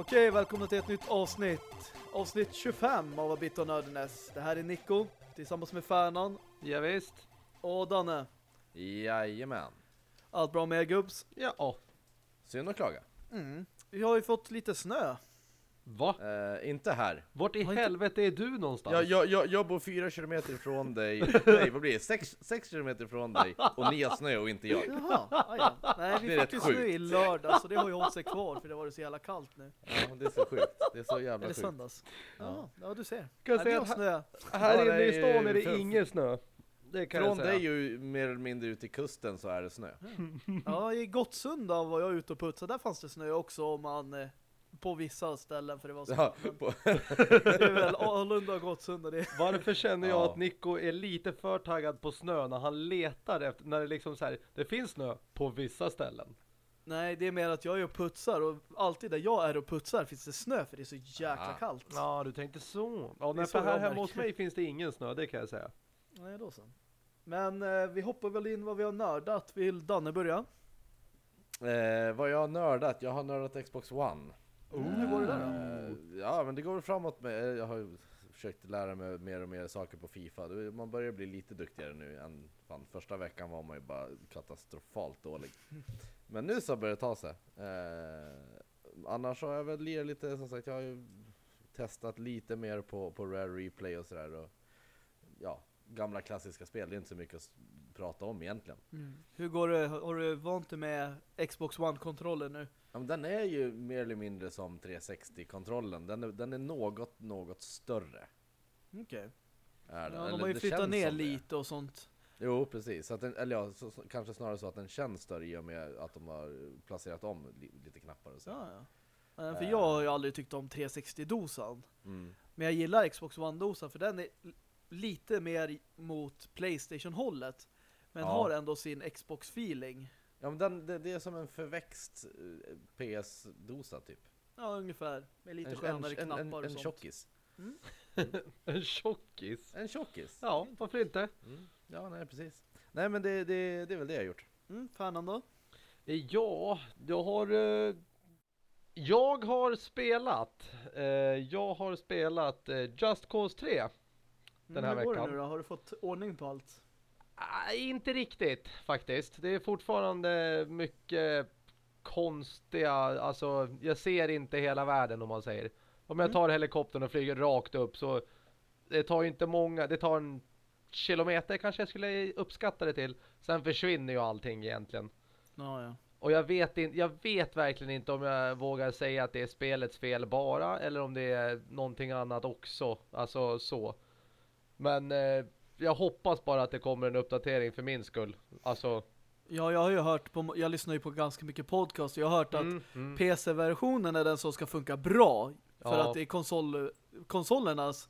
Okej, välkomna till ett nytt avsnitt. Avsnitt 25 av A Bit of Nerdiness. Det här är Nico, tillsammans med Färnan Ja, visst. och Danne. Jajamän. Allt bra med er gubbs? Ja. Synd att klaga. Mm. Vi har ju fått lite snö. Va? Eh, inte här. Vart i helvete är du någonstans? Jag, jag, jag, jag bor fyra kilometer ifrån dig. Nej, vad blir det? Sex, sex kilometer ifrån dig. Och ni har snö och inte jag. Jaha, ah, ja. Nej, vi Det är fick ju snö sjukt. i lördag så det har ju hållit sig kvar för det var det så jävla kallt nu. Ja, det är så sjukt. Det är så jävla Eller sjukt. söndags. Ja, ja du ser. Kan jag Nej, säga har att snö. Här Ja, inne det i stan är det för- ingen snö. Det kan Från jag säga. dig ju mer eller mindre ut till kusten så är det snö. Ja, i Gottsunda var jag ute och putsade. Där fanns det snö också om man eh, på vissa ställen för det var så. Ja, på, det är väl Alunda och Gottsunda det. Varför känner jag Ja. att Nico är lite för taggad på snö när han letar efter, när det liksom så här, det finns snö på vissa ställen. Nej, det är mer att jag är och putsar och alltid där jag är och putsar finns det snö för det är så jäkla Ah. kallt. Ja, du tänkte så. Ja, Det är nej, så här hemma hos mig finns det ingen snö, det kan jag säga. Nej, då så. Men eh, vi hoppar väl in vad vi har nördat. Vill Danne börja? eh, vad jag har nördat? Jag har nördat Xbox One. Oh, hur går det där då? Eh, ja, men det går framåt med. Jag har ju försökt lära mig mer och mer saker på Fifa. Man börjar bli lite duktigare nu än fan, första veckan var man ju bara katastrofalt dålig. Men nu så börjar det ta sig. Eh, annars har jag väl lirat lite, som sagt, jag har ju testat lite mer på, på Rare Replay och sådär. och Ja, gamla klassiska spel, det är inte så mycket att prata om egentligen. Hur går det? Har du vant dig med Xbox One-kontrollen nu? Ja, men den är ju mer eller mindre som 360-kontrollen. Den är, den är något, något större. Okej. Är Ja, de Eller har ju det flyttat känns ner lite och sånt. Jo, precis. Så att den, eller ja, så, så, kanske snarare så att den känns större i och med att de har placerat om li, lite knappar och så. Ja, ja. Eh, För jag har ju aldrig tyckt om 360-dosan. Mm. Men jag gillar Xbox One-dosan för den är lite mer mot Playstation-hållet. Men Ja. har ändå sin Xbox-feeling. Ja, men den, det, det är som en förväxt eh, PS-dosa typ. Ja, ungefär. Med lite En, skönare en, en, knappar en, och en sånt. tjockis. En tjockis. En tjockis. Ja, varför inte? Mm. Ja, nej precis. Nej men det, det, det är väl det jag har gjort. Mm, Fernando? Ja, jag har... eh, Jag har spelat. eh, Jag har spelat eh, Just Cause 3. Den här Mm, hur går det veckan. nu då? Har du fått ordning på allt? Nej, inte riktigt faktiskt. Det är fortfarande mycket konstiga, alltså jag ser inte hela världen om man säger. Om jag Mm. tar helikoptern och flyger rakt upp så det tar ju inte många, det tar en kilometer kanske jag skulle uppskatta det till. Sen försvinner ju allting egentligen. Ja, ja. Och jag vet, in, jag vet verkligen inte om jag vågar säga att det är spelets fel bara eller om det är någonting annat också. Alltså så. Men eh, jag hoppas bara att det kommer en uppdatering för min skull. Alltså, Ja, jag har ju hört på, jag lyssnar ju på ganska mycket podcast och jag har hört att mm, mm. PC-versionen är den som ska funka bra. För Ja. att i konsol, konsolernas,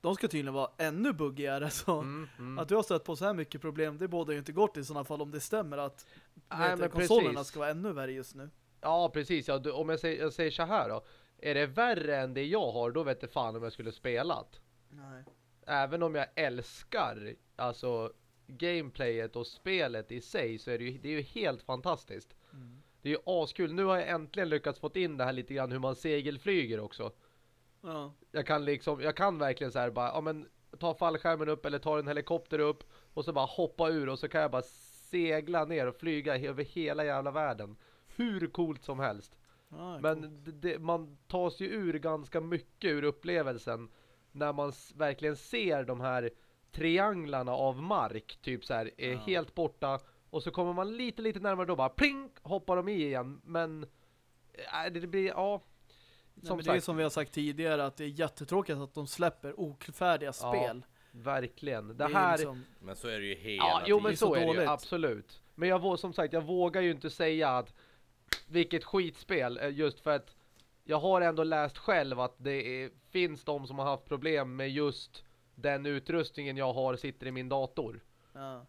de ska tydligen vara ännu buggigare. Så Mm, mm. att du har stött på så här mycket problem, det båda ju inte gott i sådana fall om det stämmer att Nej, men konsolerna precis. ska vara ännu värre just nu. Ja, precis. Ja, du, om jag säger, jag säger så här då. Är det värre än det jag har, då vet jag fan om jag skulle spelat. Nej. Även om jag älskar alltså gameplayet och spelet i sig så är det ju, det är ju helt fantastiskt. Mm. Det är ju askul. Nu har jag äntligen lyckats få in det här lite grann hur man segelflyger också. Ja. Jag kan liksom, jag kan verkligen så här bara, ja men ta fallskärmen upp eller ta en helikopter upp och så bara hoppa ur och så kan jag bara segla ner och flyga över hela jävla världen. Hur coolt som helst. Ja, Men det, man tas ju ur ganska mycket ur upplevelsen när man verkligen ser de här trianglarna av mark typ så här är Ja. helt borta och så kommer man lite lite närmare då bara pling hoppar de i igen. Men äh, det blir ja Nej, som men det är som vi har sagt tidigare att det är jättetråkigt att de släpper ofärdiga Ja, spel. verkligen. Det, Det är här liksom, Men så är det ju hela ja jo Det är men så så är det ju absolut. Men jag som sagt jag vågar ju inte säga att vilket skitspel eh, just för att jag har ändå läst själv att det är, finns de som har haft problem med just den utrustningen jag har sitter i min dator. ja.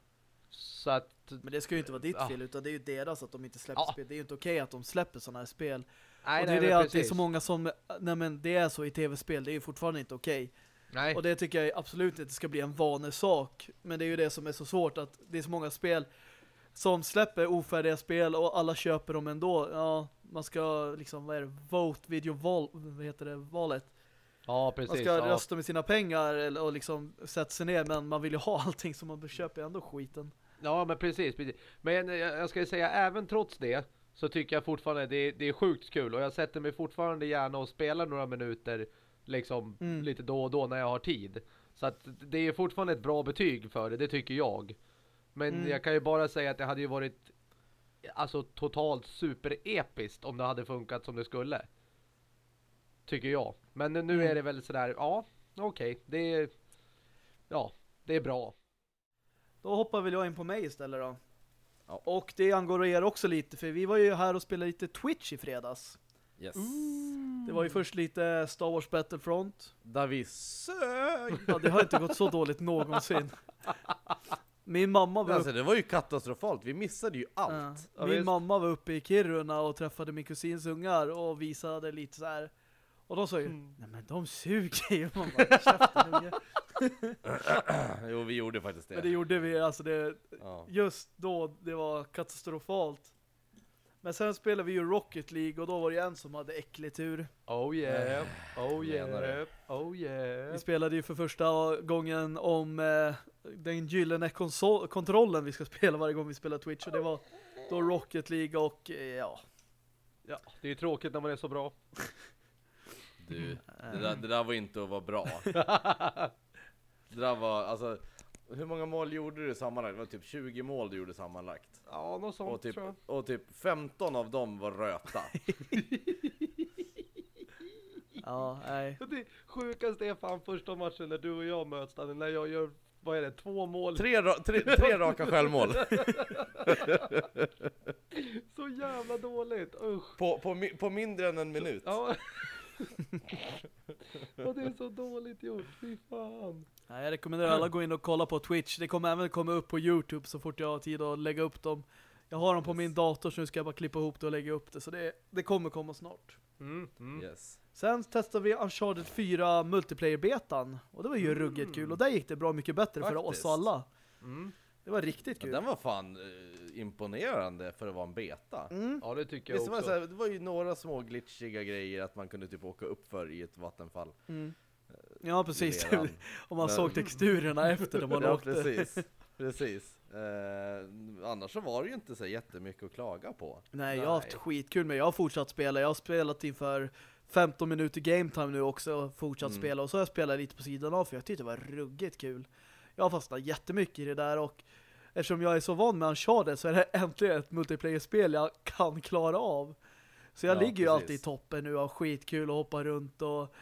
Så att Men det ska ju inte vara ditt Ja. fel utan det är ju deras att de inte släpper Ja. spel. Det är ju inte okej att de släpper sådana här spel. nej, och det är nej, det men att det är så många som, nej men det är så i tv-spel, det är ju fortfarande inte okej. Nej. Och det tycker jag absolut inte ska bli en vanesak. Men det är ju det som är så svårt att det är så många spel som släpper ofärdiga spel och alla köper dem ändå. Ja, man ska liksom, vad är det? Vote video val, vad heter det? Valet. Ja, precis. Man ska ja. rösta med sina pengar och liksom sätta sig ner men man vill ju ha allting så man köper ändå skiten. Ja, men precis, precis. Men jag, ska ju säga, även trots det så tycker jag fortfarande det, det är sjukt kul. Och jag sätter mig fortfarande gärna och spelar några minuter liksom Mm. lite då och då när jag har tid. Så att det är fortfarande ett bra betyg för det, det tycker jag. Men Mm. jag kan ju bara säga att det hade ju varit alltså totalt superepiskt om det hade funkat som det skulle. Tycker jag. Men nu Mm. är det väl sådär, ja, okej, det är ja, det är bra. Då hoppar väl jag in på mig istället då. Ja. Och det angår er också lite för vi var ju här och spelade lite Twitch i fredags. Yes. Det var ju först lite Star Wars Battlefront. Där vi sög! Ja, det har inte gått så dåligt någonsin. Min mamma var Alltså uppe, det var ju katastrofalt, vi missade ju allt. ja, min visst. mamma var uppe i Kiruna och träffade min kusins ungar och visade lite så här. Och de sa ju, Mm. nej men de suger ju. Man bara. Jo vi gjorde faktiskt det. Men det gjorde vi, alltså det, ja. just då det var katastrofalt. Men sen spelade vi ju Rocket League och då var det en som hade äcklig tur. Oh yeah, oh yeah, oh yeah. Vi spelade ju för första gången om eh, den gyllene kontrollen vi ska spela varje gång vi spelar Twitch och det var då Rocket League och eh, ja. Ja, det är ju tråkigt när man är så bra. Du, det där, det där var inte att vara bra. Det där var, alltså hur många mål gjorde du sammanlagt? Det var typ 20 mål du gjorde sammanlagt. Ja, något sånt Och typ, tror jag. och typ 15 av dem var röta. Ja, nej. Det sjukaste är fan första matchen när du och jag möts där, när jag gör, vad är det, två mål. Tre, ra- tre, tre raka självmål. Så jävla dåligt, usch. På, på, på mindre än en minut. Ja. Så dåligt gjort, fy fan. nej. Jag rekommenderar alla att gå in och kolla på Twitch. Det kommer även komma upp på Youtube så fort jag har tid att lägga upp dem. Jag har dem på min dator så nu ska jag bara klippa ihop det och lägga upp det. Så det, det kommer komma snart. Mm, mm. Yes. Sen testade vi Uncharted 4 multiplayer-betan. Och det var ju ruggigt kul. Och där gick det bra mycket bättre för oss Faktiskt. alla. Mm. Det var riktigt Ja, kul. den var fan eh, imponerande för att vara en beta. Mm. Ja, det tycker jag Visst var det, också. så här, det var ju några små glitchiga grejer att man kunde typ åka upp för i ett vattenfall. Mm. Ja, precis. Om man Men- såg texturerna efter när man ja, åkte. precis. precis. Eh, annars så var det ju inte så jättemycket att klaga på. Nej, jag har haft Nej. skitkul med Jag har fortsatt spela. Jag har spelat inför 15 minuter game time nu också och fortsatt Mm. spela. Och så har jag spelat lite på sidan av för jag tyckte det var ruggigt kul. Jag har fastnat jättemycket i det där och eftersom jag är så van med Uncharted så är det äntligen ett multiplayer-spel jag kan klara av. Så jag Ja, ligger ju alltid i precis. toppen nu och har skitkul och hoppar runt och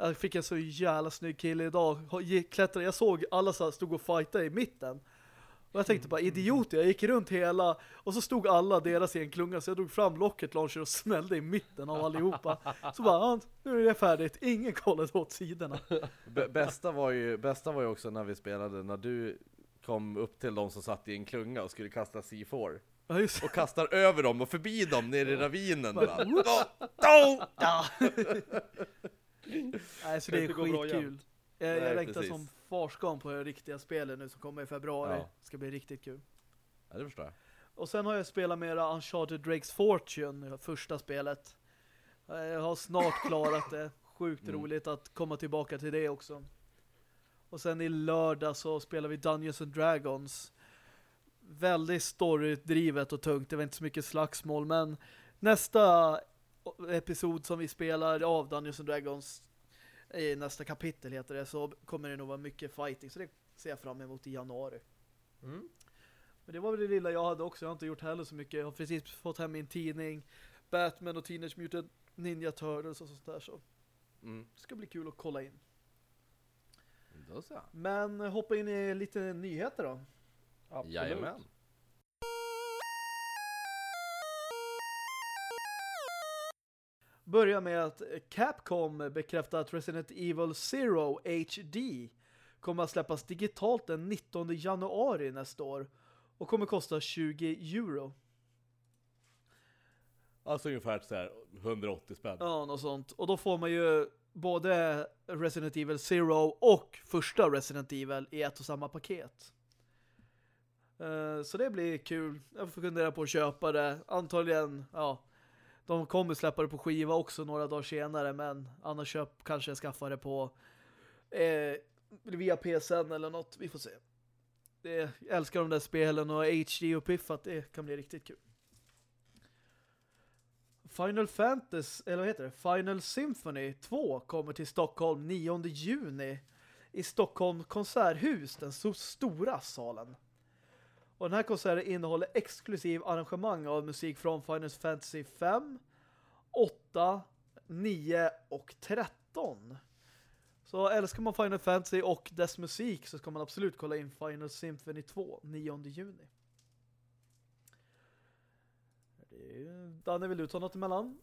jag fick en så jävla snygg kille idag. Klättrade, jag såg alla så här stod och fightade i mitten. Och jag tänkte bara, idioter, jag gick runt hela och så stod alla deras i en klunga så jag drog fram locket launcher och smällde i mitten av allihopa. Så bara, "Ja, nu är det färdigt. Ingen kollade åt sidorna. B- bästa, var ju, bästa var ju också när vi spelade, när du kom upp till de som satt i en klunga och skulle kasta C4 Ja, och kastar över dem och förbi dem ner i ravinen. Bara. Ja. Nej, så det är skitkul. Jag, jag längtar precis. som farskan på det riktiga spelet nu som kommer i februari. Ja. ska bli riktigt kul. Ja, det förstår jag. Och sen har jag spelat mera Uncharted Drake's Fortune, första spelet. Jag har snart klarat det. Sjukt Mm. roligt att komma tillbaka till det också. Och sen i lördag så spelar vi Dungeons and Dragons. Väldigt storydrivet och tungt. Det var inte så mycket slagsmål, men nästa episod som vi spelar av Dungeons and Dragons i nästa kapitel heter det, så kommer det nog vara mycket fighting. Så det ser jag fram emot i januari. Mm. Men det var väl det lilla jag hade också. Jag har inte gjort heller så mycket. Jag har precis fått hem min tidning. Batman och Teenage Mutant Ninja Turtles och sånt där. Så Mm. det ska bli kul att kolla in. Då så. Men hoppa in i lite nyheter då. Absolut. Jajamän. Börja med att Capcom bekräftar att Resident Evil Zero HD kommer att släppas digitalt den 19 januari nästa år och kommer kosta 20 euro. Alltså ungefär så här 180 spänn. Ja, något sånt. Och då får man ju både Resident Evil Zero och första Resident Evil i ett och samma paket. Eh, så det blir kul. Jag får fundera på att köpa det. Antagligen, ja. De kommer släppa det på skiva också några dagar senare. Men annars köp kanske jag skaffar det på eh, via PSN eller något. Vi får se. Det, jag älskar de där spelen och HD och piffat. Det kan bli riktigt kul. Final Fantasy, eller vad heter det? Final Symphony 2 kommer till Stockholm 9 juni i Stockholm konserthus, den så stora salen. Och den här konserten innehåller exklusiv arrangemang av musik från Final Fantasy 5, 8, 9 och 13. Så älskar man Final Fantasy och dess musik så ska man absolut kolla in Final Symphony 2 9 juni. Danne, vill du ta något emellan?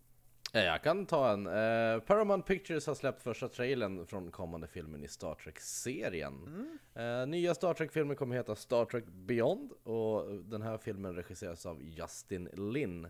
Ja, jag kan ta en. Eh, Paramount Pictures har släppt första trailern från kommande filmen i Star Trek-serien. Eh, nya Star Trek-filmen kommer heta Star Trek Beyond och den här filmen regisseras av Justin Lin.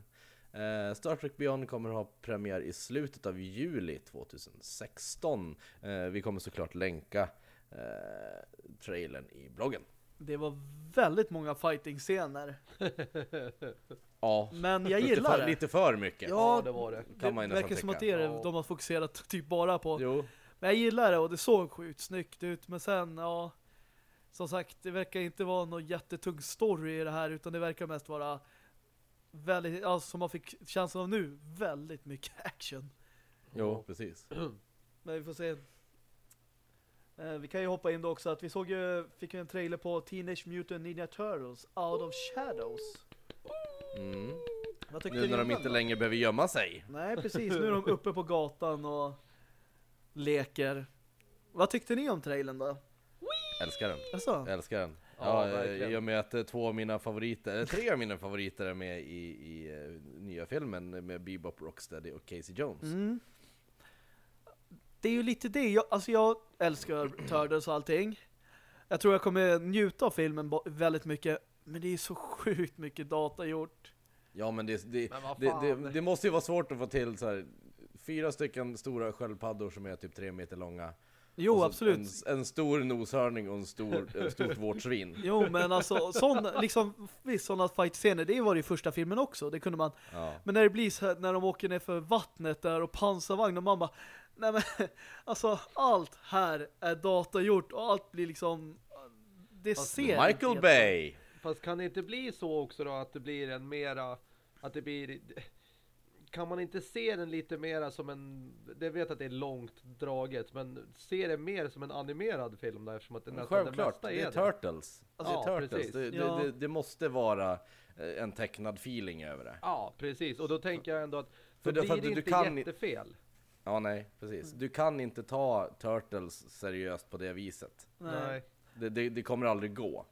Eh, Star Trek Beyond kommer ha premiär i slutet av juli 2016. Eh, vi kommer såklart länka eh, trailern i bloggen. Det var väldigt många fighting-scener. Ja, Men jag lite gillar för, det. lite för mycket. Ja, det var det. Kan man det verkar som att det är det Ja. de har fokuserat typ bara på. Jo, Men jag gillar det och det såg sjukt snyggt ut. Men sen, ja... Som sagt, det verkar inte vara någon jättetung story i det här. Utan det verkar mest vara väldigt, alltså som man fick känslan av nu, väldigt mycket action. jo, precis. Men vi får se. Eh, vi kan ju hoppa in då också att vi såg ju, fick ju en trailer på Teenage Mutant Ninja Turtles Out of Shadows. Mm. Vad tyckte Nu när om de inte då? längre behöver gömma sig. Nej, precis. Nu är de uppe på gatan och leker. Vad tyckte ni om trailern då? Älskar den. Alltså, Älskar den. Ja, Ja, verkligen. I och med att eh, två av mina favoriter, eller tre av mina favoriter är med i, i eh, nya filmen med Bebop, Rocksteady och Casey Jones. mm. Det är ju lite det. Jag, alltså jag älskar Turtles och allting. Jag tror jag kommer njuta av filmen väldigt mycket. Men det är så sjukt mycket data gjort. Ja men det, det, Men det, det, det måste ju vara svårt att få till så här, fyra stycken stora sköldpaddor som är typ tre meter långa. Jo, Och så absolut. En, en stor noshörning och en stor, ett stort vårtsvin. Jo, men alltså sån, liksom, visst, sådana fight-scener, det var det i första filmen också. Det kunde man Ja. Men när det blir så här, när de åker ner för vattnet där och pansarvagn och man bara, nej men alltså allt här är datagjort och allt blir liksom det Fast ser Michael Bay! Fast kan det inte bli så också då att det blir en mera, att det blir, kan man inte se den lite mera som en, det vet att det är långt draget, men se det mer som en animerad film där eftersom att det nästan det mesta det är det. Turtles. Alltså, Ja, det är Turtles. precis. Det, det, Ja. det, det måste vara eh, en tecknad feeling över det. Ja, precis. Och då tänker jag ändå att För då det- för blir det du inte kan- jättefel. Ja, nej, precis. Du kan inte ta Turtles seriöst på det viset. Nej. Det, det, det kommer aldrig gå.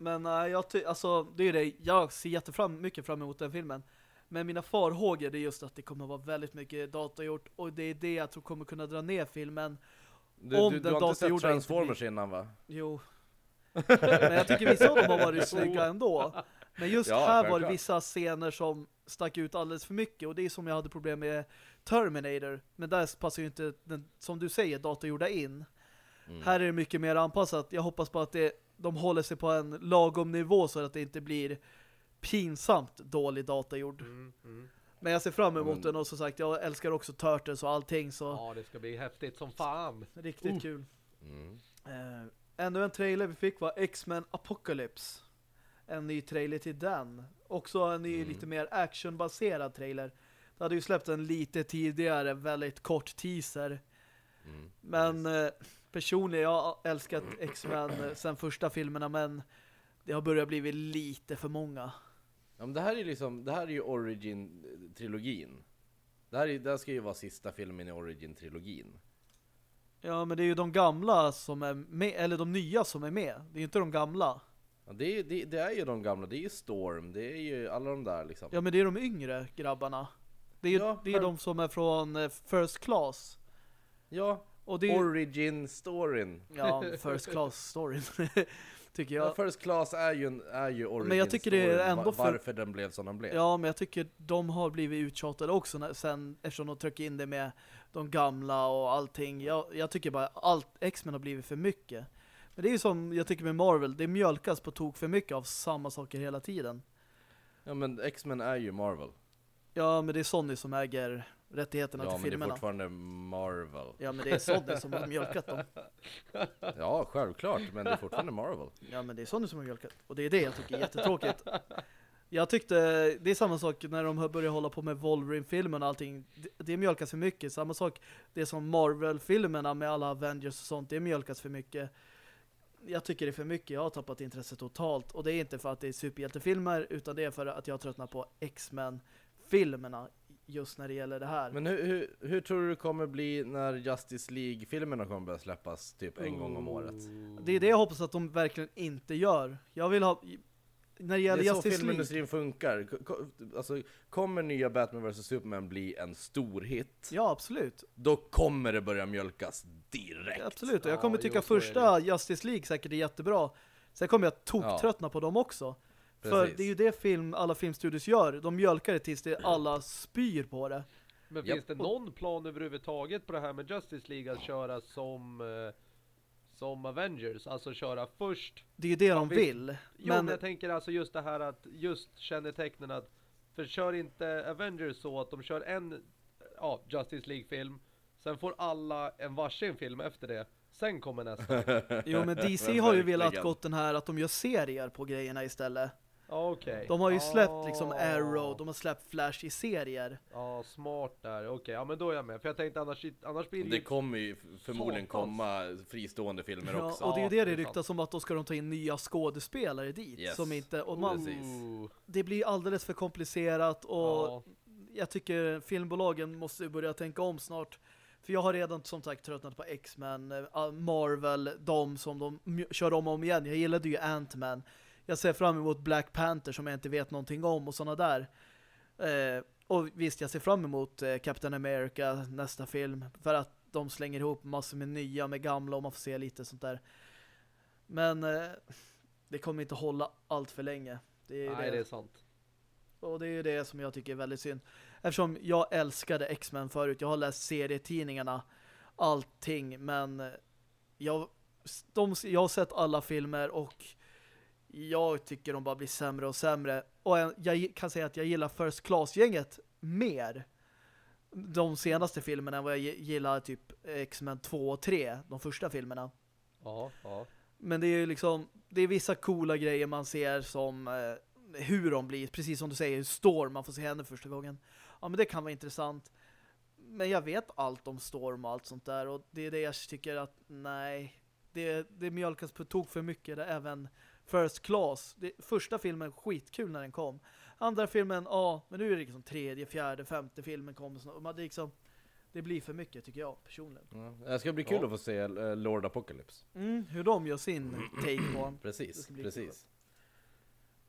Men nej, jag alltså det är det, jag ser jättefram mycket fram emot den filmen. Men mina farhågor är just att det kommer vara väldigt mycket datagjort och det är det jag tror kommer kunna dra ner filmen. Du, Om du, den du har inte sett datorgjorda inte Transformers innan va? Jo. Men jag tycker vissa av dem har varit snygga ändå. Men just Ja, här var det självklart. vissa scener som stack ut alldeles för mycket. Och det är som jag hade problem med Terminator. Men där passar ju inte, den, som du säger, datorgjorda in. Mm. Här är det mycket mer anpassat. Jag hoppas på att det, de håller sig på en lagom nivå så att det inte blir pinsamt dålig datagjord. Mm, mm. Men jag ser fram emot den och som sagt, jag älskar också Turtles och allting så Ja, det ska bli häftigt som fan. riktigt Uh. kul. Mm. Eh, ännu en trailer vi fick var X-Men Apocalypse. En ny trailer till den. Också en ny Mm. lite mer actionbaserad trailer. Det hade ju släppt en lite tidigare, väldigt kort teaser. Mm. Men eh, personligen, jag har älskat X-Men eh, sen första filmerna, men det har börjat bli lite för många. Ja, men det här är liksom, det här är ju Origin-trilogin. Det här, är, det här ska ju vara sista filmen i Origin-trilogin. Ja, men det är ju de gamla som är med, eller de nya som är med. Det är ju inte de gamla. Ja, det, är, det, det är ju de gamla, det är ju Storm, det är ju alla de där liksom. Ja, men det är de yngre grabbarna. Det är ju Ja, det är de som är från eh, First Class. Ja, Och det är Origin-storyn. Ja, first class storyn. tycker Ja. jag. First Class är ju, en, är ju origin Men jag tycker det är ändå för- varför den blev som den blev. Ja, men jag tycker de har blivit uttjatade också när, sen, eftersom de trycker in det med de gamla och allting. Jag, jag tycker bara allt X-Men har blivit för mycket. Men Men det är ju som jag tycker med Marvel, det mjölkas på tok för mycket av samma saker hela tiden. Ja men X-Men är ju Marvel. Ja, men det är Sony som äger rättigheterna Ja till men det är filmerna. fortfarande Marvel. Ja, men det är Sony som har mjölkat dem. Ja, självklart, men det är fortfarande Marvel. Ja, men det är Sony som har mjölkat. Och det är det jag tycker är jättetråkigt. Jag tyckte, det är samma sak när de börjar hålla på med Wolverine-filmen och allting. Det, mjölkas för mycket. Samma sak, det som Marvel-filmerna med alla Avengers och sånt, det mjölkas för mycket. Jag tycker det är för mycket, jag har tappat intresse totalt. Och det är inte för att det är superhjältefilmer, utan det är för att jag har tröttnat på X-Men-filmerna just när det gäller det här. Men hur, hur, hur tror du det kommer bli när Justice League-filmerna kommer börja släppas typ en gång om året? Det är det jag hoppas att de verkligen inte gör. Jag vill ha... När det gäller Det är så Justice League... filmindustrin funkar. Alltså, kommer nya Batman vs Superman bli en stor hit, Ja, absolut. då kommer det börja mjölkas direkt. Absolut, och jag Ja, kommer jo, tycka så är första Justice League säkert är jättebra. Sen kommer jag toktröttna på dem också. För Precis. det är ju det film, alla filmstudios gör. De mjölkar det tills det alla spyr på det. Men Japp. finns det någon plan överhuvudtaget på det här med Justice League att köra som eh, som Avengers? Alltså köra först Det är ju det de vill. Jo, men, Men jag tänker alltså just det här att just kännetecknen att för kör inte Avengers så att de kör en ja, Justice League-film Sen får alla en varsin film efter det Sen kommer nästa jo, men DC Men har ju velat gått den här att de gör serier på grejerna istället. Okej De har ju släppt Ah. liksom Arrow, de har släppt Flash i serier. Ja, smart där, okej, ja men då är jag med För jag tänkte annars, annars blir det Det kommer ju förmodligen Satans. komma fristående filmer Ja, också. och det är ju det det ryktas om att då ska de ta in nya skådespelare dit. Yes. Som inte, och man, Precis. Det blir alldeles för komplicerat och Ja. jag tycker filmbolagen måste börja tänka om snart. För jag har redan som sagt tröttnat på X-Men, eh, Marvel, de som de kör om och om igen. Jag gillade ju Ant-Man. Jag ser fram emot Black Panther som jag inte vet någonting om och sådana där. Eh, och visst, jag ser fram emot eh, Captain America nästa film. För att de slänger ihop massor med nya med gamla och man får se lite sånt där. Men eh, det kommer inte hålla allt för länge. Det är Nej, det är sant och det är ju det som jag tycker är väldigt synd. Eftersom jag älskade X-Men förut. Jag har läst serietidningarna. Allting. Men eh, jag, de, jag har sett alla filmer och jag tycker de bara blir sämre och sämre. Och jag, kan säga att jag gillar First Class-gänget mer. De senaste filmerna än vad jag gillar typ X-Men 2 och 3. De första filmerna. Ja, ja Men det är ju liksom, det är vissa coola grejer man ser som eh, hur de blir, precis som du säger, Storm, man får se henne första gången. Ja, men det kan vara intressant. Men jag vet allt om Storm och allt sånt där och det är det jag tycker att nej, det, det mjölkas på tok för mycket, det är även First Class. Det, första filmen skitkul när den kom. Andra filmen, ja, men nu är det liksom tredje, fjärde, femte filmen kommer snart. Men Det, liksom, det blir för mycket tycker jag personligen. Ja, Det ska bli kul Ja. att få se eh, Lord Apocalypse. Mm, hur de gör sin take på honom. Precis, precis.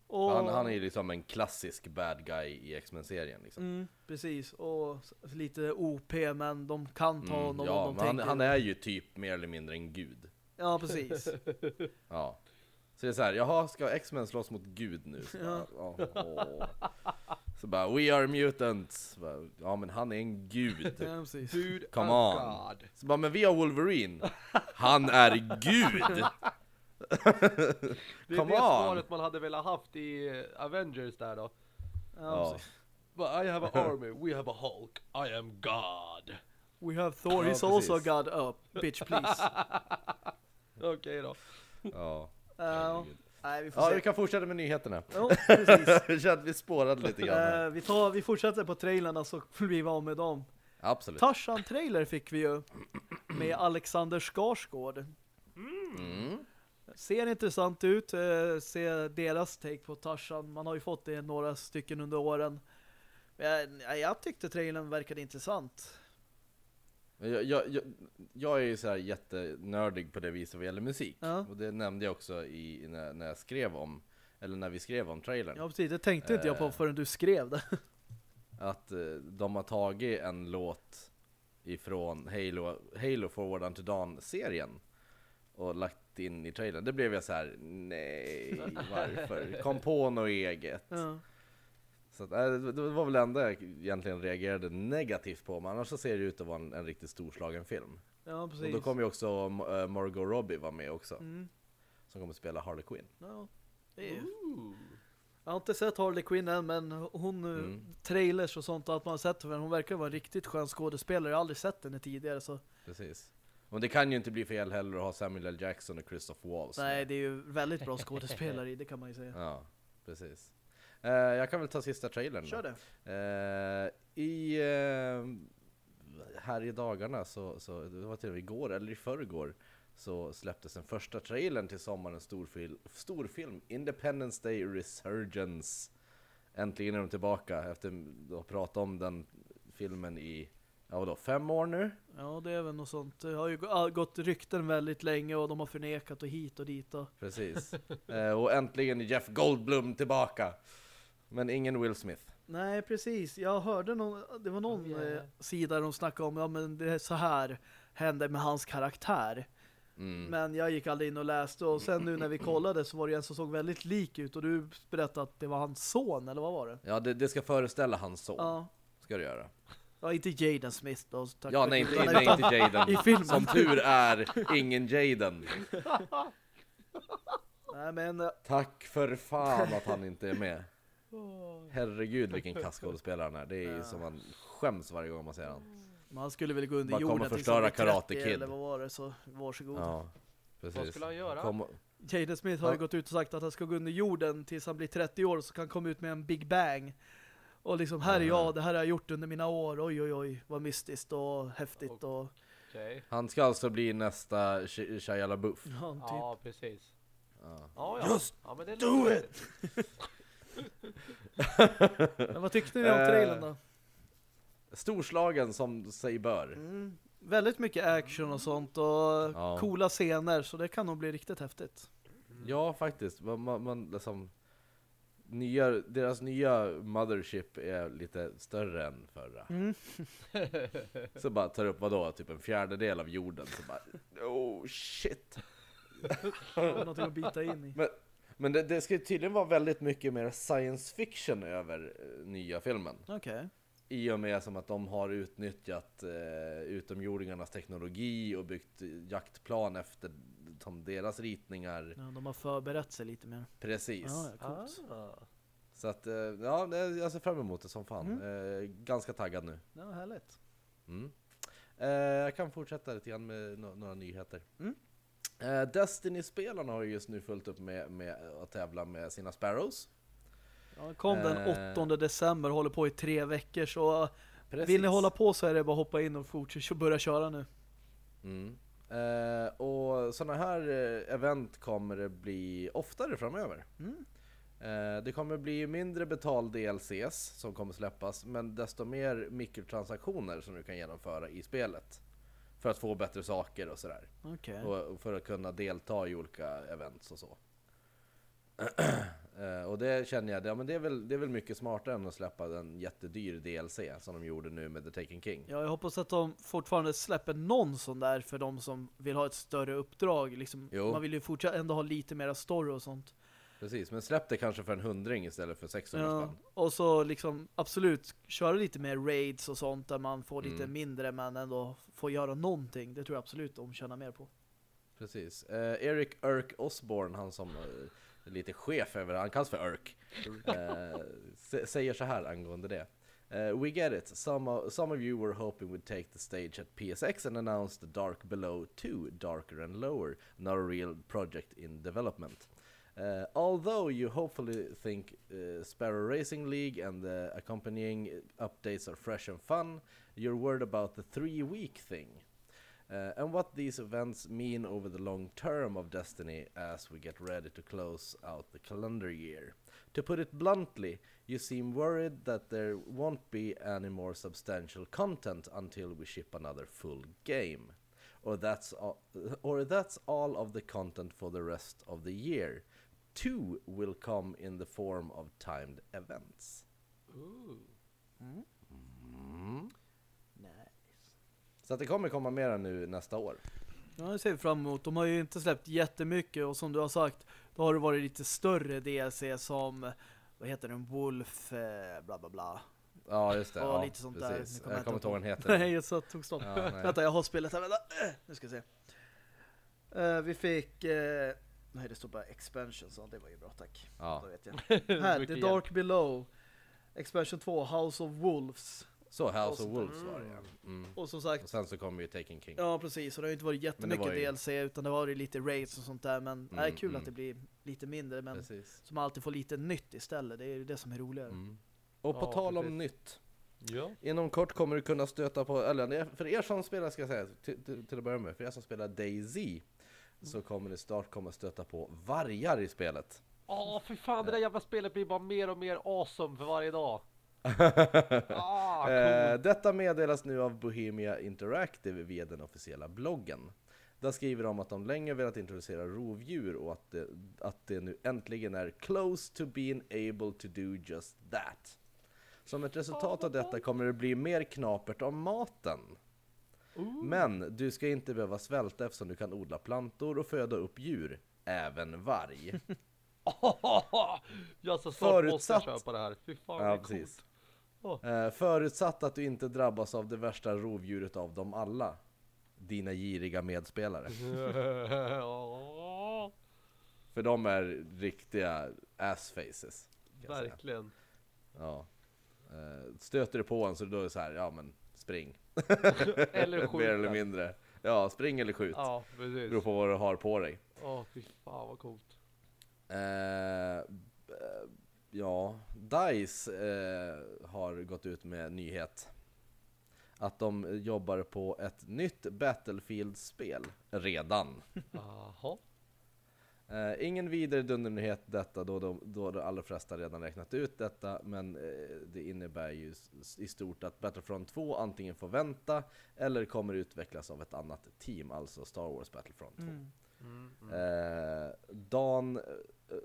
Och... Han, han är ju liksom en klassisk bad guy i X-Men-serien liksom. Mm, precis. Och lite OP, men de kan ta Mm, honom ja, om de han, tänker. han är ju typ mer eller mindre en gud. Ja, precis. Ja. Så det är så här, jaha, ska X-Men slåss mot Gud nu? Så Ja. bara, ja, åh. Så bara, we are mutants. Bara, ja men han är en gud. ja. Dude, Come oh on. God. Så bara, men vi har Wolverine. Han är gud! Det är Come det on. svaret man hade velat haft i Avengers där då Ja. But I have an army, we have a Hulk, I am God We have Thor, Ja, he's also precis. God up. Bitch, please. Okej då Ja, Nej, vi får ja se. vi kan fortsätta med nyheterna. Ja, precis. Att vi spårade lite grann. Eh, vi, tar, vi fortsätter på trailerna så blir vi av med dem. Absolut. Tarzan-trailer fick vi ju med Alexander Skarsgård. Mm. Ser intressant ut. Eh, se deras take på Tarzan. Man har ju fått det några stycken under åren. Jag, jag tyckte trailern verkade intressant. Jag, jag, jag, jag är ju så här jättenördig på det viset vad gäller musik. Ja. Och det nämnde jag också i, när, när jag skrev om, eller när vi skrev om trailern. Ja, precis. Det tänkte inte jag på Eh. förrän du skrev det. Att eh, de har tagit en låt ifrån Halo, Halo Forward Unto Dawn-serien och lagt in i trailern. Det blev jag så här: nej, varför? Kom på något eget. Ja. Så att, äh, det var väl det enda jag egentligen reagerade negativt på, men annars så ser det ut att vara en, en riktigt storslagen film. ja, Och precis. då kommer ju också äh, Margot Robbie vara med också. Mm. som kommer spela Harley Quinn. Ja. Ooh. Jag har inte sett Harley Quinn än, men hon, eh, Mm. trailers och sånt, att man har sett henne, hon verkar vara en riktigt skön skådespelare. Jag har aldrig sett henne tidigare, så Precis. Och det kan ju inte bli fel heller att ha Samuel L. Jackson och Christoph Waltz. nej, det är ju väldigt bra skådespelare i, det kan man ju säga. Ja, precis. Eh, jag kan väl ta sista trailern Kör det. Eh, I... Eh, här i dagarna så, så, det var till och med igår eller i förrgår så släpptes den första trailern till sommarens storfil, storfilm Independence Day Resurgence. Äntligen är de tillbaka efter att ha pratat om den filmen i, ja vadå, fem år nu? Ja, det är väl något sånt. Det har ju gå- gått rykten väldigt länge och de har förnekat och hit och dit. Och... Precis. eh, och äntligen är Jeff Goldblum tillbaka. Men ingen Will Smith. Nej, precis. Jag hörde någon, det var någon Oh, yeah. eh, sida där de snackade om, ja men det är så här hände med hans karaktär. Mm. Men jag gick aldrig in och läste och sen nu när vi kollade så var det en som såg väldigt lik ut och du berättade att det var hans son, eller vad var det? Ja, det, det ska föreställa hans son. Ja, Ska det göra. ja inte Jaden Smith då. tack Ja, nej, inte, nej, inte Jaden. I filmen. Som tur är, ingen Jaden. Nej, men eh, Tack för fan att han inte är med. Herregud vilken kassskådespelare han är. Det är ju som man skäms varje gång man ser han. man skulle väl gå under jorden tills förstöra 30 Karate Kid. eller vad var det, så varsågod. Ja, precis. Vad skulle han göra? Kom, Jaden Smith har ju Ja. gått ut och sagt att han ska gå under jorden tills han blir 30 år så kan han komma ut med en Big Bang. Och liksom, här är Ja. jag, det här har jag gjort under mina år. Oj, oj, oj, vad mystiskt och häftigt och... Okej. han ska alltså bli nästa Sh- Shia LaBeouf. Ja, typ. Ja, precis. Ja. Ja, ja. Just ja, men det do it! Men vad tyckte ni om Eh, trailern då? Storslagen som sig bör. Mm, väldigt mycket action och sånt och Ja. coola scener så det kan nog bli riktigt häftigt. Ja, faktiskt. Man, man, man liksom, nya, deras nya mothership är lite större än förra. Mm. Så bara tar upp vadå, typ en fjärdedel av jorden. Så bara, oh shit. Någonting att bita in i. Men, men det, det ska ju tydligen vara väldigt mycket mer science fiction över eh, nya filmen. Okej. I och med som att de har utnyttjat eh, utomjordingarnas teknologi och byggt jaktplan efter som deras ritningar. Ja, de har förberett sig lite mer. Precis. Ja, ja, coolt. Ah. Så att, eh, ja, jag ser fram emot det som fan. Eh, ganska taggad nu. Ja, härligt. Mm. Eh, jag kan fortsätta lite grann med no- några nyheter. Mm. Eh, Destiny-spelarna har ju just nu fullt upp med, med att tävla med sina Sparrows. Ja, kom den Eh. 8 december, håller på i tre veckor så Precis. vill ni hålla på så är det bara hoppa in och fortsätta börja köra nu. Mm. Eh, och sådana här eh, event kommer det bli oftare framöver. Mm. Eh, det kommer bli mindre betal DLCs som kommer släppas, men desto mer mikrotransaktioner som du kan genomföra i spelet. För att få bättre saker och sådär. Okej. Och för att kunna delta i olika events och så. Eh, och det känner jag, ja, men det, är väl, det är väl mycket smartare än att släppa en jättedyr DLC som de gjorde nu med The Taken King. Ja, jag hoppas att de fortfarande släpper någon sån där för de som vill ha ett större uppdrag. Liksom, Jo. man vill ju fortsätta ändå ha lite mera story och sånt. Precis, men släpp det kanske för en hundring istället för 600 Ja, spänn. och så liksom absolut köra lite mer raids och sånt där man får lite Mm. mindre men ändå får göra någonting. Det tror jag absolut de tjänar mer på. Precis. Eh, Eric Irk Osborne, han som eh, är lite chef över, han kallas för Irk, eh, sä- säger så här angående det. Eh, we get it. Some of, some of you were hoping we'd take the stage at PSX and announce the Dark Below 2, Darker and Lower, not a real project in development. Uh, although you hopefully think uh, Sparrow Racing League and the accompanying updates are fresh and fun, you're worried about the three week thing. Uh, and what these events mean over the long term of Destiny as we get ready to close out the calendar year. To put it bluntly, you seem worried that there won't be any more substantial content until we ship another full game. Or that's all, or that's all of the content for the rest of the year. Two will come in the form of timed events. Ooh. Mm. Nice. Så att det kommer komma mera nu nästa år. Ja, det ser vi fram emot. De har ju inte släppt jättemycket och som du har sagt, då har det varit lite större DLC som, vad heter den, Wolf, eh, bla bla bla. Ja just det, Ja, ja, lite sånt där. precis. Nu kommer Jag kommer inte ihåg vad den heter. Nej, jag satt tog stopp. Ja. Vänta, jag har spelet här, vänta. Nu ska vi se. Eh, vi fick eh, Nej, det står bara expansion, så det var ju bra, tack. Då Ja, vet jag. Här, The. Dark Below. Expansion 2, House of Wolves. så House of Wolves var det ja. Mm. Och som sagt, Och sen så kommer ju Taken King. ja precis, och det har ju inte varit jättemycket var ju- DLC utan det har varit lite raids och sånt där. Men det är Mm, kul mm. att det blir lite mindre, men Precis. som alltid får lite nytt istället. Det är ju det som är roligare. Mm. Och på Ja, tal om precis. nytt. Ja. Inom kort kommer du kunna stöta på, eller för er som spelar ska jag säga, till, till, till att börja med, för er som spelar DayZ så kommer det snart komma stöta på vargar i spelet. Åh, för fan, det där jävla spelet blir bara mer och mer awesome för varje dag. Ah, Eh, cool. detta meddelas nu av Bohemia Interactive via den officiella bloggen. Där skriver de att de länge velat introducera rovdjur och att det, att det nu äntligen är close to being able to do just that. Som ett resultat av detta kommer det bli mer knapert om maten. Men du ska inte behöva svälta eftersom du kan odla plantor och föda upp djur. Även varg. jag så snart måste jag Förutsatt- köpa det här. Fy fan, Ja, precis. coolt. Eh, förutsatt att du inte drabbas av det värsta rovdjuret av dem alla. Dina giriga medspelare. För de är riktiga assfaces. säga. Verkligen. Ja. Eh, stöter du på en så då är det så här, ja men spring. Eller skjut Mer eller mindre. Ja, spring eller skjut. Ja, Beror precis. på vad du har på dig. Åh, fy fan vad coolt. Eh, ja, DICE eh, har gått ut med nyhet. Att de jobbar på ett nytt Battlefield-spel redan. Jaha. Eh, ingen vidare dundernyhet detta då de, då de allra flesta redan räknat ut detta men eh, det innebär ju i stort att Battlefront 2 antingen får vänta eller kommer utvecklas av ett annat team, alltså Star Wars Battlefront 2. Mm. Mm, mm. Eh, Dan, eh,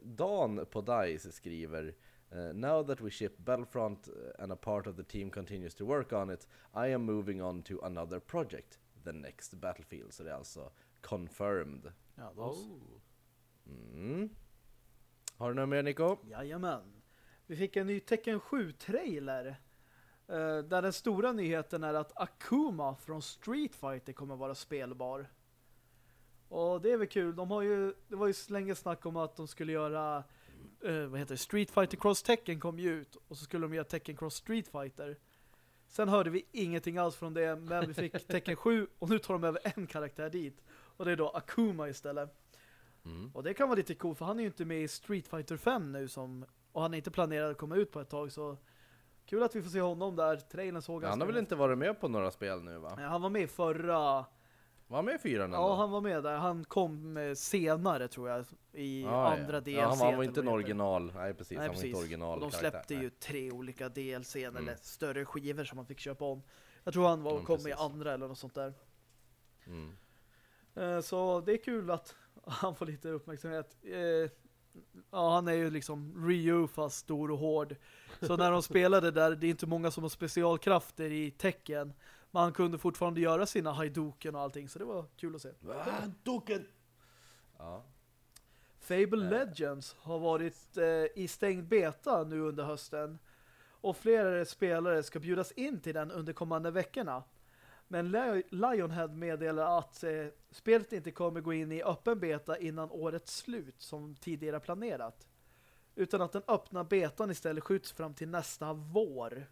Dan på DICE skriver eh, Now that we ship Battlefront eh, and a part of the team continues to work on it I am moving on to another project The next Battlefield Så det är alltså confirmed Ja, då Oh. Mm. Har du något mer Nico? Jajamän. Vi fick en ny Tekken 7-trailer. eh, där den stora nyheten är att Akuma från Street Fighter kommer vara spelbar. Och det är väl kul. De har ju, det var ju länge snack om att de skulle göra eh, vad heter det? Street Fighter Cross Tekken kom ju ut. Och så skulle de göra Tekken Cross Street Fighter. Sen hörde vi ingenting alls från det. Men vi fick Tekken 7 och nu tar de över en karaktär dit. Och det är då Akuma istället. Mm. Och det kan vara lite coolt för han är ju inte med i Street Fighter 5 nu som och han är inte planerad att komma ut på ett tag så kul att vi får se honom där. Trailern såg Han har väl inte varit med på några spel nu va? Ja, han var med i förra Var han med i fyran Ja, han var med där. Han kom senare tror jag i Ja, andra ja. DLC. Ja, han var eller inte en original, nej precis, Nej, han var inte precis. original Och de karaktär, släppte nej. ju tre olika DLC eller Mm. större skivor som man fick köpa om. Jag tror han var Ja, kom i precis. andra eller något sånt där. Mm. Eh, Så det är kul att han får lite uppmärksamhet. Eh, Ja, han är ju liksom Ryu fast stor och hård. Så när de spelade där, det är inte många som har specialkrafter i tecken. Men han kunde fortfarande göra sina haiduken och allting, så det var kul att se. Doken! Ja. Fable Eh. Legends har varit eh, i stängd beta nu under hösten. Och flera spelare ska bjudas in till den under kommande veckorna. Men Li- Lionhead meddelar att eh, spelet inte kommer gå in i öppen beta innan årets slut som tidigare planerat. Utan att den öppna betan istället skjuts fram till nästa vår.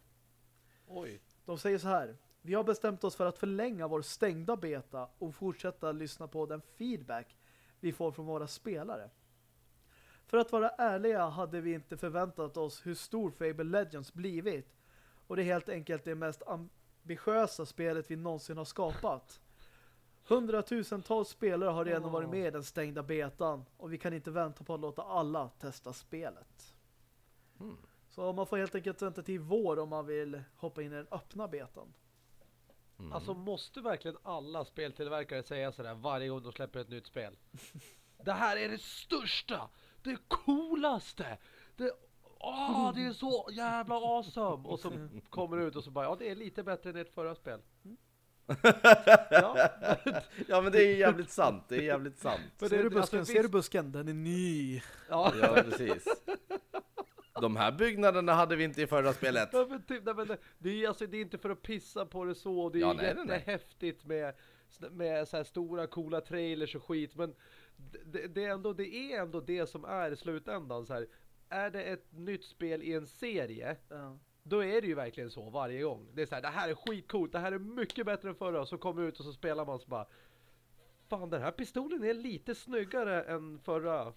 Oj. De säger så här. Vi har bestämt oss för att förlänga vår stängda beta och fortsätta lyssna på den feedback vi får från våra spelare. För att vara ärliga hade vi inte förväntat oss hur stor Fable Legends blivit. Och det är helt enkelt det mest ambitiösa spelet vi någonsin har skapat. Hundratusentals spelare har redan varit med i den stängda betan och vi kan inte vänta på att låta alla testa spelet. Mm. Så man får helt enkelt vänta till vår om man vill hoppa in i den öppna betan. Mm. Alltså måste verkligen alla speltillverkare säga sådär varje gång de släpper ett nytt spel? Det här är det största! Det coolaste! Det, åh, det är så jävla awesome! Och så kommer det ut och så bara, ja det är lite bättre än ert förra spel. ja, Ja men det är ju jävligt sant, det är jävligt sant. Men ser, du busken? alltså, ser du busken? Den är ny. ja. Ja precis. De här byggnaderna hade vi inte i förra spelet. Ja, men typ, nej, men det, det, är, alltså, det är inte för att pissa på det så, det är Ja, nej, nej, nej. jättehäftigt med med så här stora coola trailers och skit. Men det, det, är ändå, det är ändå det som är i slutändan. Så här. Är det ett nytt spel i en serie, Ja. då är det ju verkligen så varje gång. Det är så här, det här är skitcoolt, det här är mycket bättre än förra. Och så kommer ut och så spelar man så bara, fan den här pistolen är lite snyggare än förra.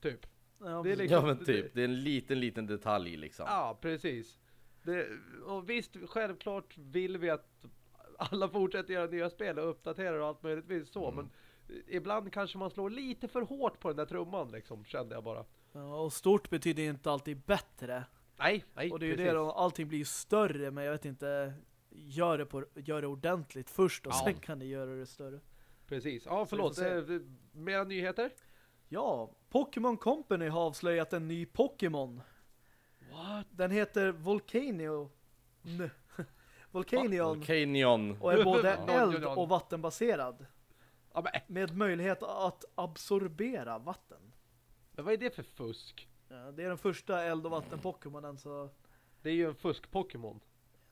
Typ. Ja, Det är liksom- Ja men typ, det är en liten liten detalj liksom. Ja, precis. Det, och visst, självklart vill vi att alla fortsätter göra nya spel och uppdaterar och allt möjligtvis så, Mm. men ibland kanske man slår lite för hårt på den där trumman liksom, kände jag bara. Ja, och stort betyder inte alltid bättre. Nej, nej, Och det är ju precis. det då, allting blir ju större, men jag vet inte, gör det, på, gör det ordentligt först och Ja. sen kan ni göra det större. Precis. Ja, förlåt. Eh, mera nyheter? Ja, Pokémon Company har avslöjat en ny Pokémon. What? Den heter Volcanio. Volcanion. Volcanion. Och är både eld och vattenbaserad. Ja, Med möjlighet att absorbera vatten. men vad är det för fusk? Ja, det är den första eld- och vatten-Pokémonen så... Det är ju en fusk-Pokémon.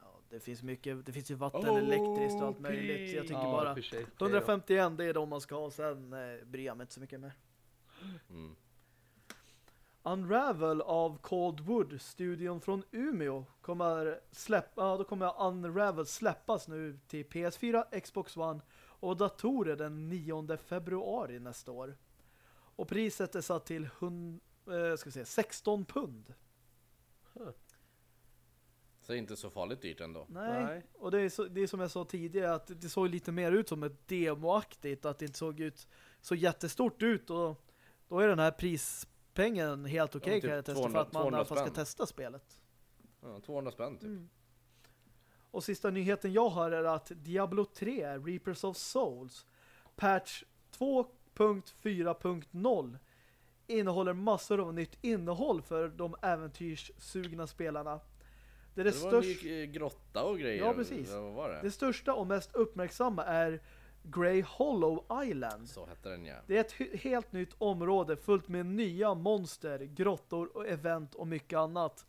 Ja, det finns mycket, det finns ju vatten, elektriskt och allt möjligt. Jag tycker Ja, bara för sig. 151 det är de man ska ha, sen eh, bryr jag mig inte så mycket mer. Mm. Unravel av Cold Wood, studion från Umeå, kommer släppa, ja, då kommer Unravel släppas nu till PS4, Xbox One och datorer den 9 februari nästa år. Och priset är satt till 100, eh, ska vi se, 16 pund. Så inte så farligt dyrt ändå. Nej, Nej. och det är, så, det är som jag sa tidigare att det såg lite mer ut som ett demoaktigt, att det inte såg ut så jättestort ut och då är den här prispengen helt okej Ja, typ kan jag testa 200 för att man i alla fall ska 200 spänn. testa spelet. Ja, 200 spänn typ. Mm. Och sista nyheten jag har är att Diablo 3, Reapers of Souls, patch 2.4.0 innehåller massor av nytt innehåll för de äventyrssugna spelarna. Det, är det, Det var en största, ny eh, grotta och grejer. Ja, precis. Det? det största och mest uppmärksamma är Grey Hollow Island. Så hette den ja. Det är ett helt nytt område fullt med nya monster, grottor och event och mycket annat.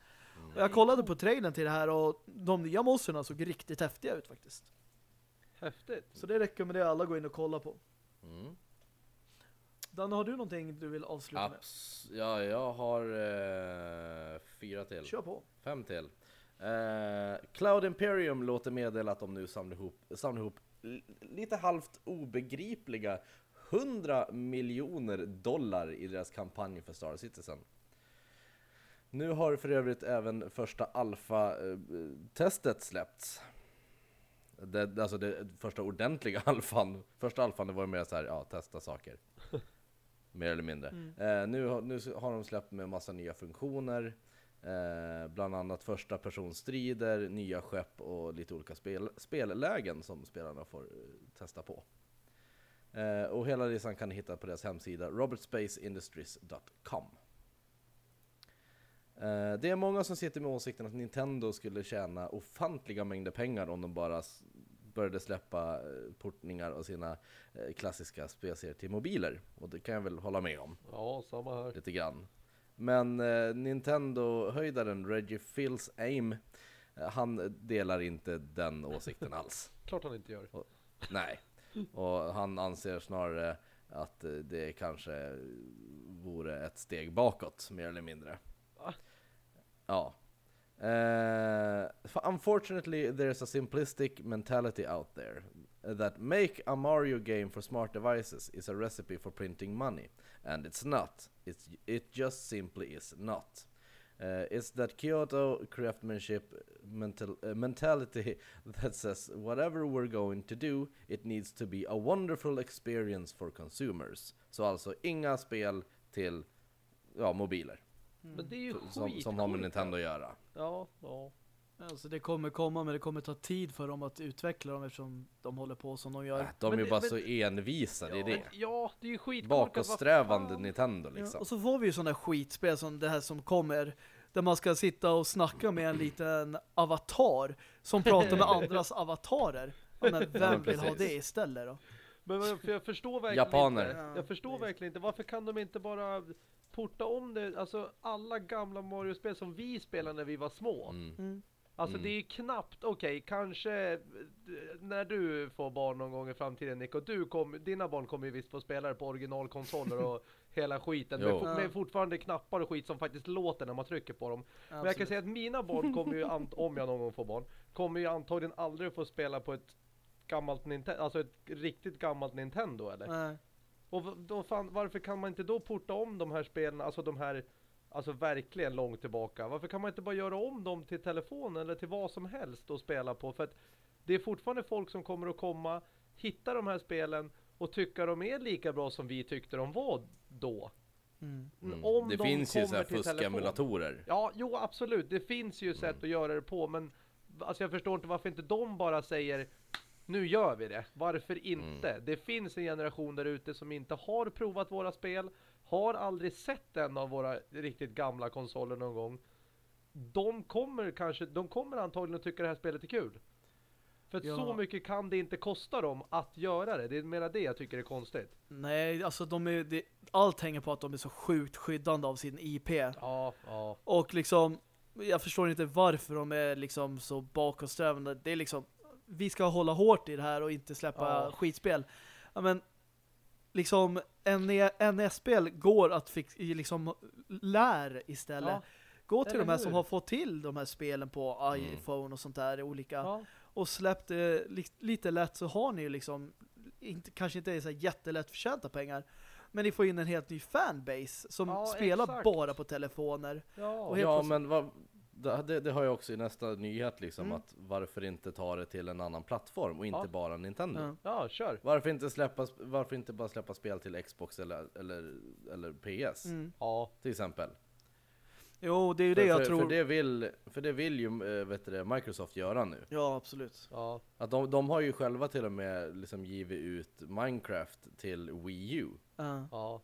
Och jag kollade på trailern till det här och de nya monsterna såg riktigt häftiga ut faktiskt. Häftigt. Så det rekommenderar alla att gå in och kolla på. Mm. Danne, har du någonting du vill avsluta Abs ja, jag har eh, fyra till. med? Kör på. Fem till. Eh, Cloud Imperium låter meddela att de nu samlar ihop, samlar ihop lite halvt obegripliga 100 miljoner dollar i deras kampanj för Star Citizen. Nu har för övrigt även första alfa-testet släppts. Det, alltså det första ordentliga alfan. Första alfan det var mer så här, ja, testa saker. Mer eller mindre. Eh, nu, har, nu har de släppt med massa nya funktioner. Eh, bland annat första personstrider, nya skepp och lite olika spel, spellägen som spelarna får eh, testa på. Eh, och hela listan kan ni hitta på deras hemsida robertspaceindustries.com. Eh, det är många som sitter med åsikten att Nintendo skulle tjäna ofantliga mängder pengar om de bara började släppa eh, portningar av sina eh, klassiska spelserier till mobiler. Och det kan jag väl hålla med om Ja, samma här. lite grann. Men Nintendo-höjdaren Reggie Fils Aim, han delar inte den åsikten alls. Klart han inte gör. Nej. Och han anser snarare att det kanske vore ett steg bakåt, mer eller mindre. Ja. Uh, unfortunately, there's a simplistic mentality out there that make a Mario game for smart devices is a recipe for printing money, and it's not. It's it just simply is not. Uh, it's that Kyoto craftsmanship mental, uh, mentality that says whatever we're going to do, it needs to be a wonderful experience for consumers. Så alltså inga spel till ja, mobiler men det är ju som, skit. som har med Nintendo att göra. Ja, ja. Alltså det kommer komma men det kommer ta tid för dem att utveckla dem eftersom de håller på som de gör. Äh, De Men är ju bara men- så envisa, det är ja, det. men- Ja, det är ju skit. Bakåtsträvande Nintendo Ja, liksom. och så får vi ju sådana skitspel som det här som kommer där man ska sitta och snacka med en liten avatar som pratar med andras avatarer. Ja, men vem men vill ha det istället då? Men men, för jag förstår verkligen Japaner. inte. Ja, Jag förstår verkligen inte. Varför kan de inte bara porta om det? Alltså alla gamla Mario-spel som vi spelade när vi var små. Mm. Mm. Alltså Mm. det är ju knappt, okej, kanske eh, när du får barn någon gång i framtiden Nick, och du kom, dina barn kommer ju visst få spela det på originalkonsoler och hela skiten fo- Ja. fortfarande knappar och skit som faktiskt låter när man trycker på dem. Men jag kan Absolut. säga att mina barn kommer ju, ant- om jag någon gång får barn, kommer ju antagligen aldrig få spela på ett gammalt Nintendo, alltså ett riktigt gammalt Nintendo eller? Nej. Och då fan, varför kan man inte då porta om de här spelen, alltså de här, alltså verkligen långt tillbaka? Varför kan man inte bara göra om dem till telefon eller till vad som helst och spela på? För att det är fortfarande folk som kommer att komma, hitta de här spelen och tycka de är lika bra som vi tyckte de var då. Mm. Mm. Om det de finns ju kommer så här till telefon. fuskemulatorer. Ja, jo absolut, det finns ju sätt att göra det på, men alltså jag förstår inte varför inte de bara säger nu gör vi det. Varför inte? Det finns en generation där ute som inte har provat våra spel, har aldrig sett en av våra riktigt gamla konsoler någon gång. De kommer kanske, de kommer antagligen att tycka det här spelet är kul. För Ja. så mycket kan det inte kosta dem att göra det. Det är mer det jag tycker är konstigt. Nej, alltså de är, det, allt hänger på att de är så sjukt skyddande av sin IP. Ja, ja. Och liksom, jag förstår inte varför de är liksom så bakåtsträvande. Det är liksom, vi ska hålla hårt i det här och inte släppa Ja. skitspel. Ja, men liksom, NES-spel går att fix, liksom lär istället. Ja. Gå till Eller de här som hur? har fått till de här spelen på iPhone och sånt där olika. ja. Och släppt det li lite lätt så har ni ju liksom inte, kanske inte är så jättelätt förtjänta pengar. Men ni får in en helt ny fanbase som Ja, spelar exakt. bara på telefoner. ja. Och helt Ja, men vad, det, det- det har jag också i nästa nyhet liksom, Mm. att varför inte ta det till en annan plattform och inte Ja. bara Nintendo? Ja. ja, kör. Varför inte, släppa, varför inte bara släppa spel till Xbox eller, eller, eller PS Mm. Ja, till exempel? Jo, det är ju det för, jag för, tror. För det vill, för det vill ju äh, vet du Microsoft göra nu. Ja, absolut. ja. Att de, de har ju själva till och med liksom givit ut Minecraft till Wii U. Ja. Ja,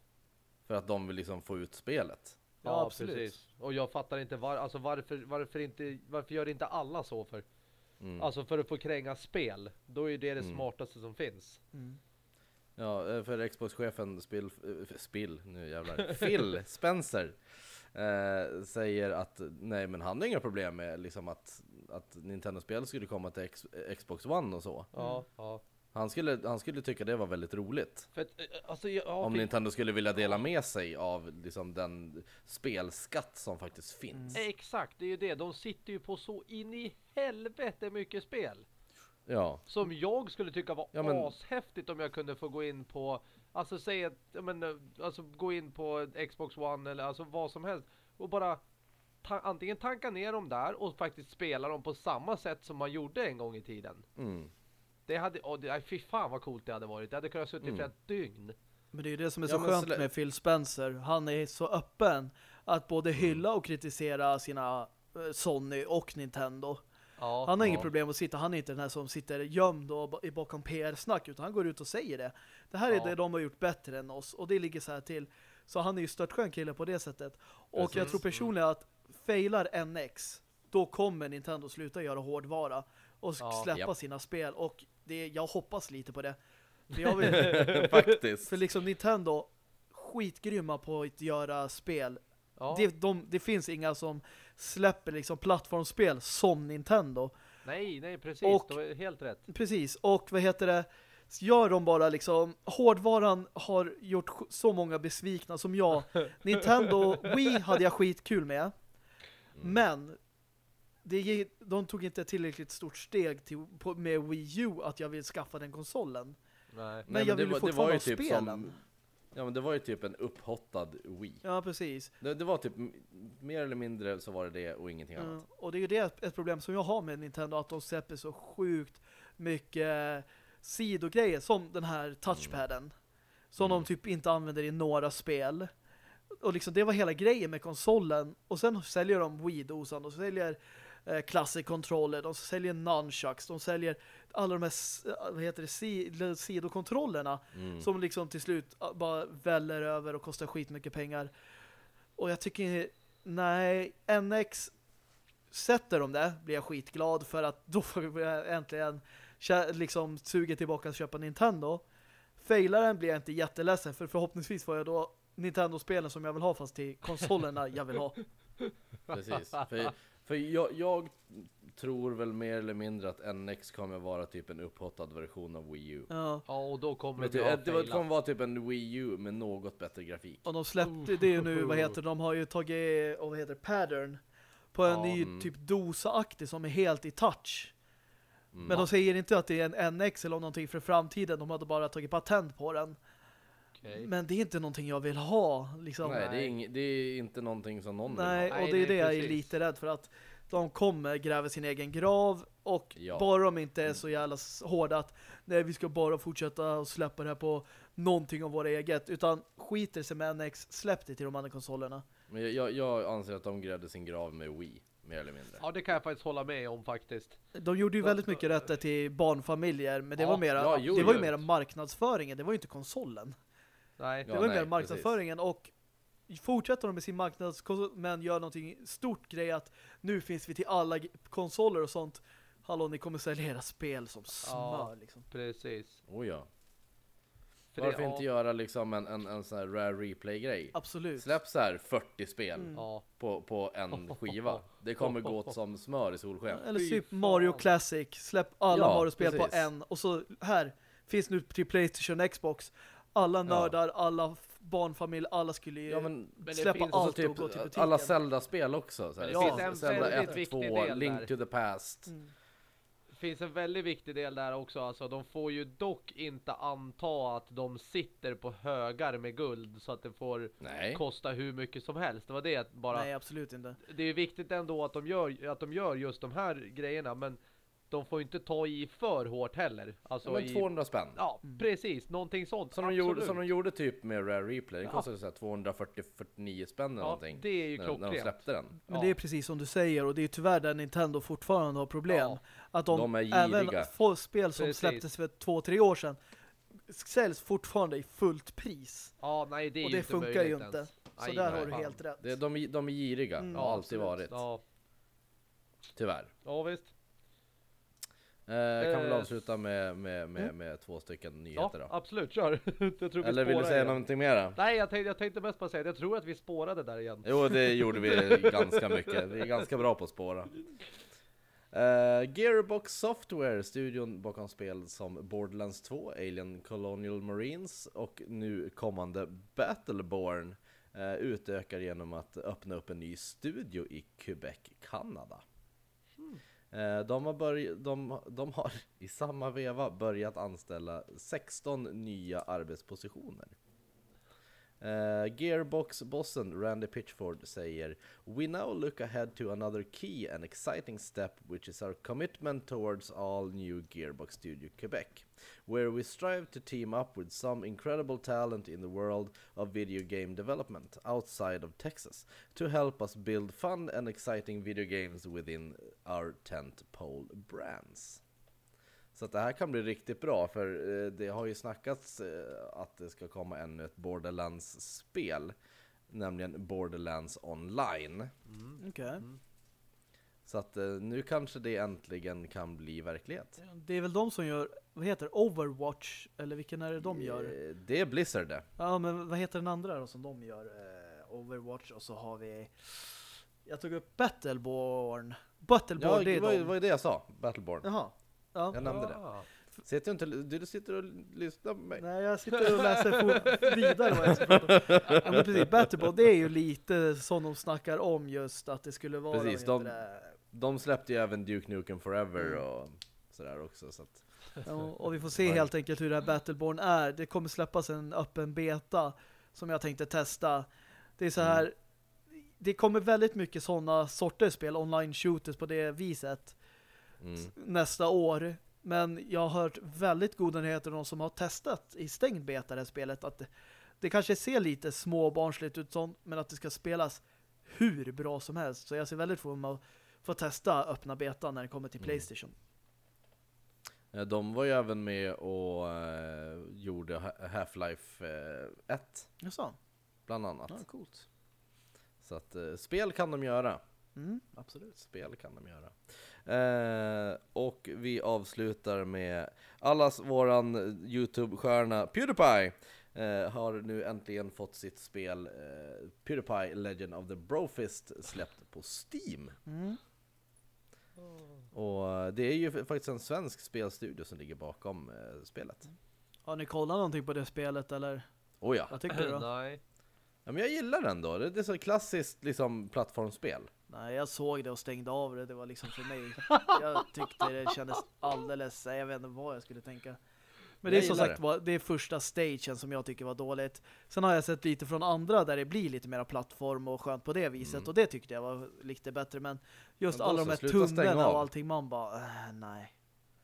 För att de vill liksom få ut spelet. Ja, Ja, absolut. precis. Och jag fattar inte var, alltså varför, varför, inte, varför gör inte alla så för? Mm. Alltså för att få kränga spel, då är ju det det Mm. smartaste som finns. Mm. Ja, eh, för Xbox-chefen Spill, äh, Spill, nu jävlar, Phil Spencer eh, säger att nej men han har inga problem med liksom att, att Nintendo-spel skulle komma till X, Xbox One och så. Ja, ja. Han skulle, han skulle tycka det var väldigt roligt. Att, eh, alltså, ja, Om för- Nintendo skulle vilja dela med sig av liksom den spelskatt som faktiskt finns. Exakt, det är ju det. De sitter ju på så in i helvete mycket spel. Ja, Som jag skulle tycka var Ja, men- ashäftigt om jag kunde få gå in på Alltså säg att, jag men, eh, alltså gå in på Xbox One eller alltså vad som helst och bara ta, antingen tanka ner dem där och faktiskt spela dem på samma sätt som man gjorde en gång i tiden. mm. Det hade, åh, det, fy fan vad coolt det hade varit. Det hade kunnat suttit i Mm. flera dygn. Men det är ju det som är Ja, så men skönt med Phil Spencer. Han är så öppen att både Mm. hylla och kritisera sina eh, Sony och Nintendo. Ja, Han har Ja. inget problem att sitta, han är inte den här som sitter gömd och ba- i bakom PR-snack utan han går ut och säger det. Det här är Ja. det de har gjort bättre än oss och det ligger så här till. Så han är ju störtskön kille på det sättet. Och jag Precis. tror personligen att failar NX då kommer Nintendo sluta göra hårdvara och Ja. släppa Japp. sina spel och det, jag hoppas lite på det. För, jag vill, faktiskt. för liksom Nintendo skitgrymma på att göra spel. ja. Det, de, det finns inga som släpper liksom plattformsspel som Nintendo. Nej, nej precis. Och- det helt rätt. Precis, och vad heter det? Gör de bara liksom, hårdvaran har gjort så många besvikna som jag. Nintendo Wii hade jag skitkul med. Mm. Men det, de tog inte tillräckligt stort steg till, på, med Wii U att jag vill skaffa den konsolen. Nej. Men jag det vill ju fortfarande var ju typ spelen. som- Ja men det var ju typ en upphottad Wii. Ja, precis. Det, det var typ, mer eller mindre så var det det och ingenting Ja, annat. och det är ju det ett problem som jag har med Nintendo att de släpper så sjukt mycket sidogrejer som den här touchpaden som Mm. de typ inte använder i några spel. Och liksom det var hela grejen med konsolen och sen säljer de Wii-dosan de säljer eh, Classic Controller, de säljer Nunchucks, de säljer alla de här s- vad heter det, si, sidokontrollerna Mm. som liksom till slut ah, bara väller över och kostar skitmycket pengar. Och jag tycker, nej, NX sätter de det blir jag skitglad för att då får jag äntligen liksom suga tillbaka att köpa Nintendo. Failar den blir jag inte jätteledsen för förhoppningsvis får jag då Nintendo-spelen som jag vill ha fast till konsolerna jag vill ha. Precis. För, För jag, jag tror väl mer eller mindre att NX kommer vara typ en upphottad version av Wii U. Ja. Ja, och då kommer Men vi typ, ha det var- failat. kommer vara typ en Wii U med något bättre grafik. Och de släppte det ju nu, vad heter det, de har ju tagit, och vad heter det, pattern på en Ja, ny mm. typ dosa-aktig som är helt i touch. Mm. Men de säger inte att det är en NX eller någonting för framtiden, de hade bara tagit patent på den. Okej. Men det är inte någonting jag vill ha, liksom. Nej, det är, ing, det är inte någonting som någon Nej, vill ha. och det är det jag är lite rädd för att de kommer gräva sin egen grav och Ja. bara de inte är så jävla hårda att nej, vi ska bara fortsätta och släppa det här på någonting av våra eget utan skiter sig med NX, släpp det till de andra konsolerna. Men jag, jag, jag anser att de grävde sin grav med Wii, mer eller mindre. Ja, det kan jag faktiskt hålla med om faktiskt. De gjorde ju väldigt mycket rätter till barnfamiljer men det Ja, var mera, ja, jo, det var ju jo. mera marknadsföringen, det var ju inte konsolen. Nej. Det Ja, var ju nej, mer marknadsföringen och fortsätter de med sin marknadskonsol men gör någonting stort grej att nu finns vi till alla konsoler och sånt. Hallå, ni kommer sälja era spel som smör liksom. Precis. Oh ja. För Varför det, inte ja, göra liksom en, en, en sån här rare replay-grej? Absolut. Släpp så här 40 spel Mm. Ja, på, på en skiva. Det kommer gå som smör i solsken. Eller typ. Mario Classic, släpp alla Ja, Mario-spel på precis. en och så här finns nu till Playstation och Xbox. Alla nördar, alla f- barnfamiljer, alla skulle ju Ja men Men det släppa så allt och gå till typ butiken. alla Zelda-spel också. Så här. Men det finns en Zelda väldigt 1, viktig 2, del Link där. to the Past. Mm. det finns en väldigt viktig del där också. Alltså, de får ju dock inte anta att de sitter på högar med guld så att det får Nej. kosta hur mycket som helst. Det var det att bara... Nej, absolut inte. Det är viktigt ändå att de, gör, att de gör just de här grejerna, men de får inte ta i för hårt heller. Alltså Ja, men i, 200 spänn. Ja, precis. Någonting sånt. Som de, Absolut. gjorde, som de gjorde typ med Rare Replay. Den Ja. kostade så här 240-49 spänn eller Ja, någonting. det är ju när, när de klockrent. släppte den. Men Ja. det är precis som du säger och det är tyvärr där Nintendo fortfarande har problem. Ja. Att de, De är även giriga. får spel som Precis. släpptes för två, tre år sedan säljs fortfarande i fullt pris. Ja, nej, det är och ju det inte funkar ju inte. ens. Så Nej, där nej, har du fan. helt rätt. Det, de, är- de är giriga, Mm, har alltid varit. Ja, Tyvärr. ja visst. Eh, kan väl Eh, avsluta med, med, med, Mm. med två stycken Ja, nyheter då. absolut, kör. jag tror vi Eller vill du säga igen. någonting mera? Nej, jag tänkte, jag tänkte mest bara säga att jag tror att vi spårade där igen. Jo, det gjorde vi ganska mycket. Vi är ganska bra på att spåra. Eh, Gearbox Software, studion bakom spel som Borderlands 2, Alien Colonial Marines och nu kommande Battleborn eh, utökar genom att öppna upp en ny studio i Quebec, Kanada. Eh, de har, börj- de, de har i samma veva börjat anställa 16 nya arbetspositioner. Uh, Gearbox-bossen Randy Pitchford säger We now look ahead to another key and exciting step which is our commitment towards all new Gearbox Studio Quebec where we strive to team up with some incredible talent in the world of video game development outside of Texas to help us build fun and exciting video games within our tent pole brands. Så att det här kan bli riktigt bra för eh, det har ju snackats eh, att det ska komma ännu ett Borderlands-spel. Nämligen Borderlands Online. Okej. Så att eh, nu kanske det äntligen kan bli verklighet. Det är väl de som gör, vad heter Overwatch? Eller vilken är det de gör? Eh, Det är Blizzard det. Ja, men vad heter den andra då som de gör? Eh, Overwatch och så har vi... Jag tog upp Battleborn. Battleborn, Ja, det är var, de. var ju det jag sa. Battleborn. Jaha. Ja. Jag nämnde det. Ah. Sitter du, inte, du sitter och lyssnar på mig. Nej, jag sitter och läser for- vidare vad jag ska prata. Ja, men precis, Battleborn, det är ju lite som de snackar om just att det skulle vara... Precis, vad de- det? De släppte ju även Duke Nukem Forever Mm. och sådär också. Så att, Ja, och vi får se helt enkelt hur det här Battleborn är. Det kommer släppas en öppen beta som jag tänkte testa. Det är så Mm. här det kommer väldigt mycket sådana sorter spel, online shooters på det viset mm. nästa år. Men jag har hört väldigt goda nyheter de som har testat i stängd beta det här spelet att det, det kanske ser lite småbarnsligt ut sånt, men att det ska spelas hur bra som helst. Så jag ser väldigt fram emot få testa öppna beta när det kommer till Mm. Playstation. Eh, De var ju även med och eh, gjorde Ha- Half-Life eh, 1 Jaså? bland annat. Ja, coolt. Så att eh, spel kan de göra. Mm, absolut. Spel kan de göra. Eh, och vi avslutar med allas våran Youtube-stjärna Pewdiepie eh, har nu äntligen fått sitt spel eh, Pewdiepie Legend of the Brofist släppt på Steam. Mm. Och eh, det är ju faktiskt en svensk spelstudio som ligger bakom eh, spelet. Har ni kollat någonting på det spelet eller? Oh ja. Vad tycker du då? Nej. ja, men jag gillar den då. Det det är så klassiskt liksom plattformsspel. Nej, jag såg det och stängde av det. Det var liksom för mig. Jag tyckte det kändes alldeles... Jag vet inte vad jag skulle tänka. Men det är som sagt var, det är första stagen som jag tycker var dåligt. Sen har jag sett lite från andra där det blir lite mer plattform och skönt på det viset. Mm. Och det tyckte jag var lite bättre. Men just Men alla de här av. och allting, man bara, äh, nej.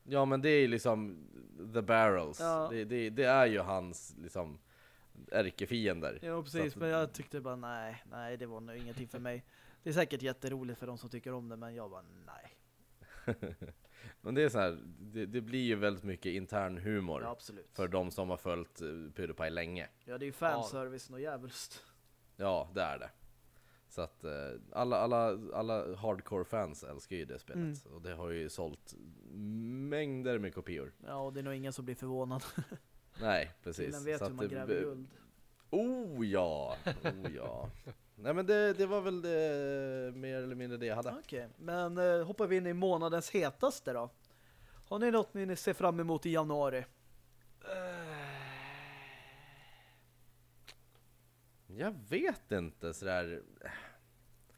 Ja men det är ju liksom The Barrels. Ja. Det, det, det är ju hans liksom ärkefiender. Ja, precis. att- Men jag tyckte bara, nej, nej, det var nog ingenting för mig. Det är säkert jätteroligt för de som tycker om det, men jag bara, nej. Men det är så här, det, det blir ju väldigt mycket intern humor Ja, absolut. för de som har följt eh, Pewdiepie länge. Ja, det är ju fanservice och jävulst. Ja, det är det. Så att eh, alla, alla, alla hardcore-fans älskar ju det spelet. Mm. Och det har ju sålt mängder med kopior. Ja, och det är nog ingen som blir förvånad. Nej, precis. Killen vet Så hur att man gräver guld. Oh ja! Oh ja! Nej men det, det var väl det, mer eller mindre det jag hade. Okej, men eh, hoppar vi in i månadens hetaste då. Har ni något ni ser fram emot i januari? Jag vet inte sådär.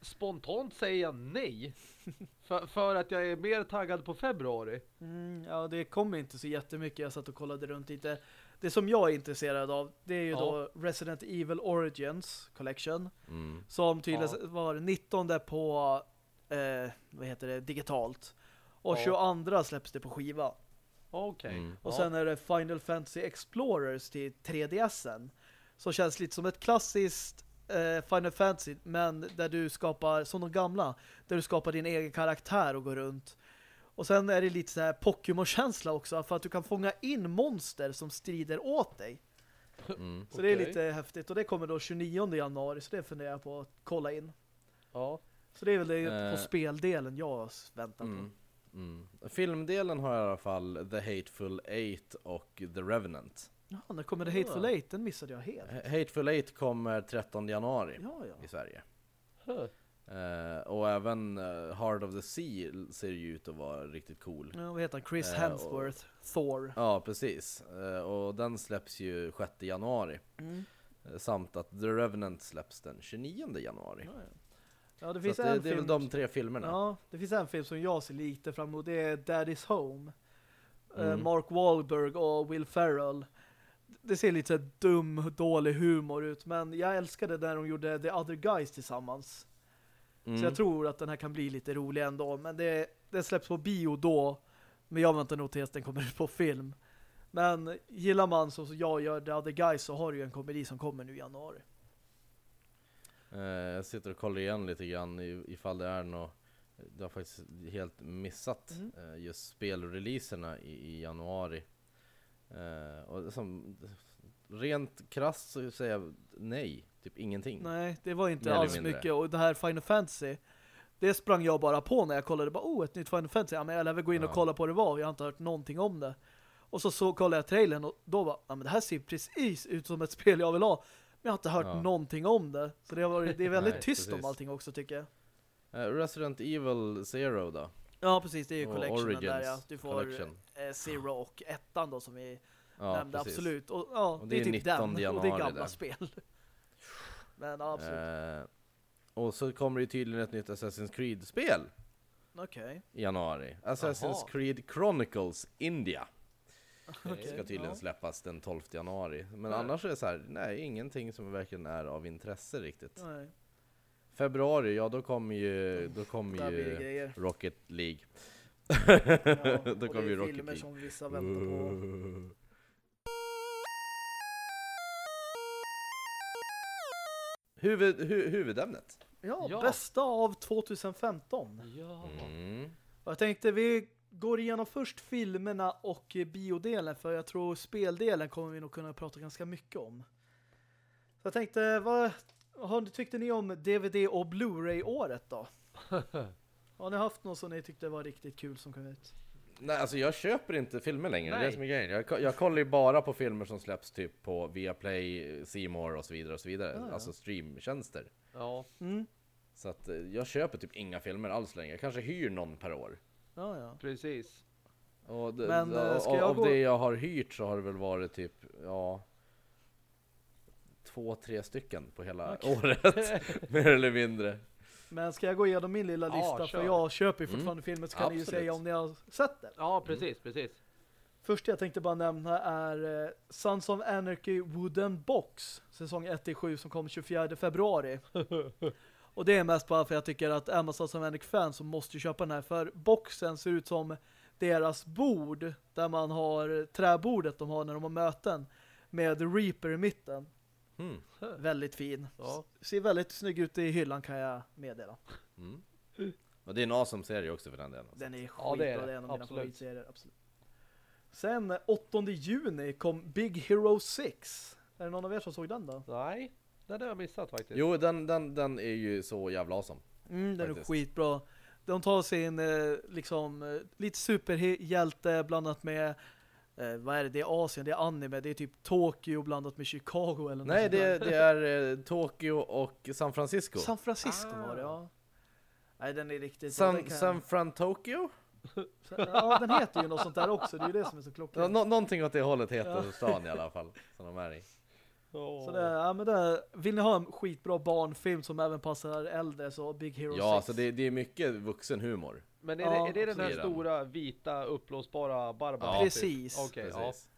Spontant säger jag nej. för, för att jag är mer taggad på februari. Mm, ja, det kommer inte så jättemycket. Jag satt och kollade runt lite. Det som jag är intresserad av, det är ju Ja. då Resident Evil Origins Collection. Mm. Som tydligen Ja. var 19 på, eh, vad heter det, digitalt. Och Ja. 22 släpps det på skiva. Okej. Mm. Och sen är det Final Fantasy Explorers till 3DSen. Som känns lite som ett klassiskt eh, Final Fantasy, men där du skapar, som de gamla, där du skapar din egen karaktär och går runt. Och sen är det lite så här Pokémon-känsla också, för att du kan fånga in monster som strider åt dig. Mm. Så det är lite häftigt. Och det kommer då 29 januari, så det funderar jag på att kolla in. Ja. Så det är väl det Eh. på speldelen jag väntar på. Mm. Mm. Filmdelen har i alla fall The Hateful Eight och The Revenant. Ja, när kommer det Hateful. Eight? Den missade jag helt. H- Hateful Eight kommer 13 januari Ja, i ja. Sverige. Huh. Eh, och även uh, Heart of the Sea ser ju ut att vara riktigt cool. ja vad heter han? Chris Eh, och- Hemsworth, Thor. Ja, precis. Och den släpps ju 6 januari. Mm. Samt att The Revenant släpps den 29 januari. Ja, ja. ja, det finns det, en det är väl de tre filmerna. Ja, det finns en film som jag ser lite fram emot. Det är Daddy's Home. Mm. Mark Wahlberg och Will Ferrell. Det ser lite så dum, dålig humor ut. Men jag älskade när de gjorde The Other Guys tillsammans. Mm. Så jag tror att den här kan bli lite rolig ändå. Men det, det släpps på bio då. Men jag väntar nog tills den kommer ut på film. Men gillar man så som jag gör The Other Guys så har du ju en komedi som kommer nu i januari. Eh, jag sitter och kollar igen lite grann i- ifall det är något Jag har faktiskt helt missat Mm. eh, just spelreleaserna i, i januari Eh, Och som, rent krasst så säger jag nej, typ ingenting Nej, det var inte alls mindre. mycket. Och det här Final Fantasy, det sprang jag bara på när jag kollade. Bara, oh, ett nytt Final Fantasy. Ja, men jag lär gå in och kolla på det var. Jag har inte hört någonting om det. Och så, så kollade jag trailern och då var ja, men det här ser precis ut som ett spel jag vill ha. Men jag har inte hört Ja. någonting om det. Så det, varit, det är väldigt Nej, tyst precis. om allting också tycker jag. Eh, Resident Evil Zero då? Ja, precis. Det är ju collectionen där ja. Du får Collection. eh, Zero och ettan då som vi Ja, nämnde. precis. Absolut. Och, ja, Och det, är typ 19 den. Och det är januari gamla där. spel. Men absolut. Eh, och så kommer det tydligen ett nytt Assassin's Creed-spel Okej. i januari. Assassin's Jaha. Creed Chronicles India Okej, ska tydligen ja. släppas den 12 januari. Men Nej. annars är det så här, nej, ingenting som verkligen är av intresse riktigt. Nej, Februari, ja då kommer ju, då kommer det ju. Rocket League. Ja, då och det kommer ju är Rocket filmer League. som vissa väntar på. Huvud, hu, huvudämnet. Ja, Ja. bästa av 2015. Ja. Mm. Och jag tänkte vi går igenom först filmerna och eh, biodelen för jag tror speldelen kommer vi nog kunna prata ganska mycket om. Så jag tänkte, vad har, tyckte ni om DVD och Blu-ray-året då? Har ni haft något som ni tyckte var riktigt kul som kom ut? Nej, alltså jag köper inte filmer längre, det är Nej. det som är grejen. Jag, jag kollar ju bara på filmer som släpps typ på Viaplay, C More och så vidare och så vidare. Ja, ja. Alltså streamtjänster. Ja. Mm. Så att eh, jag köper typ inga filmer alls längre. Jag kanske hyr någon per år. Ja, ja. Precis. Och det, Men, eh, ska av, jag av gå- det jag har hyrt så har det väl varit typ, ja Två, tre stycken på hela året. Mer eller mindre. Men ska jag gå igenom min lilla Ja, lista? kör. för jag köper ju Mm. fortfarande filmen så kan ni ju Absolut. säga om ni har sett den. Ja, precis, precis. Första jag tänkte bara nämna är eh, Sons of Anarchy Wooden Box, säsong 1-7 som kom 24 februari. Och det är mest bara för jag tycker att är man Sons of Anarchy-fan så måste ju köpa den här. För boxen ser ut som deras bord, där man har träbordet de har när de har möten, med Reaper i mitten. Mm. Väldigt fin. Ja. Ser väldigt snygg ut i hyllan kan jag meddela. Mm. Och det är en awesome serie också för den delen. Den är skitbra, Ja, det det är är, det. en av mina Absolut. favoritserier. Absolut. Sen eh, 8 juni kom Big Hero 6. Är det någon av er som såg den då? Nej, den har jag missat faktiskt. Jo, den, den, den är ju så jävla awesome. Mm, den är Faktiskt. skitbra. De tar sin eh, liksom eh, lite superhjälte blandat med eh, vad är det? Det är Asien, det är anime, det är typ Tokyo blandat med Chicago eller något Nej, det, det är eh, Tokyo och San Francisco. San Francisco Ah. var det, ja. Nej, den är riktigt. San, kan- San Fran Tokyo? Ja, den heter ju något sånt där också. Det är ju det som är så Ja, klockrent. nå- någonting åt det hållet heter Ja. stan i alla fall. Som de är i. Så det, ja, men det, vill ni ha en skitbra barnfilm som även passar äldre så Big Hero Ja, 6. så det, det är mycket vuxen humor. Men är, Ja, det, är det den här stora vita uppblåsbara Barbara? Ja. Precis. Okej, ja. Precis.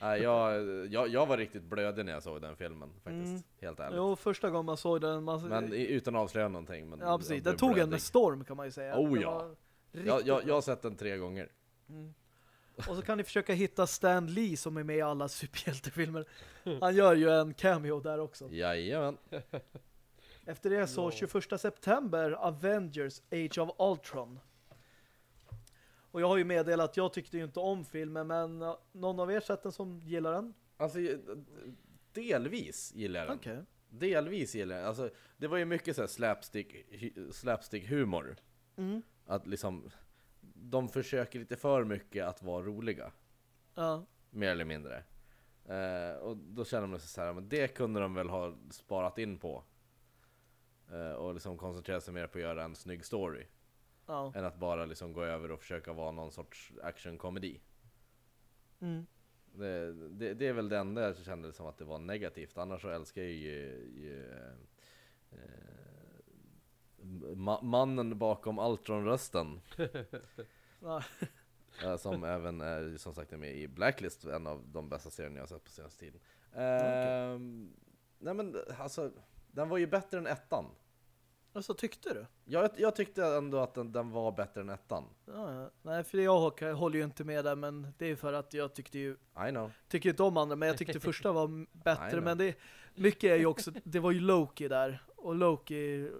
Nej, jag, jag, jag var riktigt blödig när jag såg den filmen faktiskt. Mm. Helt ärligt. Jo, första gången man såg den man, Men utan att avslöja någonting. Men Ja, precis. Den tog en blödig. med storm kan man ju säga. Oh, ja. Jag, jag, jag har sett den tre gånger. Mm. Och så kan ni försöka hitta Stan Lee som är med i alla superhjältefilmer. Han gör ju en cameo där också. Jajamän. Efter det så Ja. 21 september Avengers Age of Ultron. Och jag har ju meddelat att jag tyckte ju inte om filmen men uh, någon av er sett den som gillar den? Alltså, delvis gillar jag den. Okej. Delvis gillar jag den. Alltså, det var ju mycket så här slapstick, slapstick humor. Mm. Att liksom, de försöker lite för mycket att vara roliga. Ja. Mer eller mindre. Eh, och då känner man sig så här, men det kunde de väl ha sparat in på. Eh, och liksom koncentrera sig mer på att göra en snygg story. Ja. Än att bara liksom gå över och försöka vara någon sorts actionkomedi. Mm. Det, det, det är väl det enda jag kände som att det var negativt. Annars så älskar jag ju, ju eh, ma- mannen bakom eh, som även är som sagt är med i Blacklist, en av de bästa serierna jag har sett på senaste tiden. Ehm, nej men alltså, den var ju bättre än ettan. Och så tyckte du? Jag, jag tyckte ändå att den, den var bättre än ettan. Ja, ja. Nej, för jag håller- ju inte med där, men det är för att jag tyckte ju I know. tycker inte om andra, men jag tyckte första var bättre, men det mycket är ju också, det var ju Loki där, och Loki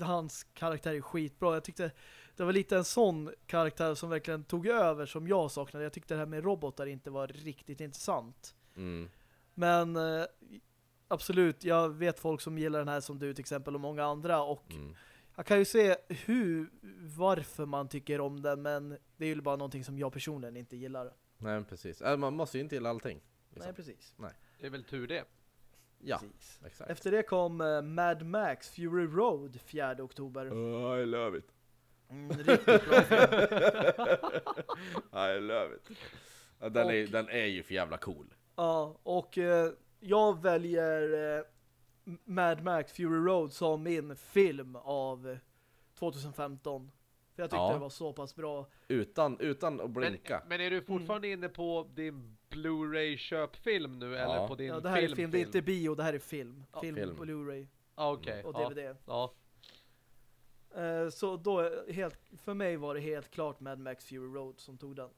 hans karaktär är skitbra. Jag tyckte det var lite en sån karaktär som verkligen tog över som jag saknade. Jag tyckte det här med robotar inte var riktigt intressant. Mm. Men eh, absolut, jag vet folk som gillar den här som du till exempel och många andra och Mm. jag kan ju se hur, varför man tycker om den men det är ju bara någonting som jag personligen inte gillar. Nej precis. Äh, man måste ju inte gilla allting. Liksom. Nej, precis. Det är väl tur det. Ja, precis. exakt. Efter det kom eh, Mad Max Fury Road 4 oktober. Oh, I love it. Mm, riktigt bra. I love it. Ja, den, är, Och- den är ju för jävla cool. Ja, och eh, jag väljer eh, Mad Max Fury Road som min film av eh, 2015. För jag tyckte Ja. det var så pass bra. Utan, utan att Men, blinka. men är du fortfarande inne på din Blu-ray köpfilm nu eller Ja. på din Ja, det här är film? film, det är inte bio, det här är film. Ja, film, film. Blu-ray Ah, Okej, och. DVD. ja. Eh, så då, helt, för mig var det helt klart Mad Max Fury Road som tog den.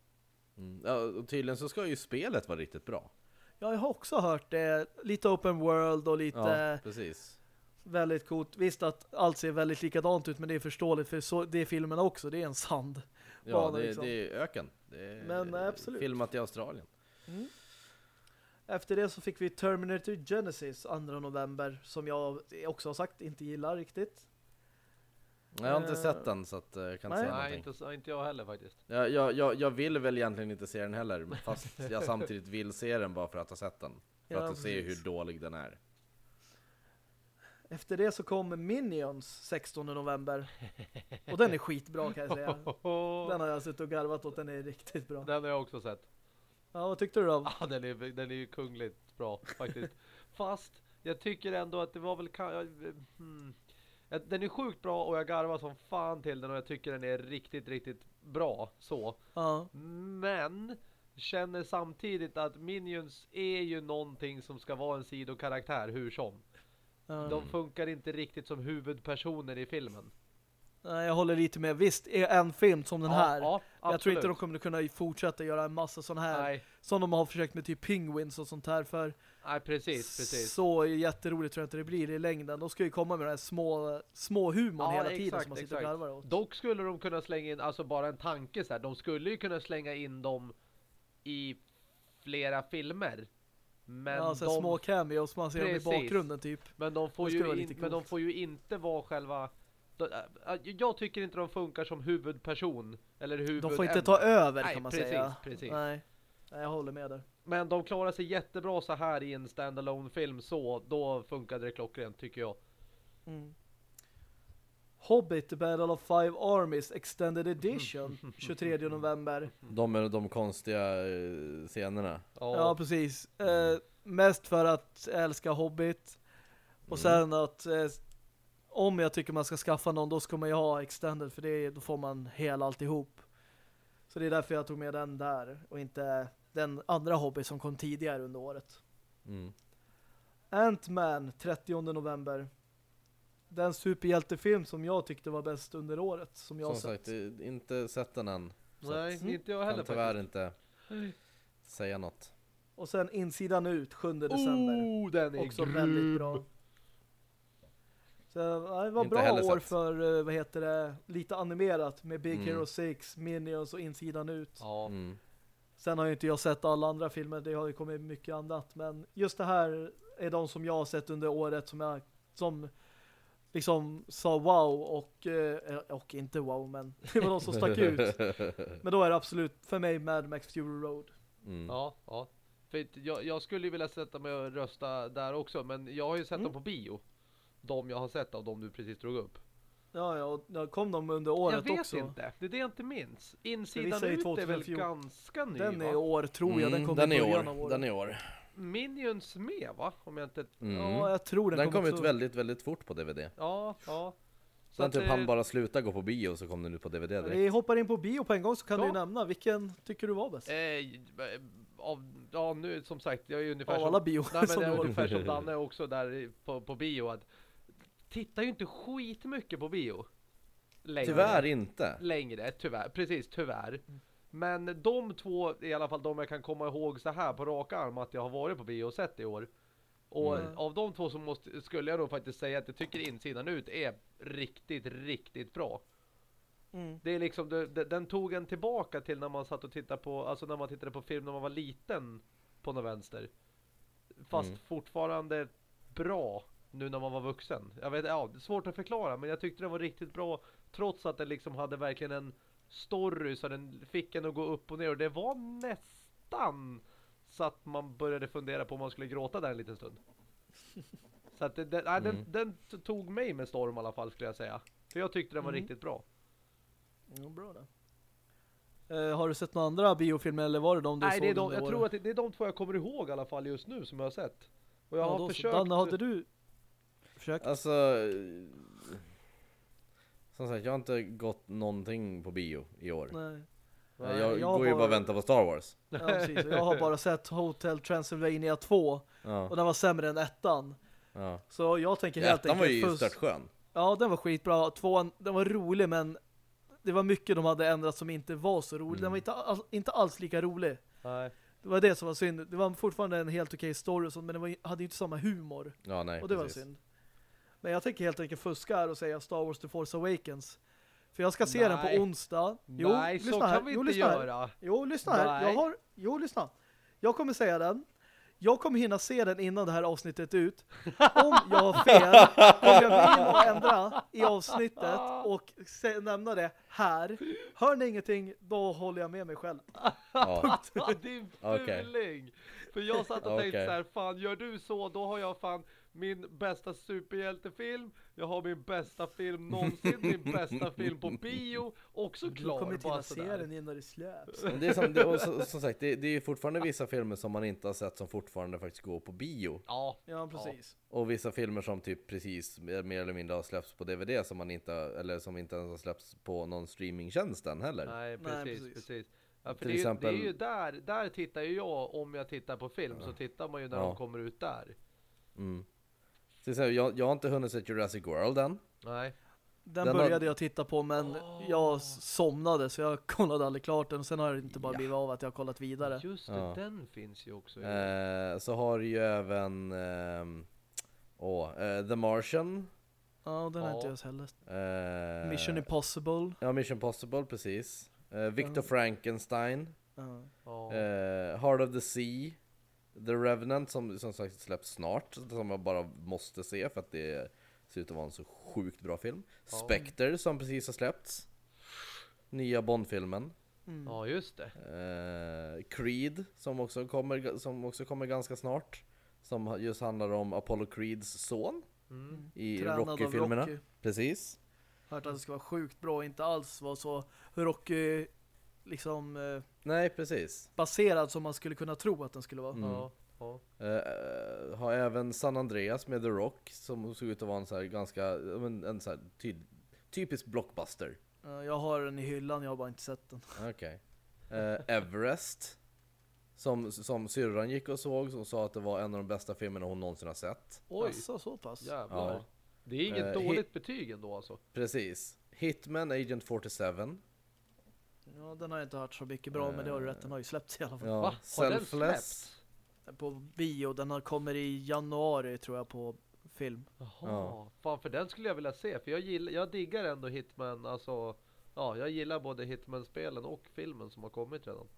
Mm. Ja, och tydligen så ska ju spelet vara riktigt bra. Ja, jag har också hört det. Lite open world och lite Ja, precis. väldigt coolt. Visst att allt ser väldigt likadant ut, men det är förståeligt för så, det är filmerna också. Det är en sand. Ja, det, liksom. det är öken. Det är Men, eh, absolut. filmat i Australien. Efter det så fick vi Terminator Genesis 2 november som jag också har sagt inte gillar riktigt. Jag har inte Eh, sett den så att eh, jag kan inte säga Nej, någonting. inte, inte jag heller faktiskt. Jag, jag, jag, jag vill väl egentligen inte se den heller, fast jag samtidigt vill se den bara för att ha sett den. För Ja, att se hur dålig den är. Efter det så kommer Minions 16 november. Och den är skitbra kan jag säga. Den har jag suttit och garvat åt, den är riktigt bra. Den har jag också sett. Ja, vad tyckte du då? Ja, den är, den är ju kungligt bra faktiskt. Fast jag tycker ändå att det var väl... ka- ja, Hmm. Den är sjukt bra och jag garvar som fan till den och jag tycker den är riktigt, riktigt bra. Så. Ja, Men känner samtidigt att Minions är ju någonting som ska vara en sidokaraktär hur som. ja. De funkar inte riktigt som huvudpersoner i filmen. Nej, jag håller lite med. Visst, är en film som den Ja, här. ja, jag tror inte de kommer kunna fortsätta göra en massa sån här. Nej, Som de har försökt med typ Penguins och sånt här. För nej, precis, precis. så jätteroligt tror jag inte det blir i längden. De ska ju komma med den här små, små humorn Ja, hela tiden exakt, som man sitter exakt. och åt. Dock skulle de kunna slänga in, alltså bara en tanke så här, de skulle ju kunna slänga in dem i flera filmer. Men, ja, så de, små cameos man ser dem i Precis. bakgrunden typ. men, de får ju in, men de får ju inte vara själva... äh, äh, Jag tycker inte de funkar som huvudperson. Eller huvud De får inte ta över Nej, kan man precis, säga. precis. Nej. Nej, jag håller med där. Men de klarar sig jättebra så här i en standalone film så då funkade det klockrent tycker jag. Mm. Hobbit Battle of Five Armies Extended Edition 23 november. De är de konstiga eh, scenerna. Ja, precis. Eh, mest för att jag älskar Hobbit. Och sen att eh, om jag tycker man ska skaffa någon då ska man ju ha Extended för det, då får man hela alltihop. Så det är därför jag tog med den där och inte den andra Hobbit som kom tidigare under året. Mm. Ant-Man 30 november. Den superhjältefilm som jag tyckte var bäst under året som jag Som sett. sagt, eh, inte sett den än. Så Nej, att- inte jag heller kan tyvärr faktiskt. inte säga något. Och sen Insidan ut 7 december. Oh, den är Också grym. väldigt bra. Så ja, det var Inte bra år sett. för, eh, vad heter det, lite animerat med Big Mm. Hero 6, Minions och Insidan ut. Ja. Mm. Sen har ju inte jag sett alla andra filmer, det har ju kommit mycket annat. Men just det här är de som jag har sett under året som jag som liksom sa wow och, eh, och inte wow, men det var de som stack ut. Men då är det absolut för mig Mad Max Fury Road. Mm. Ja, ja. För jag, jag skulle ju vilja sätta mig och rösta där också, men jag har ju sett Mm. dem på bio. De jag har sett av dem du precis drog upp. Ja, ja, och kom de under året jag vet också. inte, det är det jag inte minns. Insidan ut är väl 2014. ganska ny Den är i år tror jag, den Mm, kom den i början år. av året. Den är år. Minions med va? Om jag inte... Mm. Ja, jag tror den, Den kom ut också- väldigt, väldigt fort på DVD. Ja, ja. Sen att typ det- han bara sluta gå på bio så kom den ut på DVD direkt. Vi hoppar in på bio på en gång så kan Ja. du ju nämna vilken tycker du var bäst? Eh, av, ja nu som sagt, jag är ju ungefär Av som... alla bio Nej, men som jag är ungefär som Danne också där i- på, på bio. Att, tittar ju inte skitmycket på bio. Längre. Tyvärr inte. Längre, tyvärr. Precis, tyvärr. Men de två, i alla fall de jag kan komma ihåg så här på rak arm att jag har varit på bio och sett i år. Och Mm. av de två så måste, skulle jag nog faktiskt säga att jag tycker insidan ut är riktigt, riktigt bra. Mm. Det är liksom, det, det, den tog en tillbaka till när man satt och tittade på, alltså när man tittade på film när man var liten på någon vänster. Fast Mm. fortfarande bra nu när man var vuxen. Jag vet, ja, det är svårt att förklara men jag tyckte det var riktigt bra trots att det liksom hade verkligen en story så den fick en att gå upp och ner och det var nästan så att man började fundera på om man skulle gråta där en liten stund. Så att det, det, nej, Mm. den, den tog mig med storm i alla fall skulle jag säga. För jag tyckte den var Mm. riktigt bra. Ja, bra det. Eh, har du sett några andra biofilmer eller var det de du Nej, såg det är de, under jag året? tror att det, det är de två jag kommer ihåg i alla fall just nu som jag har sett. Och jag ja, har då försökt... Danne, hade du försökt? Alltså... eh, Som sagt, jag har inte gått någonting på bio i år. Nej. Nej, jag, jag går ju bara- bara och väntar på Star Wars. Ja, precis. Jag har bara sett Hotel Transylvania 2 Ja, och den var sämre än ettan. ja. Så jag tänker helt Ettan var ju enkelt stört skön. Ja, den var skitbra. Tvåan, den var rolig men det var mycket de hade ändrat som inte var så rolig. Den Mm. var inte, all, inte alls lika rolig. Nej. Det var det som var synd. Det var fortfarande en helt okej story och sånt, men det var, hade ju inte samma humor. Ja, nej, och det precis. var synd. Men jag tänker helt enkelt fuska här och säga Star Wars The Force Awakens. För jag ska se den Nej. på onsdag. Jo, Nej, så lyssna kan här. vi jo, inte lyssna här. göra. Jo, lyssna här. Nej. Jag har, jo, lyssna. Jag kommer säga den. Jag kommer hinna se den innan det här avsnittet är ut. Om jag har fel kommer jag gå in och ändra i avsnittet och se, nämna det här. Hör ni ingenting, då håller jag med mig själv. Ja. Din Okej. fuling! För jag satt och tänkte Okej. så här, fan gör du så, då har jag fan min bästa superhjältefilm, jag har min bästa film någonsin, min bästa film på bio, också Du klar. kommer inte bara hinna se den innan det släpps. Det är som, det, och så, som sagt, det, det är ju fortfarande vissa filmer som man inte har sett som fortfarande faktiskt går på bio. Ja, Ja, precis. Och vissa filmer som typ precis mer eller mindre har släppts på DVD som man inte, eller som inte ens har släppts på någon streamingtjänst än heller. nej precis, Nej, precis. precis. Ja, för Till det, är ju- exempel- det är ju där, där tittar ju jag, om jag tittar på film, så tittar man ju när Ja. de kommer ut där. Mm. Till exempel, jag, jag har inte hunnit se Jurassic World än. Nej. Den, Den har- började jag titta på men jag s- somnade så jag kollade aldrig klart den. Sen har det inte bara Ja. blivit av att jag har kollat vidare. Just det, Ja. den finns ju också. Eh, så har ju även ehm, åh, eh, The Martian. Ja, den har Ja. inte jag heller. eh, Mission Impossible. Ja, Mission Possible, precis. Eh, Victor. Frankenstein. Eh, Heart of the Sea. The Revenant som som sagt släpps snart. Som jag bara måste se för att det ser ut att vara en så sjukt bra film. Ja. Spectre som precis har släppts. Nya Bond-filmen. Mm. ja, just det. Eh, Creed som också, kommer, som också kommer ganska snart. Som just handlar om Apollo Creeds son Mm. i Rocky-filmerna. Rocky. Precis. Hört att det ska vara sjukt bra inte alls vara så Rocky liksom eh, Nej, precis. baserad som man skulle kunna tro att den skulle vara. Mm. Ja, ja. Eh, har även San Andreas med The Rock som såg ut att vara en så här ganska, men en så här ty, typisk blockbuster. Eh, jag har den i hyllan, jag har bara inte sett den. Okej. Eh, Everest. Som, som syrran gick och såg och sa att det var en av de bästa filmerna hon någonsin har sett. Oj, Alltså, så pass. jävlar. Ja. Det är inget dåligt betyg ändå alltså. Precis. Hitman Agent 47. Ja, den har jag inte hört så mycket bra, men det har du rätt. Den har ju släppts i alla fall. Ja, Va? Har den Selfless. släppts? På bio, den har, kommer i januari tror jag på film. Jaha, Ja. fan för den skulle jag vilja se. För jag, gillar, jag diggar ändå Hitman, alltså Ja, jag gillar både Hitman-spelen och filmen som har kommit redan.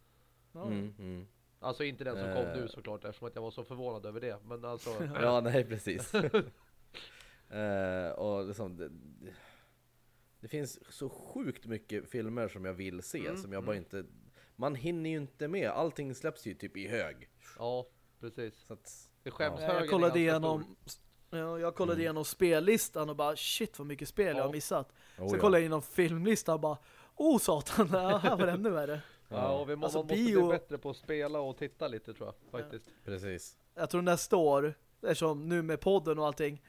Ja. Mm, mm. Alltså inte den som kom Eh. nu såklart eftersom att jag var så förvånad över det. Men alltså, Ja, nej precis. Eh, och liksom, det, det finns så sjukt mycket filmer som jag vill se Mm, som jag bara inte... Man hinner ju inte med, allting släpps ju typ i hög. ja, precis. Så att, Det skäms Ja. Ja, jag kollade igenom ja, jag kollade Mm. igenom spellistan och bara shit vad mycket spel jag Ja. har missat. oh, Sen ja. kollade jag igenom filmlistan och bara oh satan, det här var ännu värre. Ja, och vi må, Alltså, man måste bio- bli bättre på att spela och titta lite tror jag faktiskt. Precis. Jag tror nästa år, eftersom nu med podden och allting,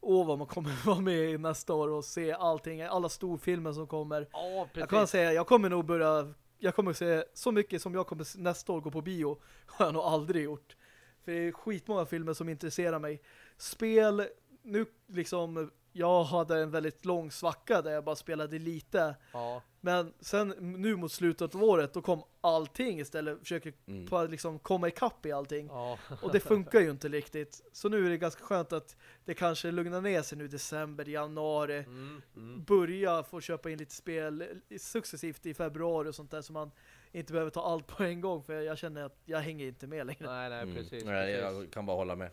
åh vad man kommer vara med i nästa år och se allting, alla storfilmer som kommer. Ja, Jag kan precis. säga, jag kommer nog börja jag kommer se så mycket som jag kommer nästa år gå på bio har jag nog aldrig gjort. För det är skitmånga filmer som intresserar mig. Spel, nu liksom jag hade en väldigt lång svacka där jag bara spelade lite. Ja, Men sen nu mot slutet av året då kom allting istället. Försöker Mm. på att liksom komma ikapp i allting. ja. Och det funkar ju inte riktigt. Så nu är det ganska skönt att det kanske lugnar ner sig nu i december, januari. Mm, mm. Börja få köpa in lite spel successivt i februari och sånt där så man inte behöver ta allt på en gång för jag känner att jag hänger inte med längre. Nej, nej, Mm. precis. Nej, precis. jag kan bara hålla med.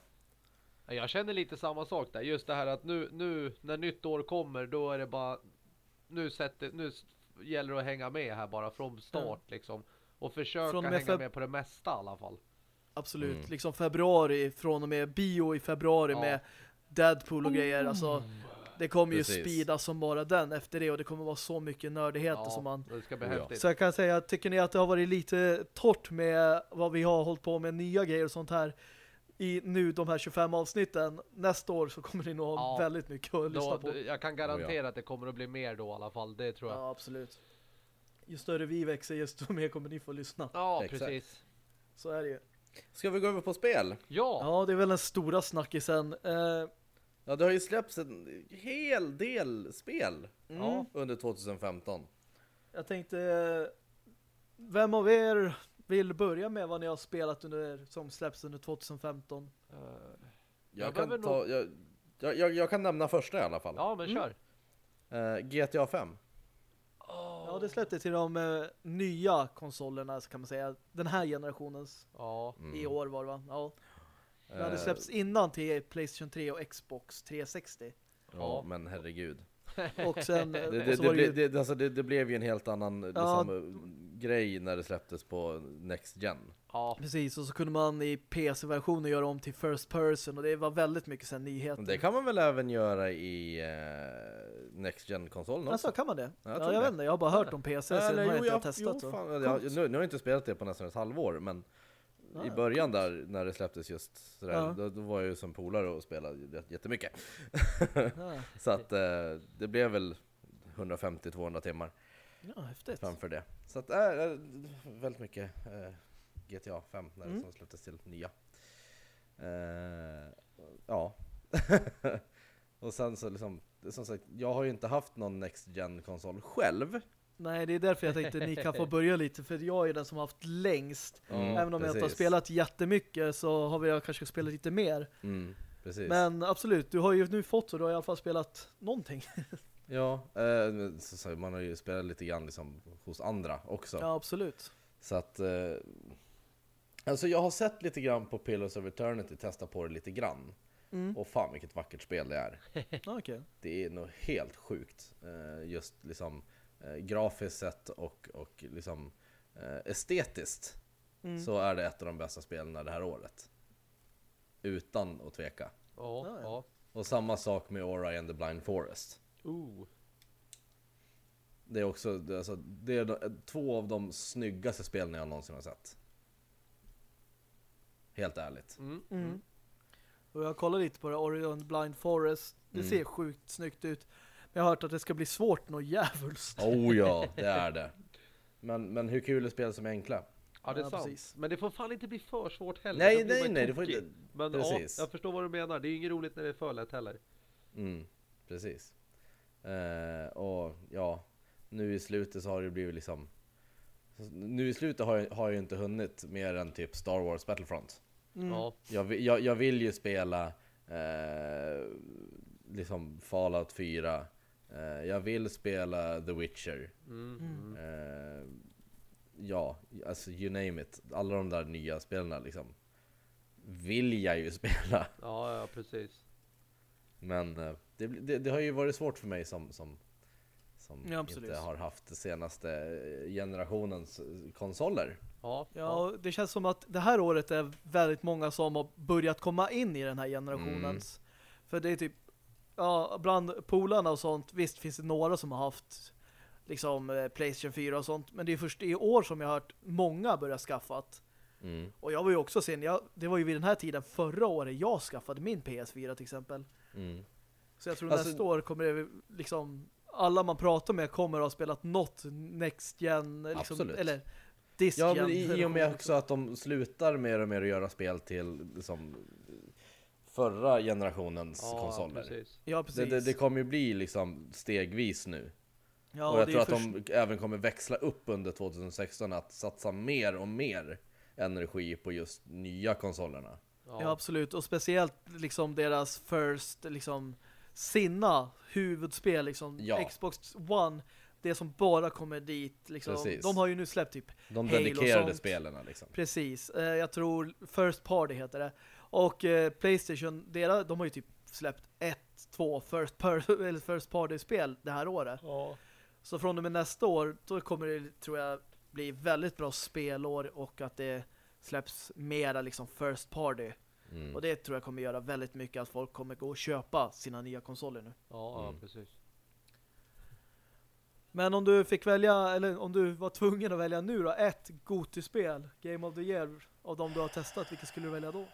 Ja, Jag känner lite samma sak där. Just det här att nu, nu när nytt år kommer, då är det bara... Nu, sätter, nu gäller att hänga med här bara från start liksom. Och försöka Från med hänga med på det mesta i alla fall. Absolut. Mm. Liksom februari från och med bio i februari Ja. med Deadpool och grejer. Alltså, det kommer ju Precis. speeda som bara den efter det och det kommer vara så mycket nördigheter som man... det ska bli ja. häftigt. Så jag kan säga, tycker ni att det har varit lite torrt med vad vi har hållit på med nya grejer och sånt här i nu de här 25 avsnitten. Nästa år så kommer ni nog ha Ja. väldigt mycket att lyssna Då, på. då- jag kan garantera att det kommer att bli mer då i alla fall, det tror jag. Ja, absolut. Ju större vi växer, desto mer kommer ni få lyssna. Ja, Exakt. precis. Så är det ju. Ska vi gå över på spel? Ja, Ja, det är väl den stora snackisen. Eh, Ja, det har ju släppts en hel del spel mm, under 2015. Jag tänkte, vem av er vill börja med vad ni har spelat under som släpps under 2015? Eh, Jag, Jag kan, ta, jag, jag, jag, jag kan nämna första i alla fall. ja men kör. Eh, GTA 5. Ja, det släppte till de eh, nya konsolerna så kan man säga. Den här generationens Ja, i år var det va? Ja. Det hade Mm. Släppts innan till Playstation 3 och Xbox 360. Ja, men herregud. Och sen Det, det, så det, ju- det, alltså det, det blev ju en helt annan liksom, grej när det släpptes på Next Gen. Ja, Precis, och så kunde man i PC-versionen göra om till first person och det var väldigt mycket sen nyheter. Det kan man väl även göra i eh, Next Gen-konsolen också? Alltså, kan man det? jag Ja, jag det. vet inte, jag har bara hört om PC, sen Eller, har jag jo, inte jag- testat. jo, så. fan, jag, nu, nu har jag inte spelat det på nästan ett halvår, men i början där när det släpptes just sådär, Ja. då, då var jag ju som polare och spelade jät- jättemycket. Ja, Så att eh, det blev väl 150-200 timmar ja, häftigt. framför det. Så att äh, väldigt mycket eh, GTA 5 när det Mm. som släpptes till nya. Eh, ja. och sen så liksom, som sagt, jag har ju inte haft någon Next Gen-konsol själv. Nej, det är därför jag tänkte ni kan få börja lite, för jag är den som har haft längst. Mm, Även om jag inte har precis. spelat jättemycket så har jag kanske spelat lite mer. Mm, precis. Men absolut, du har ju nu fått så du har i alla fall spelat någonting. Ja, eh, så, så, man har ju spelat lite grann liksom hos andra också. Ja, absolut. Så att... Eh, alltså jag har sett lite grann på Pillars of Eternity, testa på det lite grann. Mm. Och fan vilket vackert spel det är. Ja, Okej. Det är nog helt sjukt. Eh, just liksom eh, grafiskt sett och, och liksom eh, estetiskt. Mm. Så är det ett av de bästa spelen det här året. Utan att tveka. ja, Ja, ja. Och samma sak med Ori and the Blind Forest. Ooh. Det är också, det är alltså, det är två av de snyggaste spelen jag någonsin har sett. Helt ärligt. Mm. Mm. Och jag kollar lite på det, Orion Blind Forest. Det Mm. ser sjukt snyggt ut. Jag har hört att det ska bli svårt något djävulskt. Oh ja, det är det. Men, men hur kul är spel som är enkla? Ja, det är Ja, sant. precis. Men det får fan inte bli för svårt heller. Nej, nej, nej, det får inte- Men precis. ja, jag förstår vad du menar. Det är ju inget roligt när det är för lätt heller. Mm, precis. Eh, och ja, nu i slutet så har det blivit liksom... Nu i slutet har jag, har jag ju inte hunnit mer än typ Star Wars Battlefront. Mm. Ja. Jag, jag, jag vill ju spela eh, liksom Fallout 4. Eh, jag vill spela The Witcher. Mm. Mm. Mm. Eh, ja, alltså you name it. Alla de där nya spelen liksom. Vill jag ju spela. Ja, ja, precis. Men eh, det, det, det har ju varit svårt för mig som, som, som Ja, inte har haft senaste generationens konsoler. Ja, Ja, det känns som att det här året är väldigt många som har börjat komma in i den här generationens. För det är typ, ja, bland polarna och sånt, visst finns det några som har haft liksom eh, Playstation 4 och sånt, men det är först i år som jag har hört många börja skaffat. Mm. Och jag var ju också sen, jag, det var ju vid den här tiden förra året jag skaffade min PS4 till exempel. Mm. Så jag tror Alltså- nästa år kommer det liksom alla man pratar med kommer att ha spelat något Next Gen liksom, Absolut. eller Ja, Gen men i, i och med också att de slutar mer och mer att göra spel till liksom, förra generationens ja konsoler. precis. Ja, Det, precis. det, det kommer ju bli liksom stegvis nu. ja, och jag det tror att först- de även kommer växla upp under 2016 att satsa mer och mer energi på just nya konsolerna. Ja, Ja, absolut. Och speciellt liksom deras first, liksom sina huvudspel, liksom Ja. Xbox One, det som bara kommer dit. Liksom. Precis. De har ju nu släppt typ, De Halo dedikerade spelen liksom. precis, eh, jag tror First Party heter det. Och eh, Playstation, deras, de har ju typ släppt ett, två First, per, eller first Party-spel det här året. ja. Så från och med nästa år, då kommer det, tror jag, bli väldigt bra spelår och att det släpps mera liksom First Party. Mm. Och det tror jag kommer göra väldigt mycket att folk kommer gå och köpa sina nya konsoler nu. Ja, ja, Mm. precis. Men om du fick välja, eller om du var tvungen att välja nu då, ett Goti-spel, Game of the Year, av de du har testat, vilket skulle du välja då?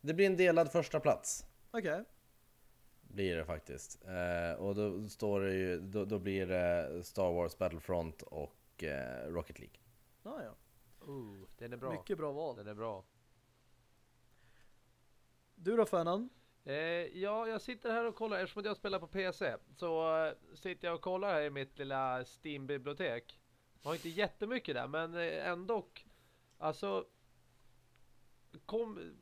Det blir en delad första plats Okej. Blir det faktiskt. Eh, och då står det ju, då, då blir det Star Wars Battlefront och eh, Rocket League. Ja, ja. Uh, den är bra. Mycket bra val. Den är bra. Du då, Fernan? Eh, ja, jag sitter här och kollar, eftersom jag spelar på PC så eh, sitter jag och kollar här i mitt lilla Steam-bibliotek. Jag har inte jättemycket där, men eh, ändå. Alltså, kom,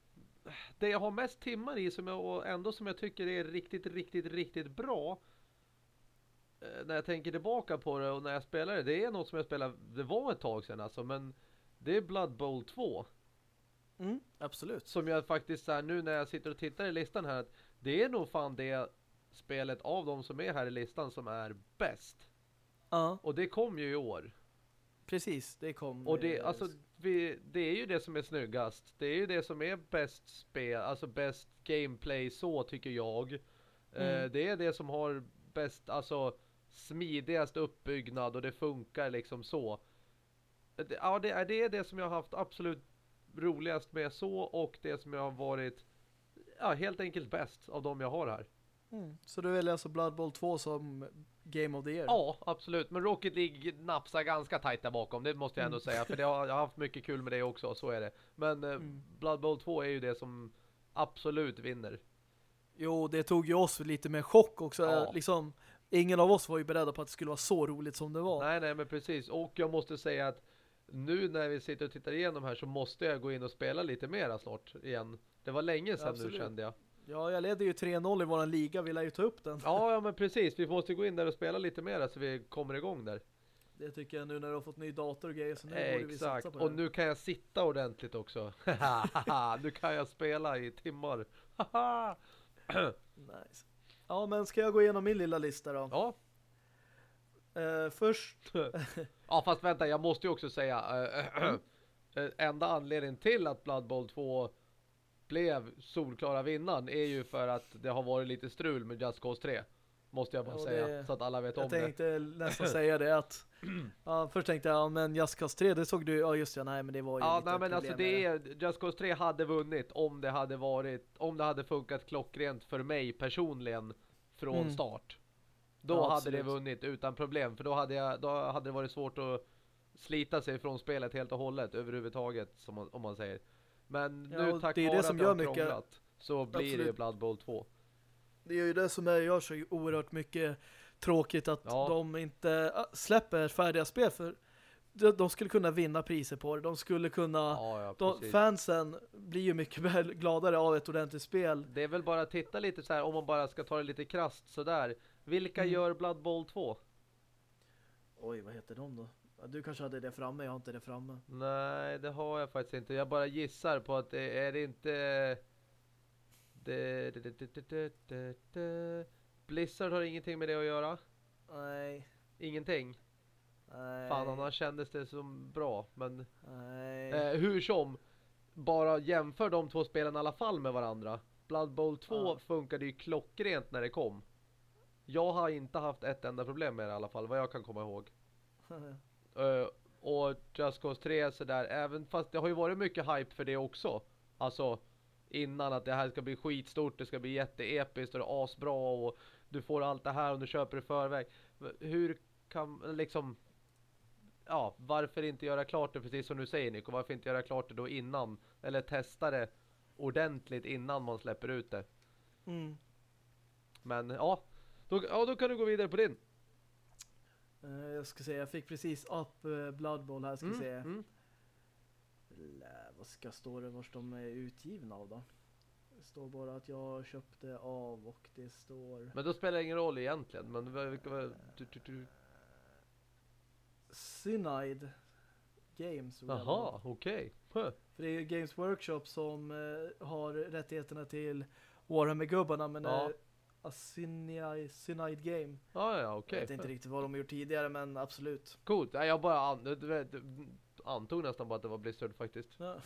det jag har mest timmar i som jag, och ändå som jag tycker är riktigt, riktigt, riktigt bra eh, när jag tänker tillbaka på det och när jag spelar det, det är något som jag spelade, det var ett tag sedan alltså, men det är Blood Bowl 2 Mm, absolut. som jag faktiskt så här, nu när jag sitter och tittar i listan här att det är nog fan det spelet av de som är här i listan som är bäst. Ja, Och det kom ju i år. Precis. Det kom. Och det, eh, alltså, vi, det är ju det som är snyggast. Det är ju det som är bäst spel, alltså bäst gameplay så tycker jag. Eh, Mm. det är det som har bäst, alltså smidigast uppbyggnad och det funkar liksom så. Eh, det- Ja, det är, det är det som jag har haft absolut roligast med så och det som jag har varit ja, helt enkelt bäst av de jag har här. Mm. Så du väljer alltså Blood Bowl 2 som Game of the Year? Ja, absolut. Men Rocket League napsar ganska tajt där bakom. Det måste jag ändå Mm. säga. För har, jag har haft mycket kul med det också. Så är det. Men eh, Mm. Blood Bowl 2 är ju det som absolut vinner. Jo, det tog ju oss lite med chock också. Ja. Liksom, ingen av oss var ju beredda på att det skulle vara så roligt som det var. Nej, nej, men precis. Och jag måste säga att nu när vi sitter och tittar igenom här så måste jag gå in och spela lite mera snart igen. Det var länge sedan Absolut. nu kände jag. Ja, jag ledde ju 3-0 i våran liga. Vi lär ju ta upp den. Ja, ja, men precis. Vi måste gå in där och spela lite mera så vi kommer igång där. Det tycker jag nu när du har fått ny dator och grejer. Så nu borde vi Exakt. satsa på Och det. nu kan jag sitta ordentligt också. nu kan jag spela i timmar. Nice. Ja, men ska jag gå igenom min lilla lista då? ja. Eh, först... Ja, fast vänta, jag måste ju också säga äh, äh, enda anledningen till att Blood Bowl 2 blev solklara vinnaren är ju för att det har varit lite strul med Just Cause 3. Måste jag bara Ja, säga, det- så att alla vet Jag om det. tänkte nästan säga det att... Ja, först tänkte jag, ja, men Just Cause 3, det såg du... Ja, just ja, nej, men det var ju Ja, lite nej men alltså det är Just Cause 3 hade vunnit om det hade varit om det hade funkat klockrent för mig personligen från Mm. start. Då Ja, hade absolut. det vunnit utan problem för då hade jag då hade det varit svårt att slita sig från spelet helt och hållet överhuvudtaget som man, om man säger. Men Ja, nu tack det är det vare som att det gör har mycket- krånglat så blir det Absolut. Blood Bowl 2. Det är ju det som är, gör så oerhört mycket tråkigt att Ja. de inte äh, släpper färdiga spel för de, skulle kunna vinna priser på det. De skulle kunna... Ja, ja, de, fansen blir ju mycket gladare av ett ordentligt spel. Det är väl bara att titta lite så här om man bara ska ta det lite krasst sådär. Vilka Mm. gör Blood Bowl 2? Oj, vad heter de då? Ja, Du kanske hade det framme, jag har inte det framme. Nej, det har jag faktiskt inte. Jag bara gissar på att det är det inte... Det, det, det. Blizzard har ingenting med det att göra. Nej. Ingenting. Nej. Fan, annars kändes det som bra. Men Nej. eh, hur som, bara jämför de två spelen i alla fall med varandra. Blood Bowl 2 Ja. funkade ju klockrent när det kom. Jag har inte haft ett enda problem med det i alla fall, vad jag kan komma ihåg. Eh, och Just Cause 3 sådär, även fast det har ju varit mycket hype för det också. Alltså innan att det här ska bli skitstort, det ska bli jätteepiskt och det är asbra och du får allt det här och du köper det i förväg. Hur kan liksom ja, varför inte göra klart det precis som du säger Nico, varför inte göra klart det då innan eller testa det ordentligt innan man släpper ut det. Mm. Men ja, då, ja, då kan du gå vidare på din. Eh, Jag ska se, jag fick precis upp eh, Blood Bowl här, ska Mm, se. mm. Lä, vad ska stå det vart de är utgivna av då? Det står bara att jag köpte av och det står Men då spelar det ingen roll egentligen. Men vilka var... Du, du, du. Cyanide Games. det. Jaha, okej. Huh. För det är Games Workshop som eh, har rättigheterna till Warhammer-gubbarna men Ja. Ja. Cyanide, Cyanide Game. Ja, ja, Jag okej. vet inte riktigt vad de gjort tidigare men absolut. Coolt. Jag bara an, vet, antog nästan bara att det var Blizzard faktiskt. Ja.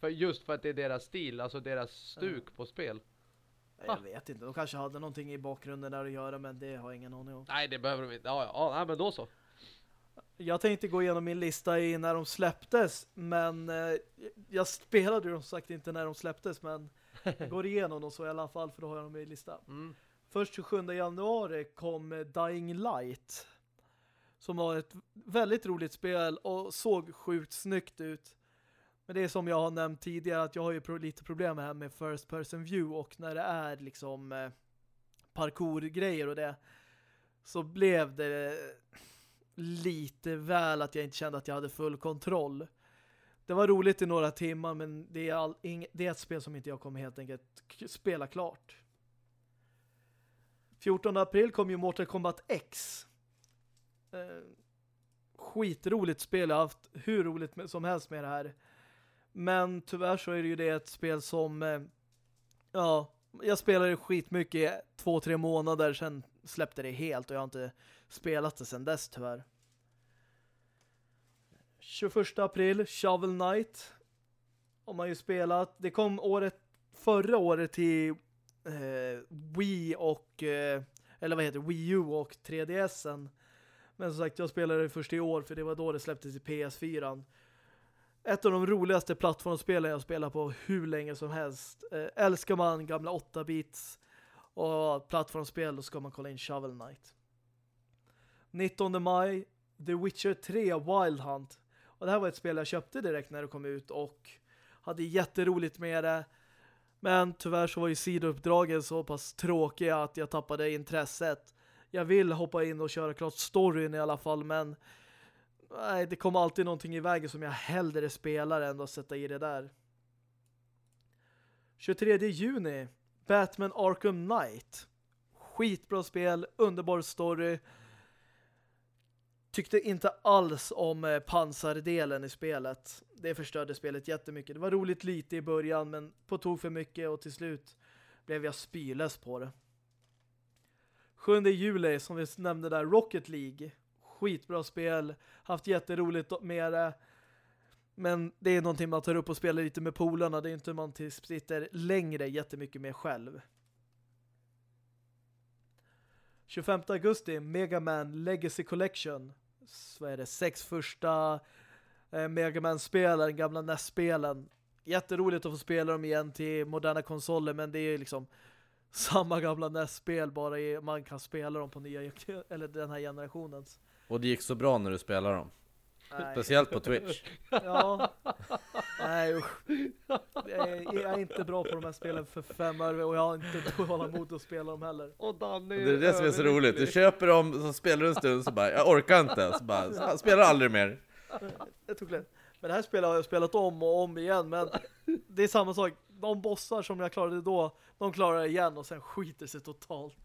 För just för att det är deras stil, alltså deras stuk på spel. Jag vet inte, de kanske hade någonting i bakgrunden där att göra men det har jag ingen aning om. Nej, det behöver de inte. Ja, ja, ja men då så. Jag tänkte gå igenom min lista i när de släpptes, men eh, jag spelade ju som sagt inte när de släpptes, men jag går igenom dem så i alla fall, för då har jag dem i listan. Mm. Först 27 januari kom Dying Light, som var ett väldigt roligt spel och såg sjukt snyggt ut. Men det är som jag har nämnt tidigare att jag har ju lite problem här med first person view och när det är liksom parkourgrejer parkour-grejer och det så blev det eh, lite väl att jag inte kände att jag hade full kontroll. Det var roligt i några timmar men det är, all, det är ett spel som inte jag kommer helt enkelt spela klart. 14 april kom ju Mortal Kombat X. Eh, skitroligt spel. Jag har haft hur roligt som helst med det här. Men tyvärr så är det ju det ett spel som eh, ja, Jag spelade skitmycket i två, tre månader, sen släppte det helt och jag har inte spelat det sen dess tyvärr. 21 april, Shovel Knight. Har man ju spelat. Det kom året förra året till eh, Wii och eh, eller vad heter det, Wii U och 3DSen. Men som sagt, jag spelade det först i år för det var då det släpptes i PS4. Ett av de roligaste plattformsspelen jag spelar på hur länge som helst. Eh, älskar man gamla 8-bits och plattformsspel då ska man kolla in Shovel Knight. 19 maj The Witcher 3 Wild Hunt. Och det här var ett spel jag köpte direkt när det kom ut och hade jätteroligt med det. Men tyvärr så var ju sidouppdragen så pass tråkiga att jag tappade intresset. Jag vill hoppa in och köra klart storyn i alla fall, men nej, det kom alltid någonting i vägen som jag hellre spelar än att sätta i det där. 23 juni Batman Arkham Knight. Skitbra spel, underbar story. Tyckte inte alls om eh, pansardelen i spelet. Det förstörde spelet jättemycket. Det var roligt lite i början men på tog för mycket och till slut blev jag spylös på det. 7 juli som vi nämnde där, Rocket League. Skitbra spel. Haft jätteroligt med det. Men det är någonting man tar upp och spelar lite med polarna. Det är inte man sitter längre jättemycket med själv. 25 augusti, Mega Man Legacy Collection. Så är det sex första eh, Mega Man-spelen, gamla NES-spelen. Jätteroligt att få spela dem igen till moderna konsoler, men det är liksom samma gamla NES-spel, bara i, man kan spela dem på nya, eller den här generationens. Och det gick så bra när du spelade dem. Nej. Speciellt på Twitch. Ja. Nej, usch. Jag är, inte bra på de här spelen för fem öre och jag har inte tålamod att spela dem heller. Och Danny Det är det som är så roligt. Du köper dem, så spelar du en stund, så bara, jag orkar inte. Så bara, spelar aldrig mer. Jag tog det. Men det här spelet har jag spelat om och om igen, men det är samma sak. De bossar som jag klarade då, de klarar jag igen och sen skiter sig totalt.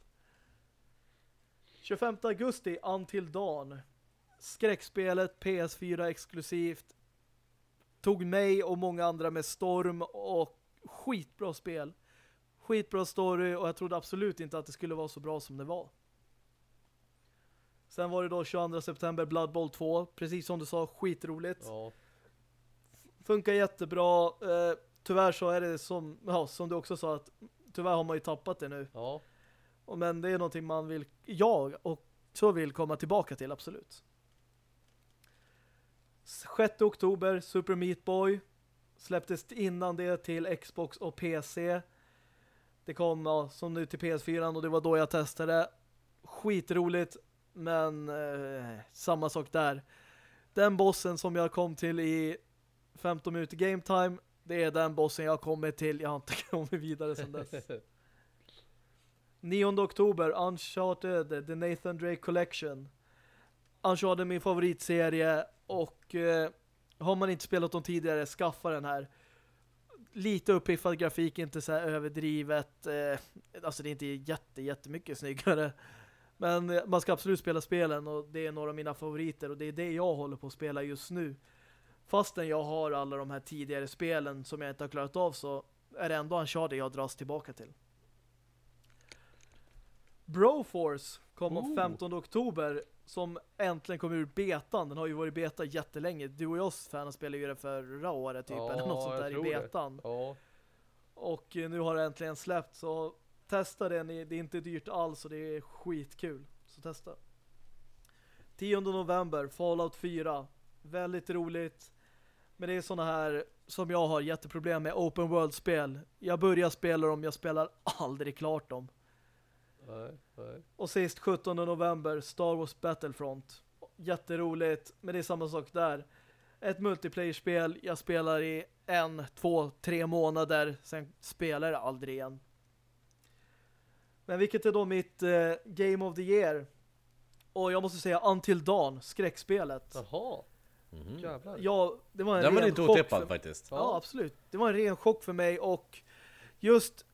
25 augusti, Until Dawn. Skräckspelet, PS4 exklusivt. Tog mig och många andra med storm och skitbra spel. Skitbra story och jag trodde absolut inte att det skulle vara så bra som det var. Sen var det då 22 september Blood Bowl 2. Precis som du sa, skitroligt. Ja. Funkar jättebra. Eh, tyvärr så är det som, ja, som du också sa att tyvärr har man ju tappat det nu. Ja. Och Men det är någonting man vill, jag och så vill komma tillbaka till, absolut. 6 oktober, Super Meat Boy. Släpptes innan det till Xbox och PC. Det kom ja, som nu till PS4 och det var då jag testade. Skitroligt, men eh, samma sak där. Den bossen som jag kom till i 15 minuter game time, det är den bossen jag kommer till. Jag har inte kommit vidare sedan dess. 9 oktober, Uncharted, The Nathan Drake Collection. Uncharted är min favoritserie och eh, har man inte spelat dem tidigare, skaffa den här. Lite uppiffad grafik, inte så här överdrivet. Eh, alltså det är inte jätte, jättemycket snyggare. Men eh, man ska absolut spela spelen och det är några av mina favoriter och det är det jag håller på att spela just nu. Fastän jag har alla de här tidigare spelen som jag inte har klarat av så är det ändå Uncharted jag dras tillbaka till. Broforce kom Ooh. 15 oktober som äntligen kom ur betan. Den har ju varit beta jättelänge. Du och jag fan spelade ju det förra året typ, Ja, eller något sånt där i betan. Ja. Och eh, nu har det äntligen släppt så testa den. Det är inte dyrt alls och det är skitkul. Så testa. 10 november, Fallout 4. Väldigt roligt. Men det är såna här som jag har jätteproblem med open world-spel. Jag börjar spela dem, jag spelar aldrig klart dem. Nej, nej. Och sist 17 november Star Wars Battlefront. Jätteroligt, men det är samma sak där. Ett multiplayer-spel, jag spelar i en, två, tre månader, sen spelar jag aldrig igen. Men vilket är då mitt eh, Game of the Year? Och jag måste säga Until Dawn, skräckspelet. Jaha, Mhm. jävlar. Ja, det var en Den var ren inte chock otippad för- faktiskt. Ja, absolut. Det var en ren chock för mig och just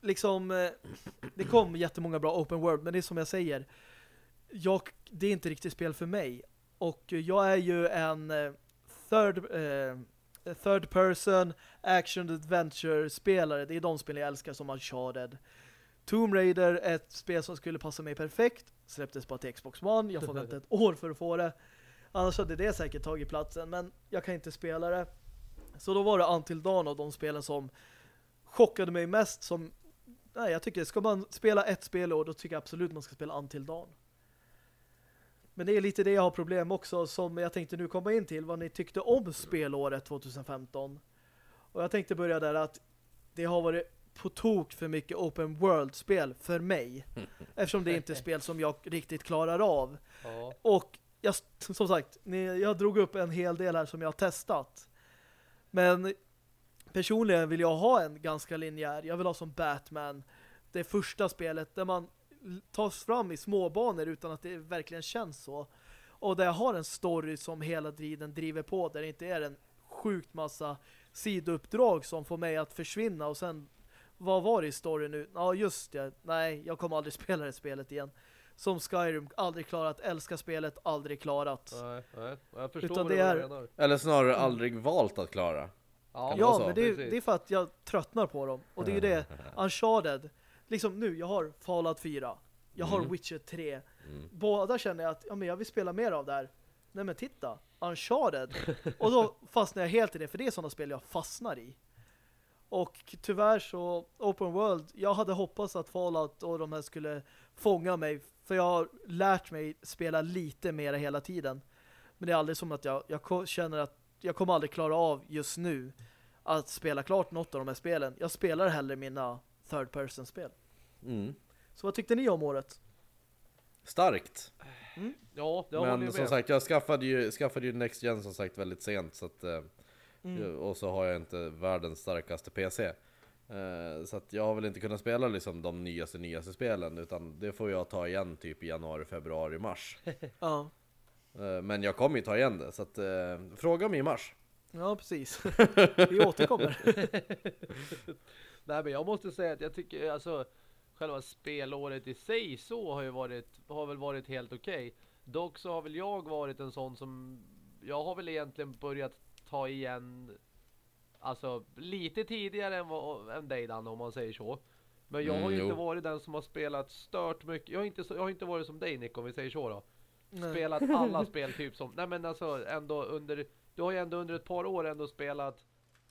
liksom eh, det kom jättemånga bra open world men det är som jag säger jag, det är inte riktigt spel för mig och jag är ju en eh, third eh, third person action adventure spelare. Det är de spel jag älskar som Uncharted. Tomb Raider, ett spel som skulle passa mig perfekt. Släpptes bara till Xbox One. Jag får vänta ett år för att få det. Annars hade det säkert tagit platsen. Men jag kan inte spela det. Så då var det Until Dawn av de spelen som chockade mig mest. Som, nej, jag tycker, ska man spela ett spel och då tycker jag absolut man ska spela Until Dawn. Men det är lite det jag har problem också som jag tänkte nu komma in till vad ni tyckte om spelåret 2015. Och jag tänkte börja där att det har varit på tok för mycket open world-spel för mig. Eftersom det inte är spel som jag riktigt klarar av. Ja. Och jag, som sagt, jag drog upp en hel del här som jag har testat. Men personligen vill jag ha en ganska linjär. Jag vill ha som Batman. Det första spelet där man tas fram i småbanor utan att det verkligen känns så. Och där jag har en story som hela tiden driver på. Där det inte är en sjukt massa sidouppdrag som får mig att försvinna och sen vad var det i storyn nu? Ja just det, nej jag kommer aldrig spela det spelet igen. Som Skyrim, aldrig klarat, älskar spelet, aldrig klarat. Nej, nej. Jag förstår Utan det är- menar. Eller snarare aldrig valt att klara. Ja, Ja, men det, är- det är för att jag tröttnar på dem. Och det är ju det, Uncharted. Liksom nu, jag har Fallout 4. Jag har Mm. Witcher 3. Mm. Båda känner jag att ja, men jag vill spela mer av där. Nej men titta, Uncharted. och då fastnar jag helt i det, för det är sådana spel jag fastnar i. Och tyvärr så, Open World, jag hade hoppats att Fallout och de här skulle fånga mig. För jag har lärt mig spela lite mer hela tiden. Men det är aldrig som att jag, jag känner att jag kommer aldrig klara av just nu att spela klart något av de här spelen. Jag spelar hellre mina third person-spel. Mm. Så vad tyckte ni om året? Starkt. Ja, det Men som sagt, jag skaffade ju, skaffade ju Next Gen som sagt väldigt sent. Så att, eh, Mm. Och så har jag inte världens starkaste PC. Eh, så att jag har väl inte kunnat spela liksom de nyaste nyaste spelen. Utan det får jag ta igen typ i januari, februari, mars. Ja, Eh, men jag kommer ju ta igen det. Så att, eh, fråga mig i mars. ja precis. Vi återkommer. Nej men jag måste säga att jag tycker alltså själva spelåret i sig så har ju varit har väl varit helt okej. Dock så har väl jag varit en sån som jag har väl egentligen börjat ta igen alltså lite tidigare än, vad, än dig Dan om man säger så. Men jag har Mm, ju jo. inte varit den som har spelat stört mycket. Jag har inte, jag har inte varit som dig Nick om vi säger så då. Nej. Spelat alla spel typ som, nej men alltså ändå under, du har ju ändå under ett par år ändå spelat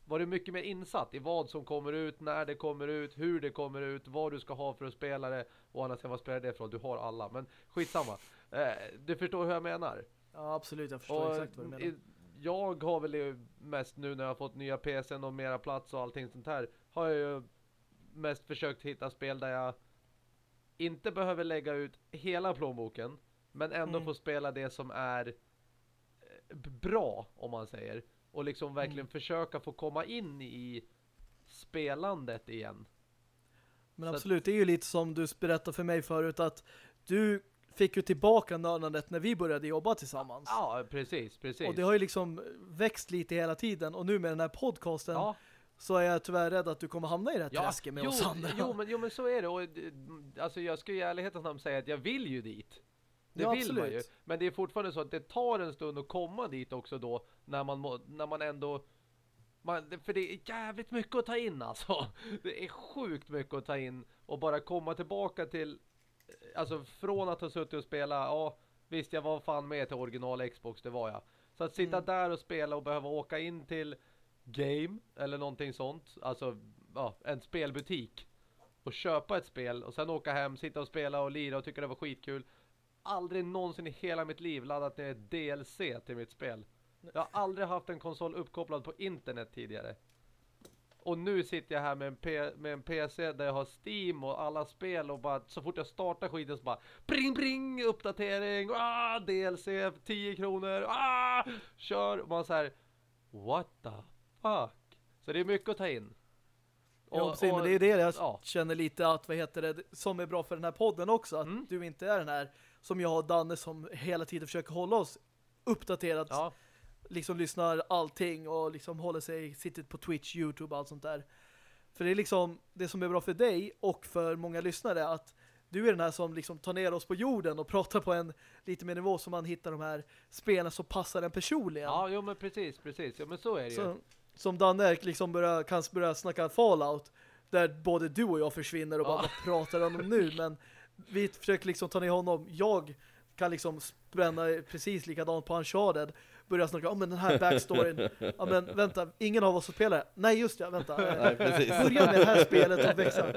varit mycket mer insatt i vad som kommer ut, när det kommer ut, hur det kommer ut, vad du ska ha för att spela det och annars vad spelar det för Du har alla, men skitsamma. Eh, du förstår hur jag menar. Ja, absolut. Jag förstår Och exakt vad du menar. Jag har väl mest nu när jag har fått nya PCn och mera plats och allting sånt här har jag ju mest försökt hitta spel där jag inte behöver lägga ut hela plånboken men ändå Mm. få spela det som är eh, bra om man säger och liksom verkligen Mm. försöka få komma in i spelandet igen. Men så absolut, det är ju lite som du berättade för mig förut att du fick ju tillbaka nördandet när vi började jobba tillsammans. Ja, precis, precis. Och det har ju liksom växt lite hela tiden. Och nu med den här podcasten ja. så är jag tyvärr rädd att du kommer hamna i det här Ja, träsket med jo, oss andra. Jo men, jo men så är det och eh, alltså jag ju i ärlighetens namn säga att jag vill ju dit. Det Ja, vill man ju. absolut. Men det är fortfarande så att det tar en stund att komma dit också då när man, när man ändå man, för det är jävligt mycket att ta in alltså. Det är sjukt mycket att ta in och bara komma tillbaka till alltså från att ha suttit och spela ja visst jag var fan med till original Xbox det var jag. Så att sitta Mm. där och spela och behöva åka in till game eller någonting sånt alltså ja, en spelbutik och köpa ett spel och sen åka hem, sitta och spela och lira och tycka det var skitkul. Aldrig någonsin i hela mitt liv laddat ner DLC till mitt spel. Jag har aldrig haft en konsol uppkopplad på internet tidigare. Och nu sitter jag här med en, P med en PC där jag har Steam och alla spel och bara så fort jag startar skiten så bara bring bring uppdatering, ah, DLC 10 kronor, ah, kör och man så här what the fuck. Så det är mycket att ta in. Ja, precis, men det är det jag ja. känner lite att, vad heter det, som är bra för den här podden också, att Mm. du inte är den här som jag och Danne som hela tiden försöker hålla oss uppdaterat, Ja, liksom lyssnar allting och liksom håller sig, sitter på Twitch, Youtube och allt sånt där. För det är liksom, det som är bra för dig och för många lyssnare att du är den här som liksom tar ner oss på jorden och pratar på en lite mer nivå så man hittar de här spelen som passar en personligen. ja jo men precis, precis. Ja men så är det ju. så, som Danne liksom börja, kan börja snacka Fallout där både du och jag försvinner och bara Ja. vad pratar om nu men vi försöker liksom ta ner honom jag kan liksom spänna precis likadant på Uncharted börja snacka om men den här backstoryn ja men vänta, ingen av oss spelar nej just ja, vänta Nej, precis. börja med det här spelet och växa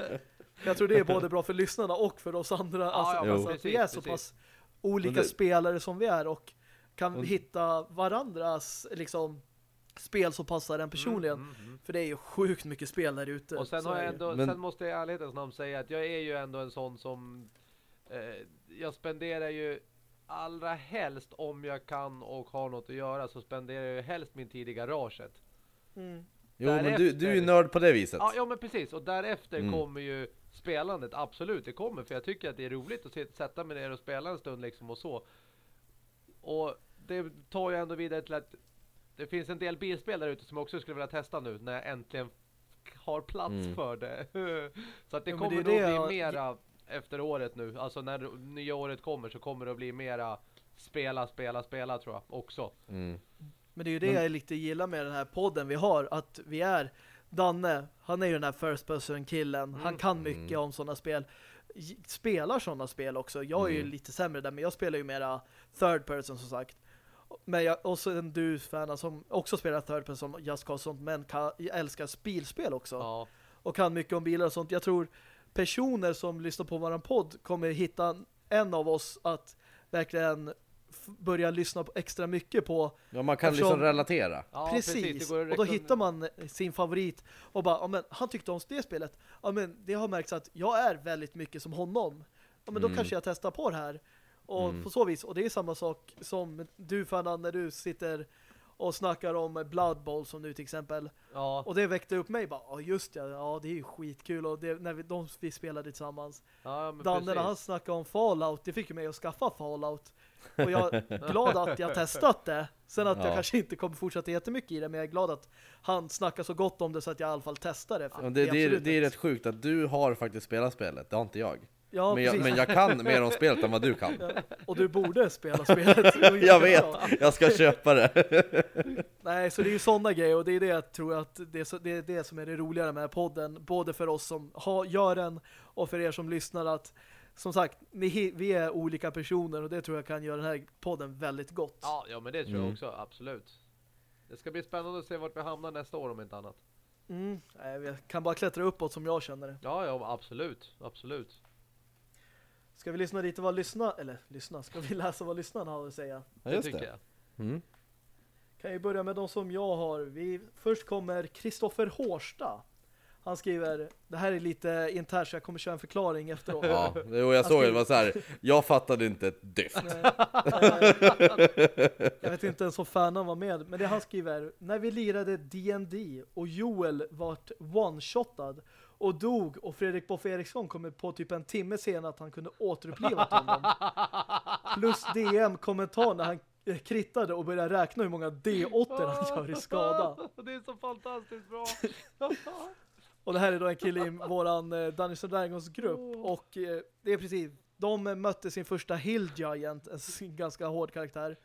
jag tror det är både bra för lyssnarna och för oss andra alltså, ja, alltså att vi är precis, så precis. pass olika det- spelare som vi är och kan Och- hitta varandras liksom spel som passar en personligen Mm, mm, mm. för det är ju sjukt mycket spel där ute. Och sen, har jag ändå, Men- sen måste jag i ärlighetens namn säga att jag är ju ändå en sån som eh, jag spenderar ju allra helst om jag kan och har något att göra så spenderar jag ju helst min tid i garaget. Mm. Jo, men du, du är ju nörd på det viset. Ja, ja men precis. Och därefter Mm. kommer ju spelandet. Absolut, det kommer. För jag tycker att det är roligt att sätta mig ner och spela en stund liksom och så. Och det tar ju ändå vidare till att det finns en del bilspel där ute som jag också skulle vilja testa nu när jag äntligen har plats Mm. för det. så att det Ja, kommer det nog det bli jag- mera efter året nu. Alltså när nya året kommer så kommer det att bli mera spela, spela, spela tror jag också. Mm. Men det är ju det jag lite gillar med den här podden vi har att vi är Danne, han är ju den här first person killen. Han Mm. kan mycket Mm. om sådana spel. Spelar sådana spel också. Jag är ju Mm. lite sämre där men jag spelar ju mera third person som sagt. Men jag, och så en du fan som också spelar third person som Just Cause sånt men kan, jag älskar bilspel också. Ja. och kan mycket om bilar och sånt. Jag tror personer som lyssnar på våran podd kommer hitta en av oss att verkligen börja lyssna på extra mycket på Ja, man kan Eftersom- liksom relatera. Ja, precis, att och då hittar man sin favorit och bara, ja men han tyckte om det spelet ja men det har märkts att jag är väldigt mycket som honom ja men då Mm. kanske jag testar på det här och Mm. på så vis, och det är samma sak som du Fernan när du sitter och snackar om Blood Bowl som nu till exempel Ja. och det väckte upp mig bara, ja just det, ja det är ju skitkul och det, när vi, de, vi spelade tillsammans Ja, men Danne när precis. han snackade om Fallout, det fick ju mig att skaffa Fallout. Och jag är glad att jag testat det. Sen att jag Ja. kanske inte kommer fortsätta jättemycket i det, men jag är glad att han snackar så gott om det så att jag i alla fall testar det. För Ja, det, det, är, det är ett- rätt sjukt att du har faktiskt spelat spelet, det har inte jag. Ja, men, jag men jag kan mer om spelet än vad du kan. Ja, och du borde spela spelet. Jag vet, jag ska köpa det. Nej, så det är ju sådana grejer och det är det jag tror att det är, så, det är det som är det roligare med podden. Både för oss som har, gör den och för er som lyssnar att som sagt, ni, vi är olika personer och det tror jag kan göra den här podden väldigt gott. Ja, ja, men det tror jag Mm. också, absolut. Det ska bli spännande att se vart vi hamnar nästa år om inte annat. Mm, nej, jag kan bara klättra uppåt som jag känner det. Ja, ja, absolut, absolut. Ska vi lyssna lite vad lyssna eller lyssna, ska vi läsa vad lyssnarna har att säga? Ja, det just tycker det. jag. Mm. Kan ju börja med de som jag har. Vi, först kommer Kristoffer Hårsta. Han skriver, det här är lite internt så jag kommer köra en förklaring efteråt. Ja, det- och jag såg det, det var så här. jag fattade inte ett dyft. Jag vet inte ens om fanen var med, men det han skriver när vi lirade D&D och Joel vart one-shotad och dog och Fredrik Boff Eriksson kommer på typ en timme senare att han kunde återupplivat honom. Plus DM-kommentar när han eh, krittade och började räkna hur många D8 han gör i skada. det är så fantastiskt bra. Och det här är då en kille i våran eh, Dungeons Dragons grupp och eh, det är precis de mötte sin första Hill Giant, en ganska hård karaktär.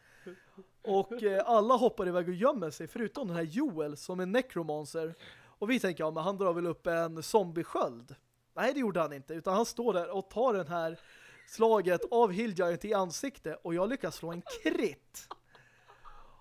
Och eh, alla hoppar iväg och gömmer sig förutom den här Joel som är necromancer. Och vi tänker, ja men han drar väl upp en zombiesköld. Nej, det gjorde han inte, utan han står där och tar den här slaget av Hill Giant i ansikte och jag lyckas slå en krit.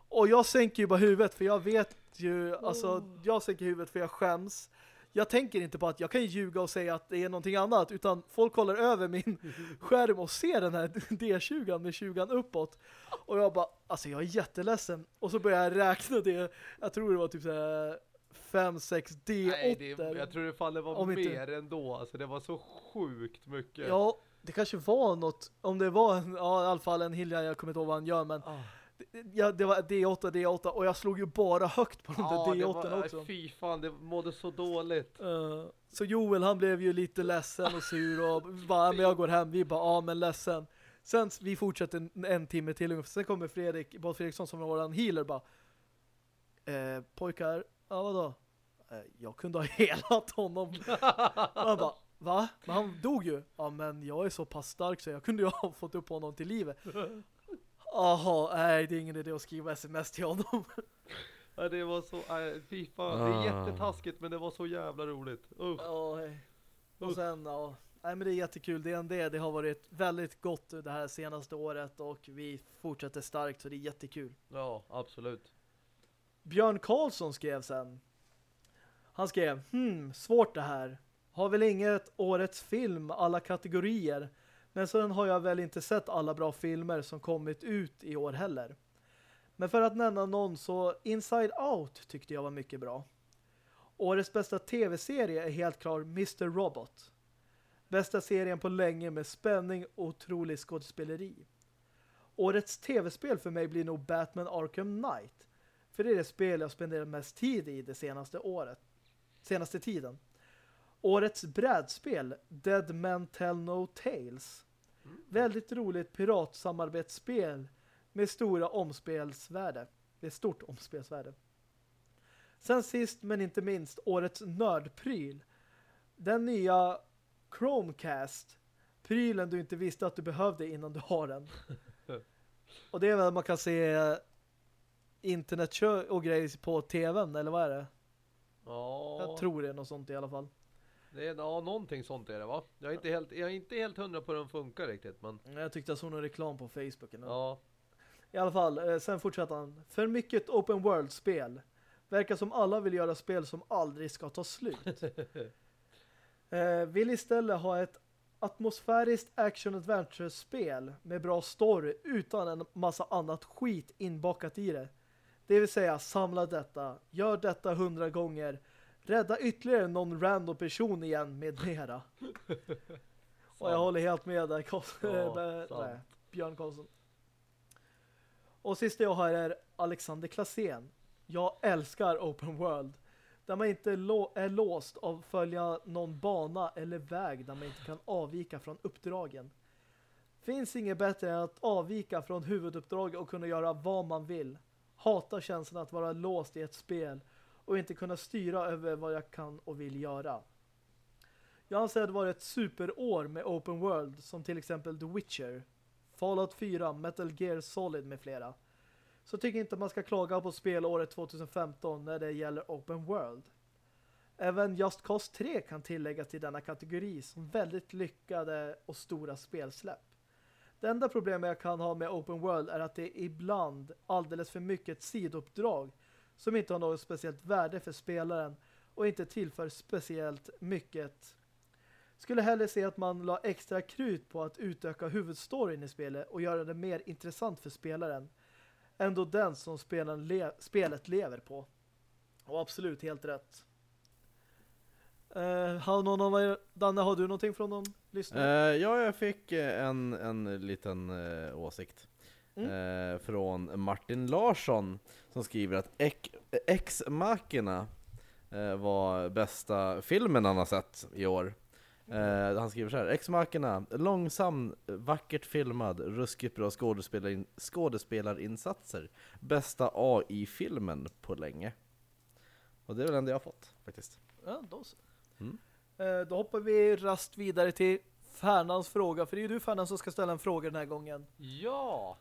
Och jag sänker ju bara huvudet för jag vet ju, alltså jag sänker huvudet för jag skäms. Jag tänker inte på att jag kan ljuga och säga att det är någonting annat utan folk kollar över min skärm och ser den här D20 med 20 uppåt. Och jag bara, alltså jag är jätteledsen. Och så börjar jag räkna det, jag tror det var typ såhär 5, 6 Nej, det, D8. jag tror det fan det var Om inte- mer ändå. Alltså det var så sjukt mycket. Ja, det kanske var något, om det var en, ja, i alla fall en Hilja, jag kommer inte ihåg vad han gör, men Ah. det, ja, det var D8, D8 och jag slog ju bara högt på de Ja, där det D8 var, också. Fy fan, det mådde så dåligt. Eh, så Joel han blev ju lite ledsen och sur och bara, men jag går hem, vi bara, ja men ledsen. Sen vi fortsätter en, en timme till ungefär. Sen kommer Fredrik, Bob Fredriksson som är våran healer bara, eh, pojkar, ja vadå? Eh, jag kunde ha helat honom. han bara, va? Men han dog ju. Ja men jag är så pass stark så jag kunde ju ha fått upp honom till livet. Jaha, nej det är ingen idé att skriva sms till honom. Ja, det var så, äh, fy fan, det är Ah. jättetaskigt men det var så jävla roligt. Usch. Ja, hej. och sen, ja. Nej men det är jättekul. D&D, det har varit väldigt gott det här senaste året och vi fortsätter starkt så det är jättekul. Ja, absolut. Björn Karlsson skrev sen. Han skrev, hmm, svårt det här. Har väl inget årets film alla kategorier. Men sen har jag väl inte sett alla bra filmer som kommit ut i år heller. Men för att nämna någon så Inside Out tyckte jag var mycket bra. Årets bästa tv-serie är helt klar Mr. Robot. Bästa serien på länge med spänning och otrolig skådespeleri. Årets tv-spel för mig blir nog Batman Arkham Knight. För det är det spel jag spenderat mest tid i det senaste året. Senaste tiden. Årets brädspel Dead Men Tell No Tales. Väldigt roligt piratsamarbetsspel med stora omspelsvärde. Med stort omspelsvärde. Sen sist men inte minst årets nördpryl. Den nya Chromecast. Prylen du inte visste att du behövde innan du har den. Och det är väl man kan se internet och grejer på tvn, eller vad är det? Ja, Jag tror det är något sånt i alla fall. det är, ja, någonting sånt är det va? Jag är inte helt, jag är inte helt hundra på hur den funkar riktigt, men Jag tyckte jag såg någon reklam på Facebook. Eller? ja. I alla fall, eh, sen fortsätter han. För mycket open world-spel. Verkar som alla vill göra spel som aldrig ska ta slut. eh, vill istället ha ett atmosfäriskt action-adventure-spel med bra story utan en massa annat skit inbakat i det. Det vill säga, samla detta, gör detta hundra gånger, rädda ytterligare någon random person igen med mera. Och jag håller helt med där, Ja, nej, Björn Karlsson. Och sista jag har är Alexander Klasen. Jag älskar open world. Där man inte är låst av att följa någon bana eller väg där man inte kan avvika från uppdragen. Finns inget bättre än att avvika från huvuduppdrag och kunna göra vad man vill. Hatar känslan att vara låst i ett spel och inte kunna styra över vad jag kan och vill göra. Jag anser att det var ett superår med open world som till exempel The Witcher, Fallout 4, Metal Gear Solid med flera. Så tycker inte man ska klaga på spelåret 2015 när det gäller open world. Även Just Cause 3 kan tilläggas till denna kategori som väldigt lyckade och stora spelsläpp. Det enda problemet jag kan ha med open world är att det är ibland alldeles för mycket sidouppdrag som inte har något speciellt värde för spelaren och inte tillför speciellt mycket. Skulle hellre se att man la extra krut på att utöka huvudstoryn i spelet och göra det mer intressant för spelaren än då den som spelaren le spelet lever på. Och absolut helt rätt. Uh, har någon av er, Danne, har du någonting från någon lyssnare? Eh, ja, jag fick eh, en, en liten eh, åsikt Mm. eh, från Martin Larsson som skriver att Ex-Machina eh, var bästa filmen han har sett i år. Eh, han skriver så här, Ex-Machina, långsam, vackert filmad, ruskigt bra skådespelarin- skådespelarinsatser, bästa AI-filmen på länge. Och det är väl den jag har fått faktiskt. Ja, då så. Mm. Eh, då hoppar vi rast vidare till Fernans fråga, för det är ju du Fernan som ska ställa en fråga den här gången. Ja!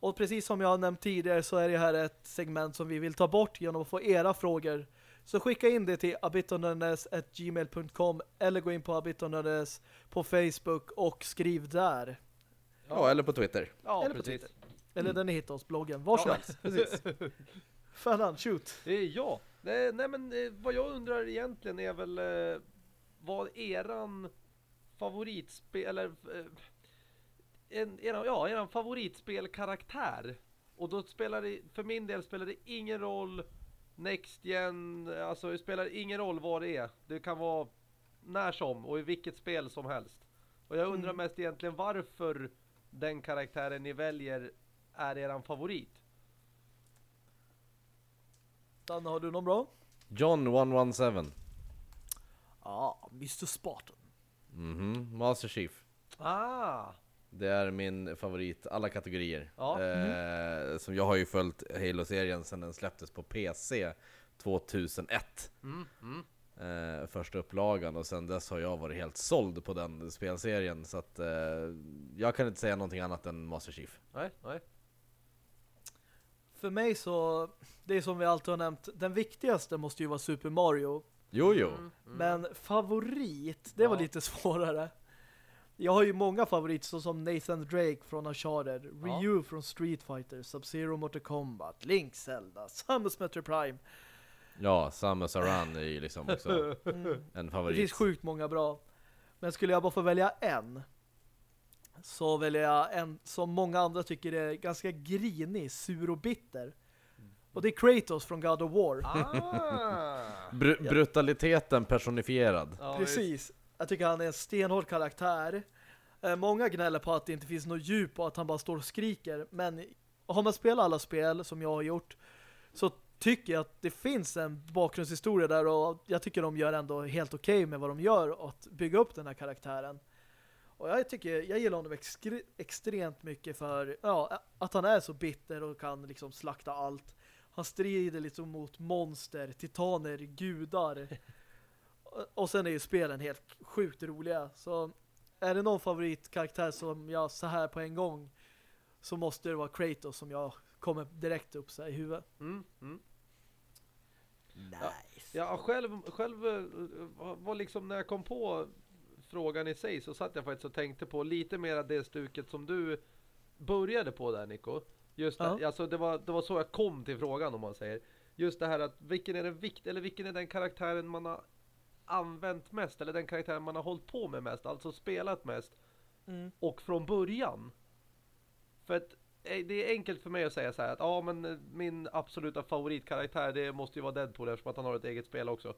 Och precis som jag har nämnt tidigare så är det här ett segment som vi vill ta bort genom att få era frågor. Så skicka in det till abitonördenes.gmail.com eller gå in på abitonördenes på Facebook och skriv där. Ja, eller på Twitter. Ja, Eller på precis. Twitter. Eller där ni hittar oss, bloggen. Var som Ja. helst. Precis. Fernan, shoot. Ja, nej, nej men eh, vad jag undrar egentligen är väl eh, vad eran favoritspel eller eh, en, eran, ja, eran favoritspelkaraktär. Och då spelar det, för min del spelar det ingen roll Next Gen, alltså det spelar ingen roll vad det är. Det kan vara när som och i vilket spel som helst. Och jag undrar Mm. mest egentligen varför den karaktären ni väljer är eran favorit. Danne, har du någon bra? John 117. Ja, Mr. Spartan. Mhm, Master Chief. Ah! Det är min favorit alla kategorier. Ja. Eh, som jag har ju följt Halo-serien sedan den släpptes på PC 2001. Mm, mm. Eh, första upplagan och sen dess har jag varit helt såld på den spelserien. Så att eh, jag kan inte säga någonting annat än Master Chief. Nej, nej. För mig så, det är som vi alltid har nämnt, den viktigaste måste ju vara Super Mario. Jo, jo. Mm, mm. Men favorit, det var Ja. lite svårare. Jag har ju många favoriter såsom Nathan Drake från Uncharted, Ja. Ryu från Street Fighter, Sub-Zero Mortal Kombat, Link Zelda, Samus Metroid Prime. Ja, Samus Aran är ju liksom också Mm. en Det finns favorit. sjukt många bra. Men skulle jag bara få välja en så väljer jag en som många andra tycker är ganska grinig, sur och bitter. Och det är Kratos från God of War. Ah. Br brutaliteten personifierad. Ja. Precis. Jag tycker han är en stenhård karaktär. Eh, många gnäller på att det inte finns något djup och att han bara står och skriker. Men har man spelat alla spel som jag har gjort så tycker jag att det finns en bakgrundshistoria där och jag tycker de gör ändå helt okej med vad de gör att bygga upp den här karaktären. Och jag tycker, jag gillar honom extre- extremt mycket för ja, att han är så bitter och kan liksom slakta allt. Han strider liksom mot monster, titaner, gudar. Och- sen är ju spelen helt sjukt roliga. Så är det någon favoritkaraktär som jag så här på en gång så måste det vara Kratos som jag kommer direkt upp så i huvudet. Mm, mm. Nice. Ja, själv, själv eh, var liksom när jag kom på frågan i sig så satt jag faktiskt och tänkte på lite mer det stuket som du började på där Nico. Just det, Ja. alltså det var, det var så jag kom till frågan om man säger. Just det här att vilken är den vikt eller vilken är den karaktären man har använt mest eller den karaktären man har hållit på med mest, alltså spelat mest Mm. och från början. För att eh, det är enkelt för mig att säga så här att ja men eh, min absoluta favoritkaraktär det måste ju vara Deadpool eftersom att han har ett eget spel också.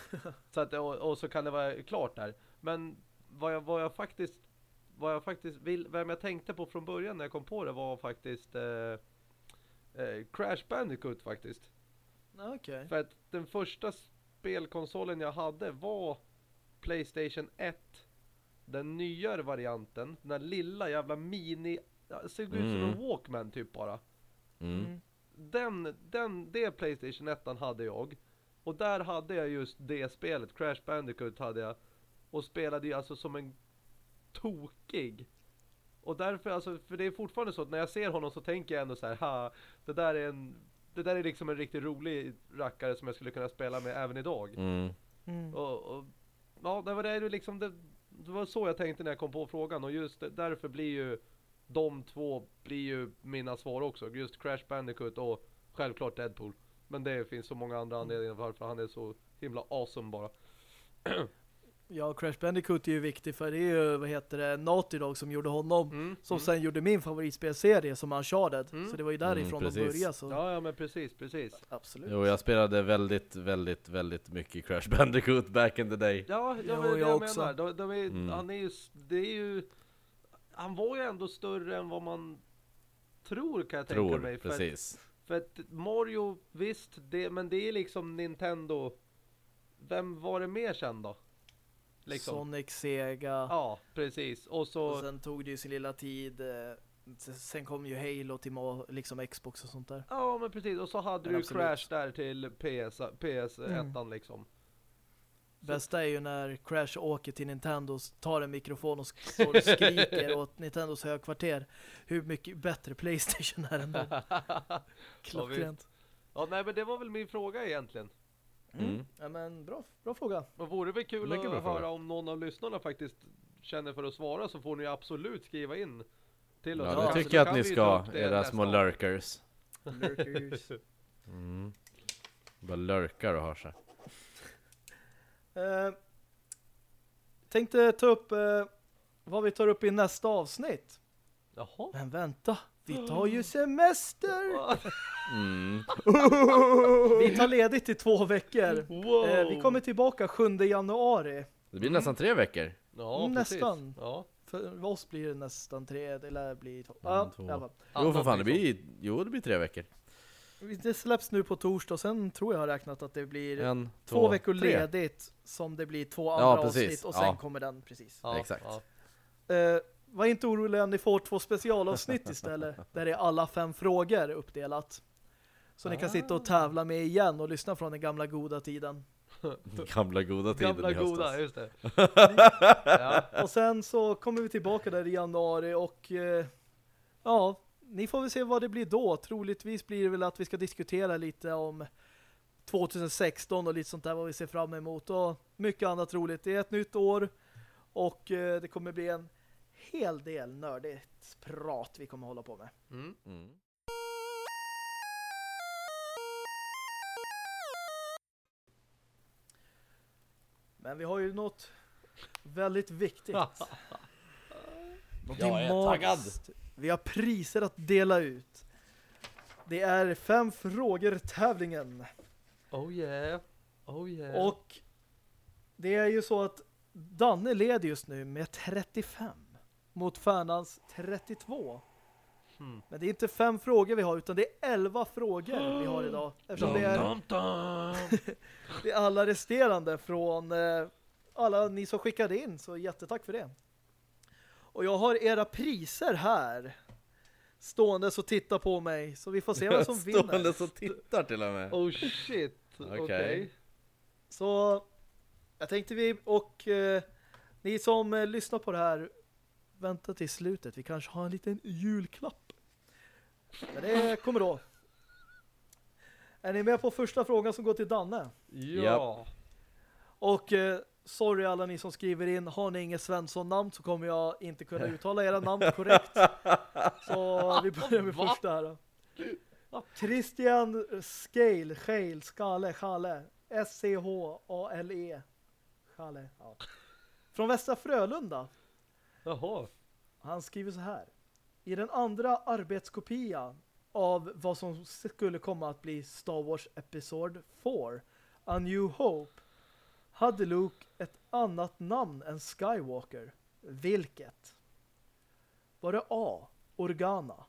så att, och, och så kan det vara klart där. Men vad jag, vad jag faktiskt vad jag faktiskt vill, vem jag tänkte på från början när jag kom på det var faktiskt eh, eh, Crash Bandicoot faktiskt. Okej. För att den första spelkonsolen jag hade var Playstation 1. Den nyare varianten. Den där lilla jävla mini... ja, Ser ut som Mm. en Walkman typ bara. Mm. Mm. Den, den, det Playstation 1 hade jag. Och där hade jag just det spelet. Crash Bandicoot hade jag. Och spelade ju alltså som en tokig. Och därför alltså, för det är fortfarande så att när jag ser honom så tänker jag ändå så här, ha, det där är en, det där är liksom en riktigt rolig rackare som jag skulle kunna spela med även idag. Mm. Mm. Och, och ja, det var det ju liksom, det, det var så jag tänkte när jag kom på frågan och just det, därför blir ju de två blir ju mina svar också. Just Crash Bandicoot och självklart Deadpool. Men det finns så många andra anledningar varför han är så himla awesome bara. Ja, Crash Bandicoot är ju viktig för det är ju, vad heter det, Naughty Dog som gjorde honom. Mm, Som mm. sen gjorde min favoritspelserie som Uncharted. Mm. Så det var ju därifrån Mm, de började. Så Ja, ja men precis, precis. absolut. Jo, jag spelade väldigt, väldigt, väldigt mycket Crash Bandicoot back in the day. Ja, ja Jo, men det jag jag också. menar. De, de är, Mm. Han är ju, det är ju, han var ju ändå större än vad man tror kan jag tänka Tror, mig. För att, precis. för att Mario, visst, det, men det är liksom Nintendo. Vem var det mer sen då? Liksom. Sonic, Sega. Ja, precis. Och så, Och sen tog det ju sin lilla tid. eh, Sen kom ju Halo till liksom Xbox och sånt där. ja men precis. Och så hade Men du absolut. Crash där till PS, PS1 Mm. liksom. Bästa är ju när Crash åker till Nintendo, tar en mikrofon och står och skriker åt Nintendos högkvarter. Hur mycket bättre Playstation är än dem. Klockrent. Ja, nej men det var väl min fråga egentligen. Mm. Ja men bra, bra fråga. Men vore väl kul Mycket att höra fråga. om någon av lyssnarna faktiskt känner för att svara så får ni absolut skriva in till oss. Ja, det tycker jag att ni ska, era små lurkers. Lurkers. Mm. Bara lurkar och har sig. Eh, tänkte ta upp eh, vad vi tar upp i nästa avsnitt. Jaha. Men vänta, vi tar ju semester! Mm. Vi tar ledigt i två veckor. Wow. Eh, vi kommer tillbaka 7 januari. Det blir nästan tre veckor. ja, Mm, nästan. Ja. För oss blir det nästan tre, det lär bli två. Mm, Ja, två. fall. Jo för fan, det blir, jo det blir tre veckor. Det släpps nu på torsdag och sen tror jag har räknat att det blir En, två, två, veckor tre. ledigt som det blir två Ja, andra precis. avsnitt och sen Ja. kommer den precis. Ja, Exakt. Ja. Eh, var inte oroliga, ni får två specialavsnitt istället. där är alla fem frågor uppdelat. Så ni kan sitta och tävla med igen och lyssna från den gamla goda tiden. Gamla goda tiden Gamla i höstas. goda, just det. ja. Och sen så kommer vi tillbaka där i januari och eh, ja, ni får väl se vad det blir då. Troligtvis blir det väl att vi ska diskutera lite om 2016 och lite sånt där vad vi ser fram emot och mycket annat roligt. Det är ett nytt år och eh, det kommer bli en hel del nördigt prat vi kommer hålla på med. Mm. Mm. Men vi har ju något väldigt viktigt. Någonting Jag är taggad. Vi har priser att dela ut. Det är fem frågor tävlingen. Oh yeah. Oh yeah. Och det är ju så att Danne leder just nu med 35 mot Färnans 32. Hmm. Men det är inte fem frågor vi har utan det är 11 frågor vi har idag. Eftersom det är, det är alla resterande från eh, alla ni som skickade in. Så jättetack för det. Och jag har era priser här. Stående så titta på mig. Så vi får se vem som vinner. Stående som tittar till och med. Oh shit. Okej. Okej. Så jag tänkte vi och eh, ni som eh, lyssnar på det här vänta till slutet. Vi kanske har en liten julklapp. Men det kommer då. Är ni med på första frågan som går till Danne? Ja. Och eh, sorry alla ni som skriver in. Har ni inget Svensson-namn så kommer jag inte kunna uttala era namn korrekt. Så vi börjar med Va? första här då. Christian Scale, Schale, Skale, Schale. S-C-H-A-L-E. Schale. Ja. Från Västra Frölunda. Jaha. Han skriver så här. I den andra arbetskopian av vad som skulle komma att bli Star Wars Episode 4, A New Hope, hade Luke ett annat namn än Skywalker. Vilket? Var det A. Organa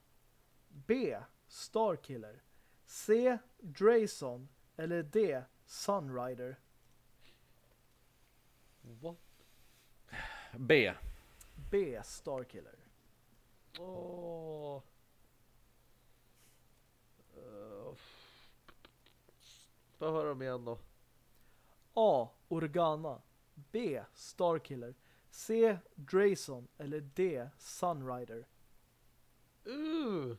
B. Starkiller C. Drayson eller D. Sunrider? What? B. B. Starkiller. Åh. Uh, Får jag höra dem igen då? A. Organa B. Starkiller C. Drayson eller D. Sunrider Uh.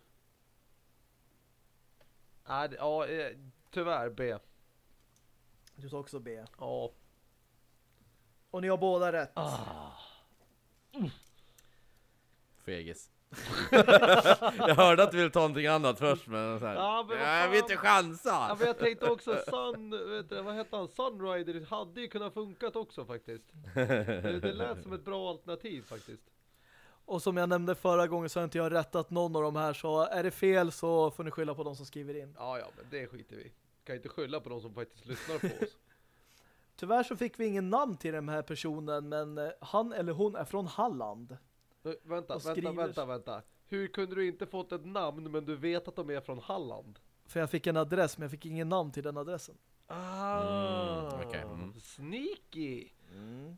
Nej, ja, eh, tyvärr B. Du sa också B. Ja. Och ni har båda rätt. Ah. Fegis. jag hörde att du ville ta någonting annat först men så här. Ja, men jag vill inte chansa! Ja, men jag tänkte också Sun, vet du, vad hette han? Sunrider hade ju kunnat funkat också faktiskt. Det, det lät som ett bra alternativ faktiskt. Och som jag nämnde förra gången så har inte jag rättat någon av de här så är det fel så får ni skylla på de som skriver in. Ja, ja, men det skiter vi. Kan inte skylla på de som faktiskt lyssnar på oss. Tyvärr så fick vi ingen namn till den här personen men eh, han eller hon är från Halland. Men, vänta, Och vänta, skriver- vänta, vänta. Hur kunde du inte fått ett namn men du vet att de är från Halland? För jag fick en adress men jag fick ingen namn till den adressen. Ah, Mm, okej, mm. sneaky. Mm.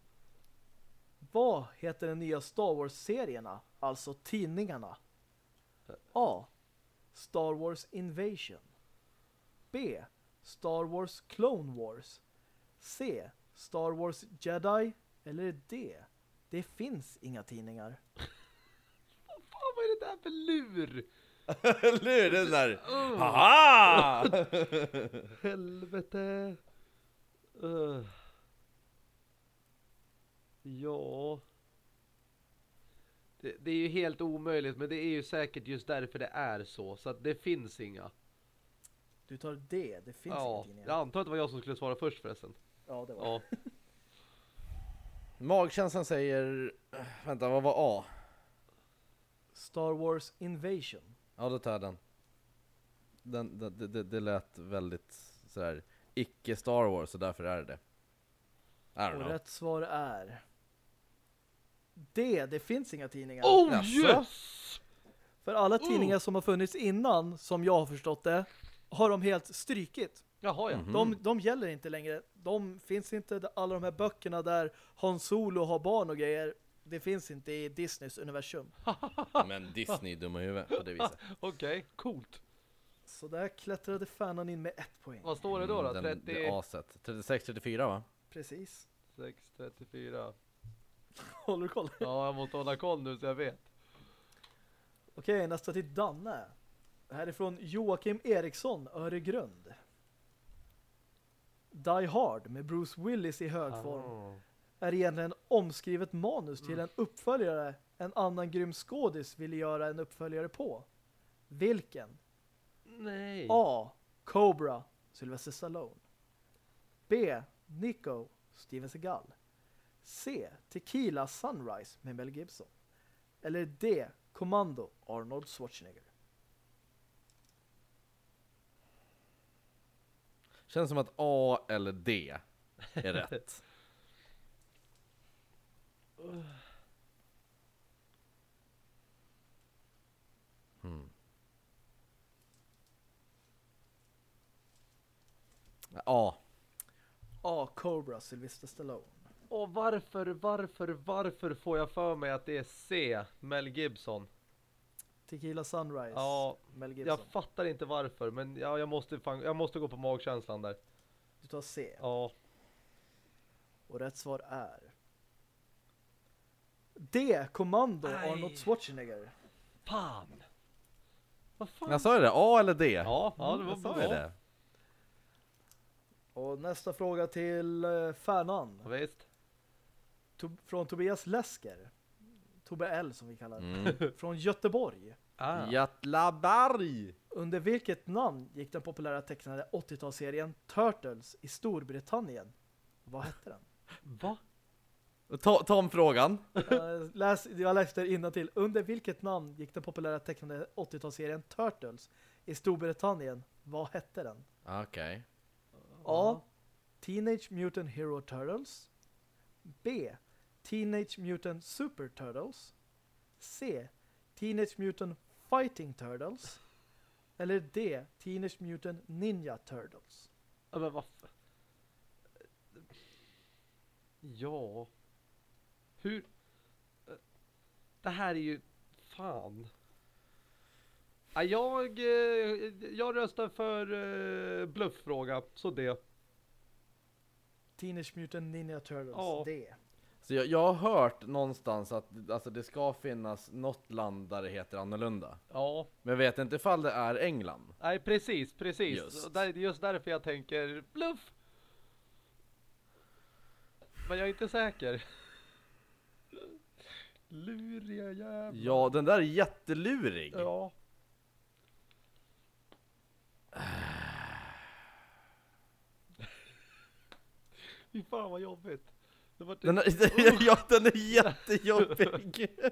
Vad heter den nya Star Wars-serierna? Alltså tidningarna. A. Star Wars Invasion. B. Star Wars Clone Wars. C. Star Wars Jedi. Eller D. Det finns inga tidningar. Fan, vad är det där för lur? Hur? Den där... Haha! Helvete. Uh. Ja. Det, det är ju helt omöjligt, men det är ju säkert just därför det är så. Så att det finns inga. Du tar D. Det finns inga Ja, tidningar. jag antar att det var jag som skulle svara först förresten. Ja, det var Ja. Magkänslan säger... Vänta, vad var A? Star Wars Invasion. Ja, då tar jag den. den det, det, det, det lät väldigt sådär icke Star Wars, så därför är det det. Och know. rätt svar är D. Det finns inga tidningar. Oh Jaså? yes! För alla Oh. tidningar som har funnits innan, som jag har förstått det, har de helt strykit. Jaha ja. Mhm. De, de gäller inte längre. De finns inte, alla de här böckerna där Han Solo har barn och grejer, det finns inte i Disneys universum. Men Disney dumma i huvudet på det viset. Okej, coolt. Så där klättrade fanan in med ett poäng. Vad står det då? då? Mm, den- det 36, aset. 36-34 va? Precis. 34. Håller du koll? Ja, jag måste hålla koll nu så jag vet. Okej, nästa till Danne. Här är från Joakim Eriksson, Öregrund. Die Hard med Bruce Willis i hög form Ah. är egentligen omskrivet manus till Mm. en uppföljare en annan grym skådis ville göra en uppföljare på. Vilken? Nej. A. Cobra, Sylvester Stallone. B. Nico, Steven Seagal. C. Tequila Sunrise med Mel Gibson. Eller D. Commando, Arnold Schwarzenegger. Känns som att A eller D är rätt. Hmm. A. A. Cobra, Sylvester Stallone. Och varför, varför, varför får jag för mig att det är C, Mel Gibson? Tequila Sunrise, Ja, Mel Gibson. Jag fattar inte varför, men ja, jag, måste fan, jag måste gå på magkänslan där. Du tar C. Ja, Och rätt svar är D. Commando, Nej. Arnold Schwarzenegger. fan! Vad fan? Jag sa ju det, A eller D? Ja, ja det var jag sa bra. det. Och nästa fråga till uh, Färnan. Visst. To från Tobias Läsker. Tobbe L som vi kallar det. Mm. Från Göteborg. Ah. Jätlaberg! Under vilket namn gick den populära tecknade 80-talsserien Turtles i Storbritannien? Vad hette den? Va? Ta, ta om frågan. Eh, läs, jag läste till. Under vilket namn gick den populära tecknade 80-talsserien Turtles i Storbritannien? Vad hette den? Okej. A. Teenage Mutant Hero Turtles. B. Teenage Mutant Super Turtles. C. Teenage Mutant Fighting Turtles. Eller D. Teenage Mutant Ninja Turtles. Ja, men vad f- Ja. Hur? Eh, Det här är ju... Fan. Ja, jag, eh, jag röstar för uh, blufffråga, så det. Teenage Mutant Ninja Turtles. Ja. D. Så jag, jag har hört någonstans att alltså, det ska finnas något land där det heter annorlunda. Ja, Men vet inte ifall det är England. nej precis, precis. Just. Där, just därför jag tänker bluff. Men jag är inte säker. Luriga jävlar. Ja, den där är jättelurig. Ja. Fy fan vad jobbigt. Det var Den är, ja, den är jättejobbig. uh,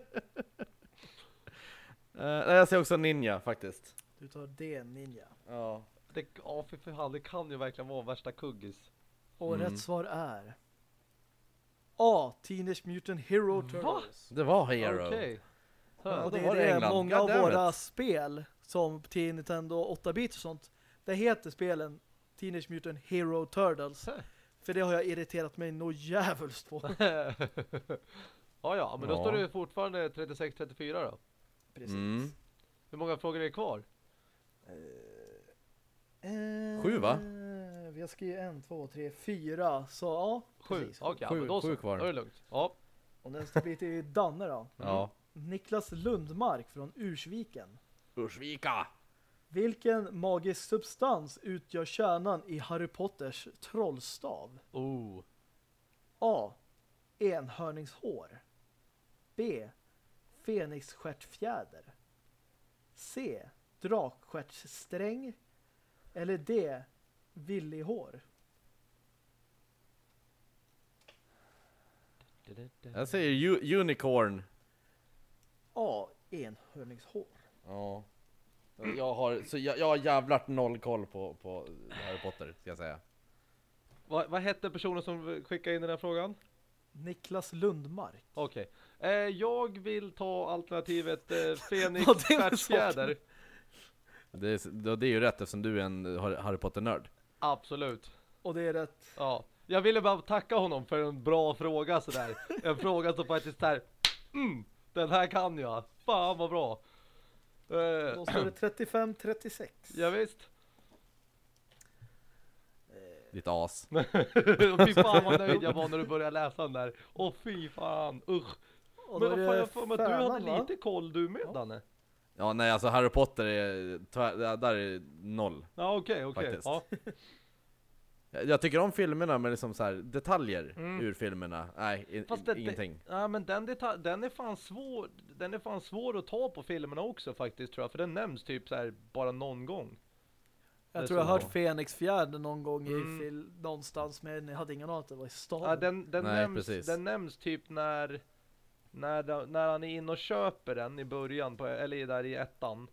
nej, jag säger också ninja faktiskt. Du tar D. Ninja. Ja. det, ja, fy fan, det kan ju verkligen vara värsta kuggis. Och Mm. rätt svar är A. Teenage Mutant Hero Va? Turtles. Det var Hero. Okej. Ja, Och det är det det många av våra it. spel som till Nintendo 8-bit och sånt. Det heter spelen Teenage Mutant Hero Turtles. För det har jag irriterat mig nog jävulst på. ja, ja, men då Ja. står det fortfarande 36-34 då. Precis. Mm. Hur många frågor är kvar? Eh, Sju, va? Vi har skrivit en, två, tre, fyra. Så ja, Sju. precis. Ja, Sju- då sju så. kvar. Då är det lugnt. Ja. Och nästa blir till Danne då. Ja. Niklas Lundmark från Ursviken. Ursvika! Vilken magisk substans utgör kärnan i Harry Potters trollstav? Oh. A. Enhörningshår. B. Fenixstjärtfjäder. C. Drakstjärtsträng. Eller D. Villihår. Jag säger unicorn. A. Enhörningshår. Ja. Jag har, så jag, jag har jävlat noll koll på, på Harry Potter, ska jag säga. Vad, vad hette personen som skickade in den här frågan? Niklas Lundmark. Okej. Eh, jag vill ta alternativet eh, Fenix Vad det är för stjärtfjäder. Det är, det är ju rätt eftersom du är en Harry Potter-nörd. Absolut. Och det är rätt. Ja. Jag ville bara tacka honom för en bra fråga sådär. en fråga som faktiskt är mm, den här kan jag. Fan vad bra. Eh, Då står det 35-36. ja, visst. Ditt as. fy fan vad nöjd jag var när du började läsa den där. Åh fy fan, usch. Och Men vad fan, jag för mig att du hade va? lite koll du med Ja. Danne. Ja, nej alltså Harry Potter är, där- är noll. Ja, okej, okej. Faktiskt. Ja. Jag tycker om filmerna med liksom så här detaljer Mm. ur filmerna. Nej, i, Fast det- ingenting. Ja men den, detalj, den är fan svår Den är fan svår att ta på filmerna också faktiskt tror jag För den nämns typ så här bara någon gång Det Jag tror jag har hört Fenixfjärden någon gång Mm. i fil någonstans men jag hade ingen aning att det var i stan. ja, den, den, Nej, nämns, precis. den nämns typ när när, när han är inne och köper den i början på, Eller där i ettan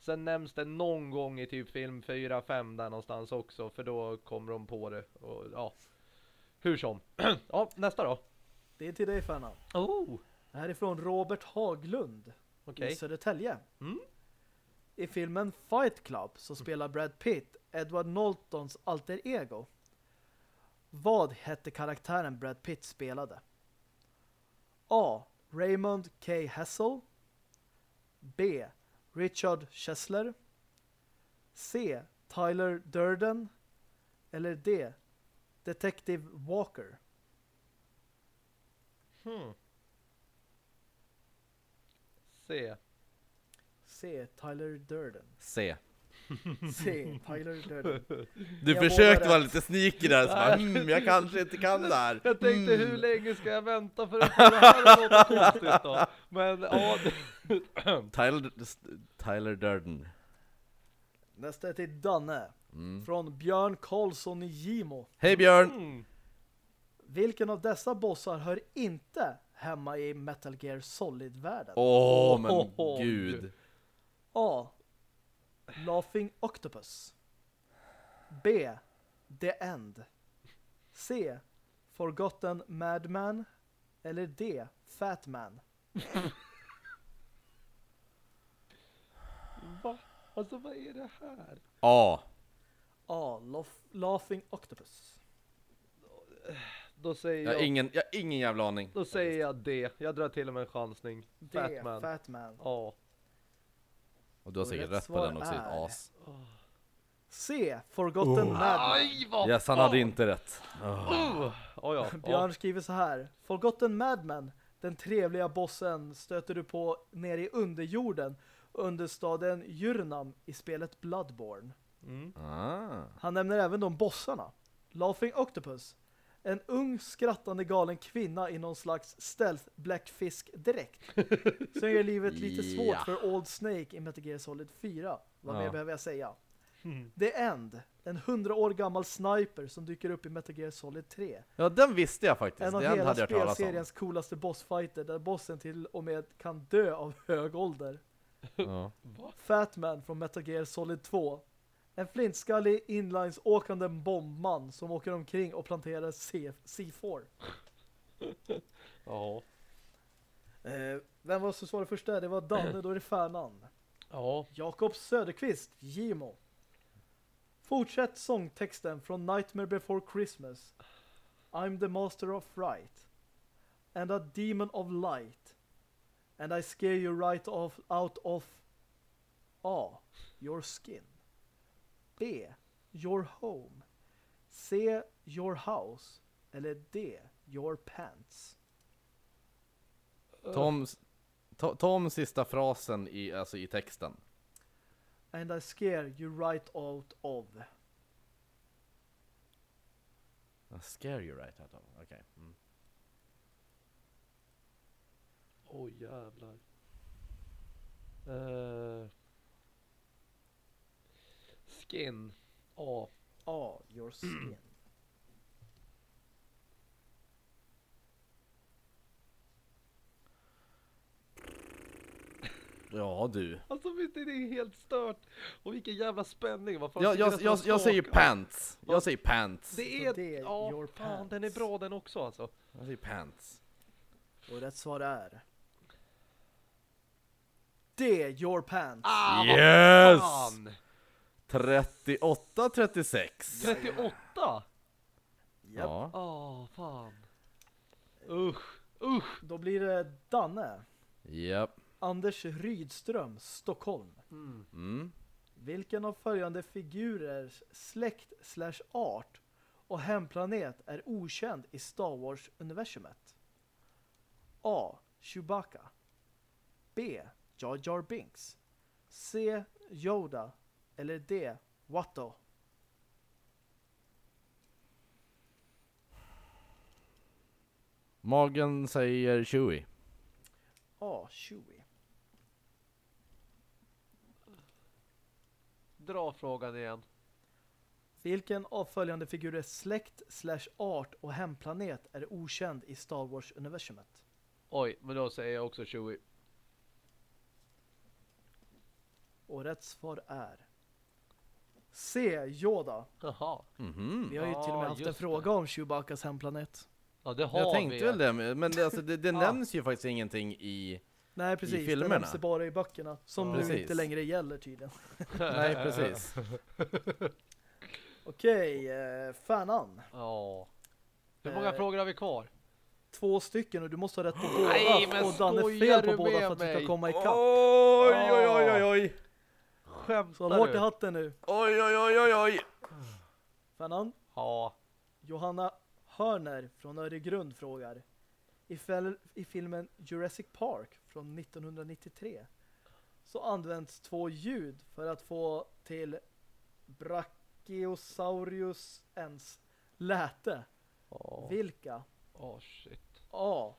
Sen nämns den någon gång i typ film 4-5 där någonstans också För då kommer de på det och, ja Hur som Ja, nästa då Det är till dig Fernan. Oh, Det här är från Robert Haglund okej i Södertälje. Mm. I filmen Fight Club så spelar Brad Pitt Edward Nortons alter ego. Vad hette karaktären Brad Pitt spelade? A. Raymond K. Hessel B. Richard Chesler C. Tyler Durden eller D. Detective Walker hmm. Se C. Tyler Durden C. C. Tyler Durden Du Jag försökte vara lite sneaky där, så bara, mm, jag kanske inte kan det här. Jag tänkte Mm. hur länge ska jag vänta för att få det här något konstigt då? Men ja. Tyler, Tyler Durden. Nästa är till Danne Mm. från Björn Karlsson i Gimo. Hej Björn! Mm. Vilken av dessa bossar hör inte hemma i Metal Gear Solid-världen? Åh men Åh, gud. A. Laughing Octopus B. The End C. Forgotten Madman eller D. Fat Man Va? Alltså vad är det här? A. A. Laugh- Laughing Octopus Då säger Jag har jag, ingen, jag har ingen jävla aning. då säger jag det. Jag drar till och med en chansning. D. Fatman. Fat Man Ja. Och du har Och säkert rätt på den också, ditt är- as. C. Forgotten Oh. Madman Aj vad Yes, han fan! hade inte rätt. Oh, oh, ja. Björn skriver så här. Forgotten Madman, den trevliga bossen stöter du på nere i underjorden under staden Jurnam i spelet Bloodborne. Mm. Ah. Han nämner även de bossarna. Laughing Octopus, en ung skrattande galen kvinna i någon slags stealth blackfisk-dräkt som gör livet lite svårt för Old Snake i Metal Gear Solid 4. Vad Ja. mer behöver jag säga? Mm. The End, en hundra år gammal sniper som dyker upp i Metal Gear Solid 3. Ja, den visste jag faktiskt. En av Den hela spelseriens coolaste bossfighter där bossen till och med kan dö av hög ålder. Ja. Fatman från Metal Gear Solid 2. En flintskallig inlines-åkande bombman som åker omkring och planterar C- C4. Ja. Eh, vem var som svarade först där? Det var Danne, då är det Färnan. Ja. Jakob Söderqvist, Gimo. Fortsätt sångtexten från Nightmare Before Christmas. I'm the master of fright. And a demon of light. And I scare you right off, out of A. Your skin. B. Your home. C. Your house. Eller D. Your pants. Toms, to, Toms sista frasen i, alltså i texten. And I scare you right out of. I scare you right out of. Okej. Mm. Oj jävlar. Eh. Skin. Ja. A. Your skin. Ja du. Alltså är det helt stört. Och vilken jävla spänning. Vad fan Jag, jag, det jag, jag säger pants. Jag säger pants. Det är, det är ja, your fan den är pants. bra den också alltså. Jag säger pants. Och rätt svar är D. Your pants. Ah, Yes! Vad fan! 38-36. 38? Japp. Ja. Åh, fan. Usch, usch. Då blir det Danne. Japp. Anders Rydström, Stockholm. Mm. Mm. Vilken av följande figurers släkt slash art och hemplanet är okänd i Star Wars-universumet? A. Chewbacca B. Jar Jar Binks C. Yoda eller D. Watto? Magen säger Chewie. A. Chewie. Dra frågan igen. Vilken av följande figurers släkt slash art och hemplanet är okänd i Star Wars-universumet? Oj, men då säger jag också Chewie. Och rätt svar är C. Yoda. Jaha. Mhm. Vi har ju till och med Ja, haft en fråga om Chewbaccas hemplanet. Ja, det har Jag vi. tänkte väl det, men det, alltså, det, det nämns ju faktiskt ingenting i... Nej, precis. Det filmerna. nämns det bara i böckerna. Som Ja. nu Precis. inte längre gäller tydligen. Nej, precis. Okej, eh, fanan. Ja. Hur många Eh, frågor har vi kvar? Två stycken och du måste ha rätt på båda. Nej, men och Danne fel på båda för att du ska komma ikapp. Oj, oj, oj, oj, oj! Skämtar Så håll hårt i du? hatten nu. Oj, oj, oj, oj, oj! Fanan. Ja. Johanna Hörner från Öregrund frågar. I, I filmen Jurassic Park från 1993 så används två ljud för att få till Brachiosaurus ens läte. Ja. Vilka? Åh, shit. A.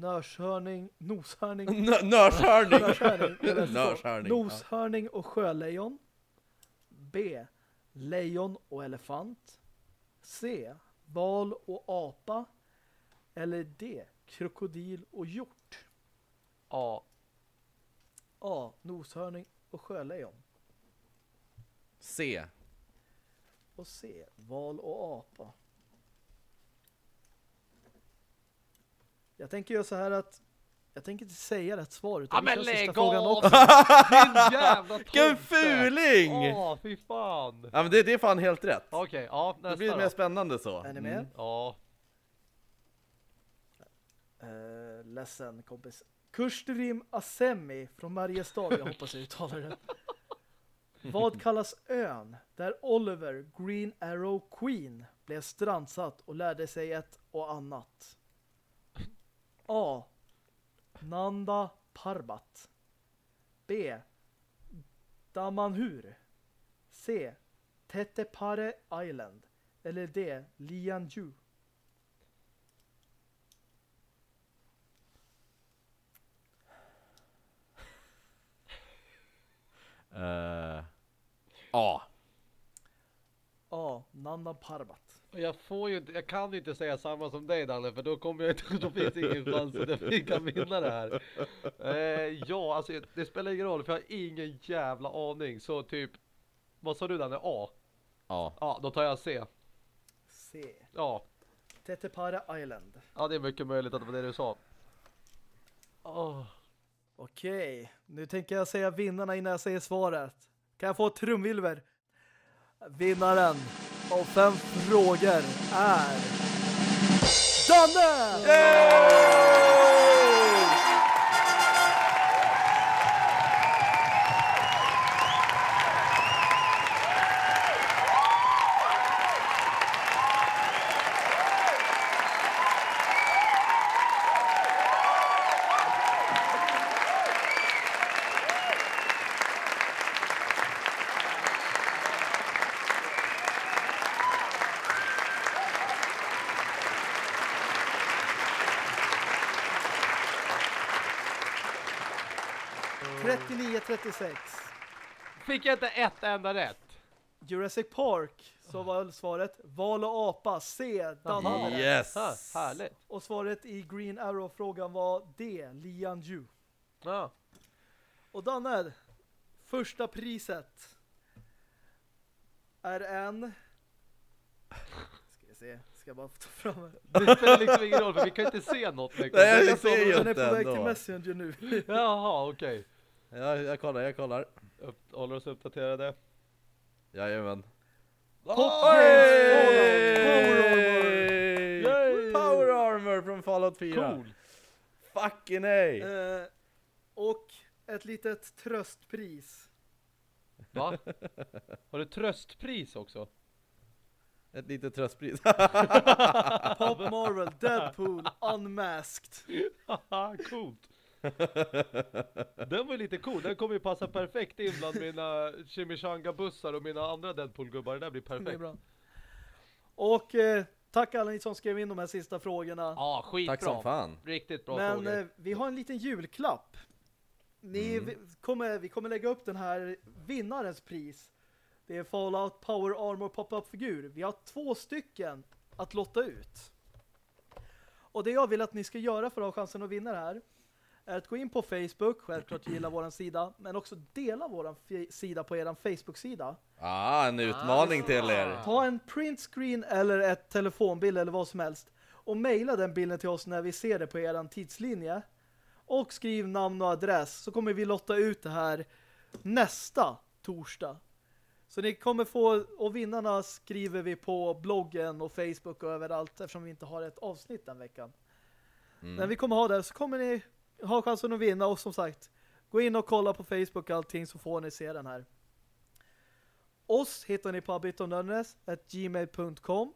Nörshörning, noshörning, Nörshörning! nörshörning, noshörning och sjölejon. B. Lejon och elefant. C. Val och apa. Eller D. Krokodil och hjort. Ja. A. Noshörning och sjölejon. C. Och C. Val och apa. Jag tänker göra så här att jag tänker inte säga rätt svar utan Ja, vi men lägg frågan av! också. Din jävla Vilken fuling! Åh, fy fan! Ja men det, det är fan helt rätt. Okej, ja, Det nästa blir då. mer spännande så. Är ni med? Mm. Ja. Eh, ledsen kompis. Kurstrim Assemi från Mariestad, jag hoppas jag uttalar det. Vad kallas ön där Oliver Green Arrow Queen blev strandsatt och lärde sig ett och annat? A. Nanda Parbat. B. Damanhur. C. Tetepare Island. Eller D. Lianju. Eh, A. A. Nanda Parbat. Jag får ju inte, jag kan ju inte säga samma som dig Danne för då kommer jag inte, då finns ingen chans att vi kan vinna det här. Eh, ja, alltså det spelar ingen roll för jag har ingen jävla aning. Så typ, vad sa du Danne? A? A. Ja, då tar jag C. C. Ja, Tetepare Island. ja det är mycket möjligt att det var det du sa. Åh. Okej, nu tänker jag säga vinnarna innan jag säger svaret. Kan jag få ett trumvilver? Vinnaren av fem frågor är... Danne! Yeah! 39-36. Fick jag inte ett enda rätt? Jurassic Park, så var svaret val och apa, C. Jaha. hade rätt. Yes! Ha, härligt. Och svaret i Green Arrow-frågan var D. Lian Yu. Ja. Och Danne, första priset är en... Ska vi se, ska jag bara ta fram Det spelar liksom ingen roll för vi kan inte se något. Liksom. Nej, jag ser ju Den är inte på väg till ändå. Messenger nu. Jaha, okej. Ja, jag kollar, jag kollar. Upp, håller oss uppdaterade. Jajamän. Games Power Armor. Yay! Power Armor från Fallout 4. Cool. Fucking nej. Eh, och ett litet tröstpris. Va? Har du tröstpris också? Ett litet tröstpris. Pop Marvel, Deadpool, Unmasked. Coolt. Den var ju lite cool, den kommer ju passa perfekt in bland mina chimichanga-bussar och mina andra Deadpool-gubbar. Det där blir Det är perfekt. bra. Och eh, tack alla ni som skrev in de här sista frågorna. Ja, skitbra. Tack som fan. Riktigt bra Men frågor. eh, vi har en liten julklapp. Ni Mm. vi, kommer, vi kommer lägga upp den här vinnarens pris. Det är Fallout Power Armor pop-up-figur. Vi har två stycken att lotta ut. Och det jag vill att ni ska göra för att ha chansen att vinna det här är att gå in på Facebook, självklart gilla våran sida, men också dela fi- sida på eran Facebook-sida. Ah, en utmaning till er. Ta en print screen eller ett telefonbild eller vad som helst och mejla den bilden till oss när vi ser det på eran tidslinje. Och skriv namn och adress så kommer vi lotta ut det här nästa torsdag. Så ni kommer få, och vinnarna skriver vi på bloggen och Facebook och överallt eftersom vi inte har ett avsnitt den veckan. Mm. När vi kommer ha det så kommer ni ha chansen att vinna och som sagt, gå in och kolla på Facebook och allting så får ni se den här. Oss hittar ni på abitonördenes.gmail.com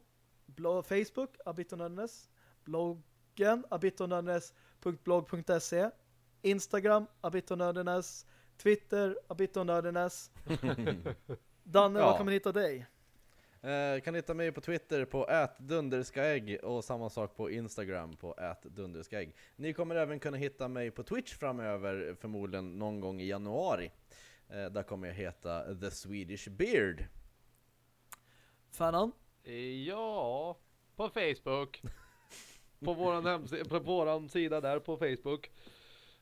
Facebook, abitonördenes bloggen, abitonördenes.blog.se Instagram, abitonördenes Twitter, abitonördenes Danne, Ja. var kan man hitta dig? Eh, kan hitta mig på Twitter på ätdunderskaägg och samma sak på Instagram på ätdunderskaägg. Ni kommer även kunna hitta mig på Twitch framöver, förmodligen någon gång i januari. Eh, där kommer jag heta The Swedish Beard. Fanan? Ja, på Facebook. på våran hemsida, på våran sida där på Facebook.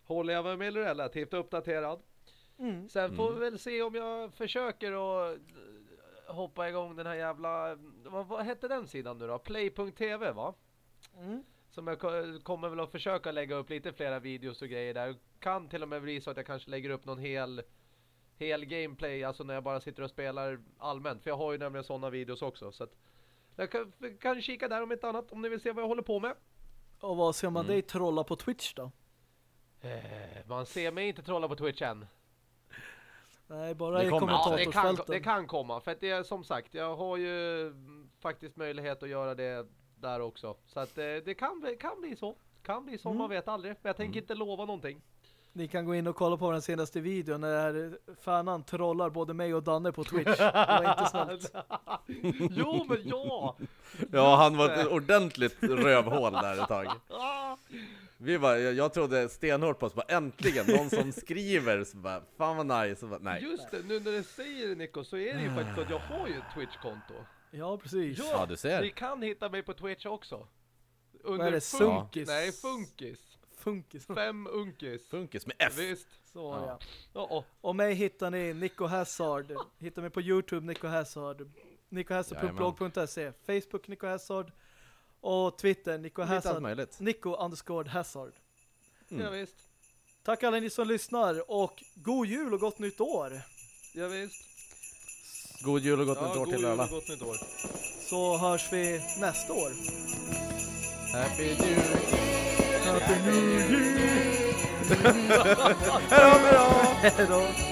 Håller jag mig relativt uppdaterad. Mm. Sen får vi väl se om jag försöker att hoppa igång den här jävla... Vad, vad hette den sidan nu då? Play.tv va? Mm. Som jag ko- kommer väl att försöka lägga upp lite flera videos och grejer där. Kan till och med bli så att jag kanske lägger upp någon hel hel gameplay, alltså när jag bara sitter och spelar allmänt. För jag har ju nämligen sådana videos också. Så att jag kan, kan kika där om inte annat, om ni vill se vad jag håller på med. Och vad ser man Mm. dig trolla på Twitch då? Eh, man ser mig inte trolla på Twitch än. Nej, bara Det i kommer. Ja, det kan, kommentatorsfälten. det kan komma. För att det är som sagt, jag har ju faktiskt möjlighet att göra det där också. Så att eh, det kan, bli- kan bli så. Kan bli så, Mm. man vet aldrig. Men jag tänker Mm. inte lova någonting. Ni kan gå in och kolla på den senaste videon när fanan trollar både mig och Danne på Twitch. Det var inte snällt. jo, men ja! Ja, han var ett ordentligt rövhål där ett tag. Ah! Vi var, jag, jag trodde stenhårt på oss, bara äntligen, någon som skriver, så bara, fan vad nice, så bara, nej. Just det, nu när du säger det Nico så är det ju faktiskt så att jag har ju ett Twitch-konto. Ja, precis. Ja, Ja, du ser. Ni kan hitta mig på Twitch också. Vad är det? Sunkis? Nej, Funkis. Funkis. Fem unkis. Funkis med F. Visst. Så ja. Ja, ja. Och mig hittar ni Nico Hazard. Hittar mig på Youtube Nico Hazard. NicoHazard.blog.se Facebook Nico Hazard. Och Twitter Nico Lite allt Hazard. möjligt. Nico underscore Hazard. Mm. ja visst. Tack alla ni som lyssnar och god jul och gott nytt år. Ja, visst. God jul och gott Ja, nytt år god till jul alla. och gott nytt år. Så hörs vi nästa år. Happy New Year! Happy New Year! Hej då! Hej då!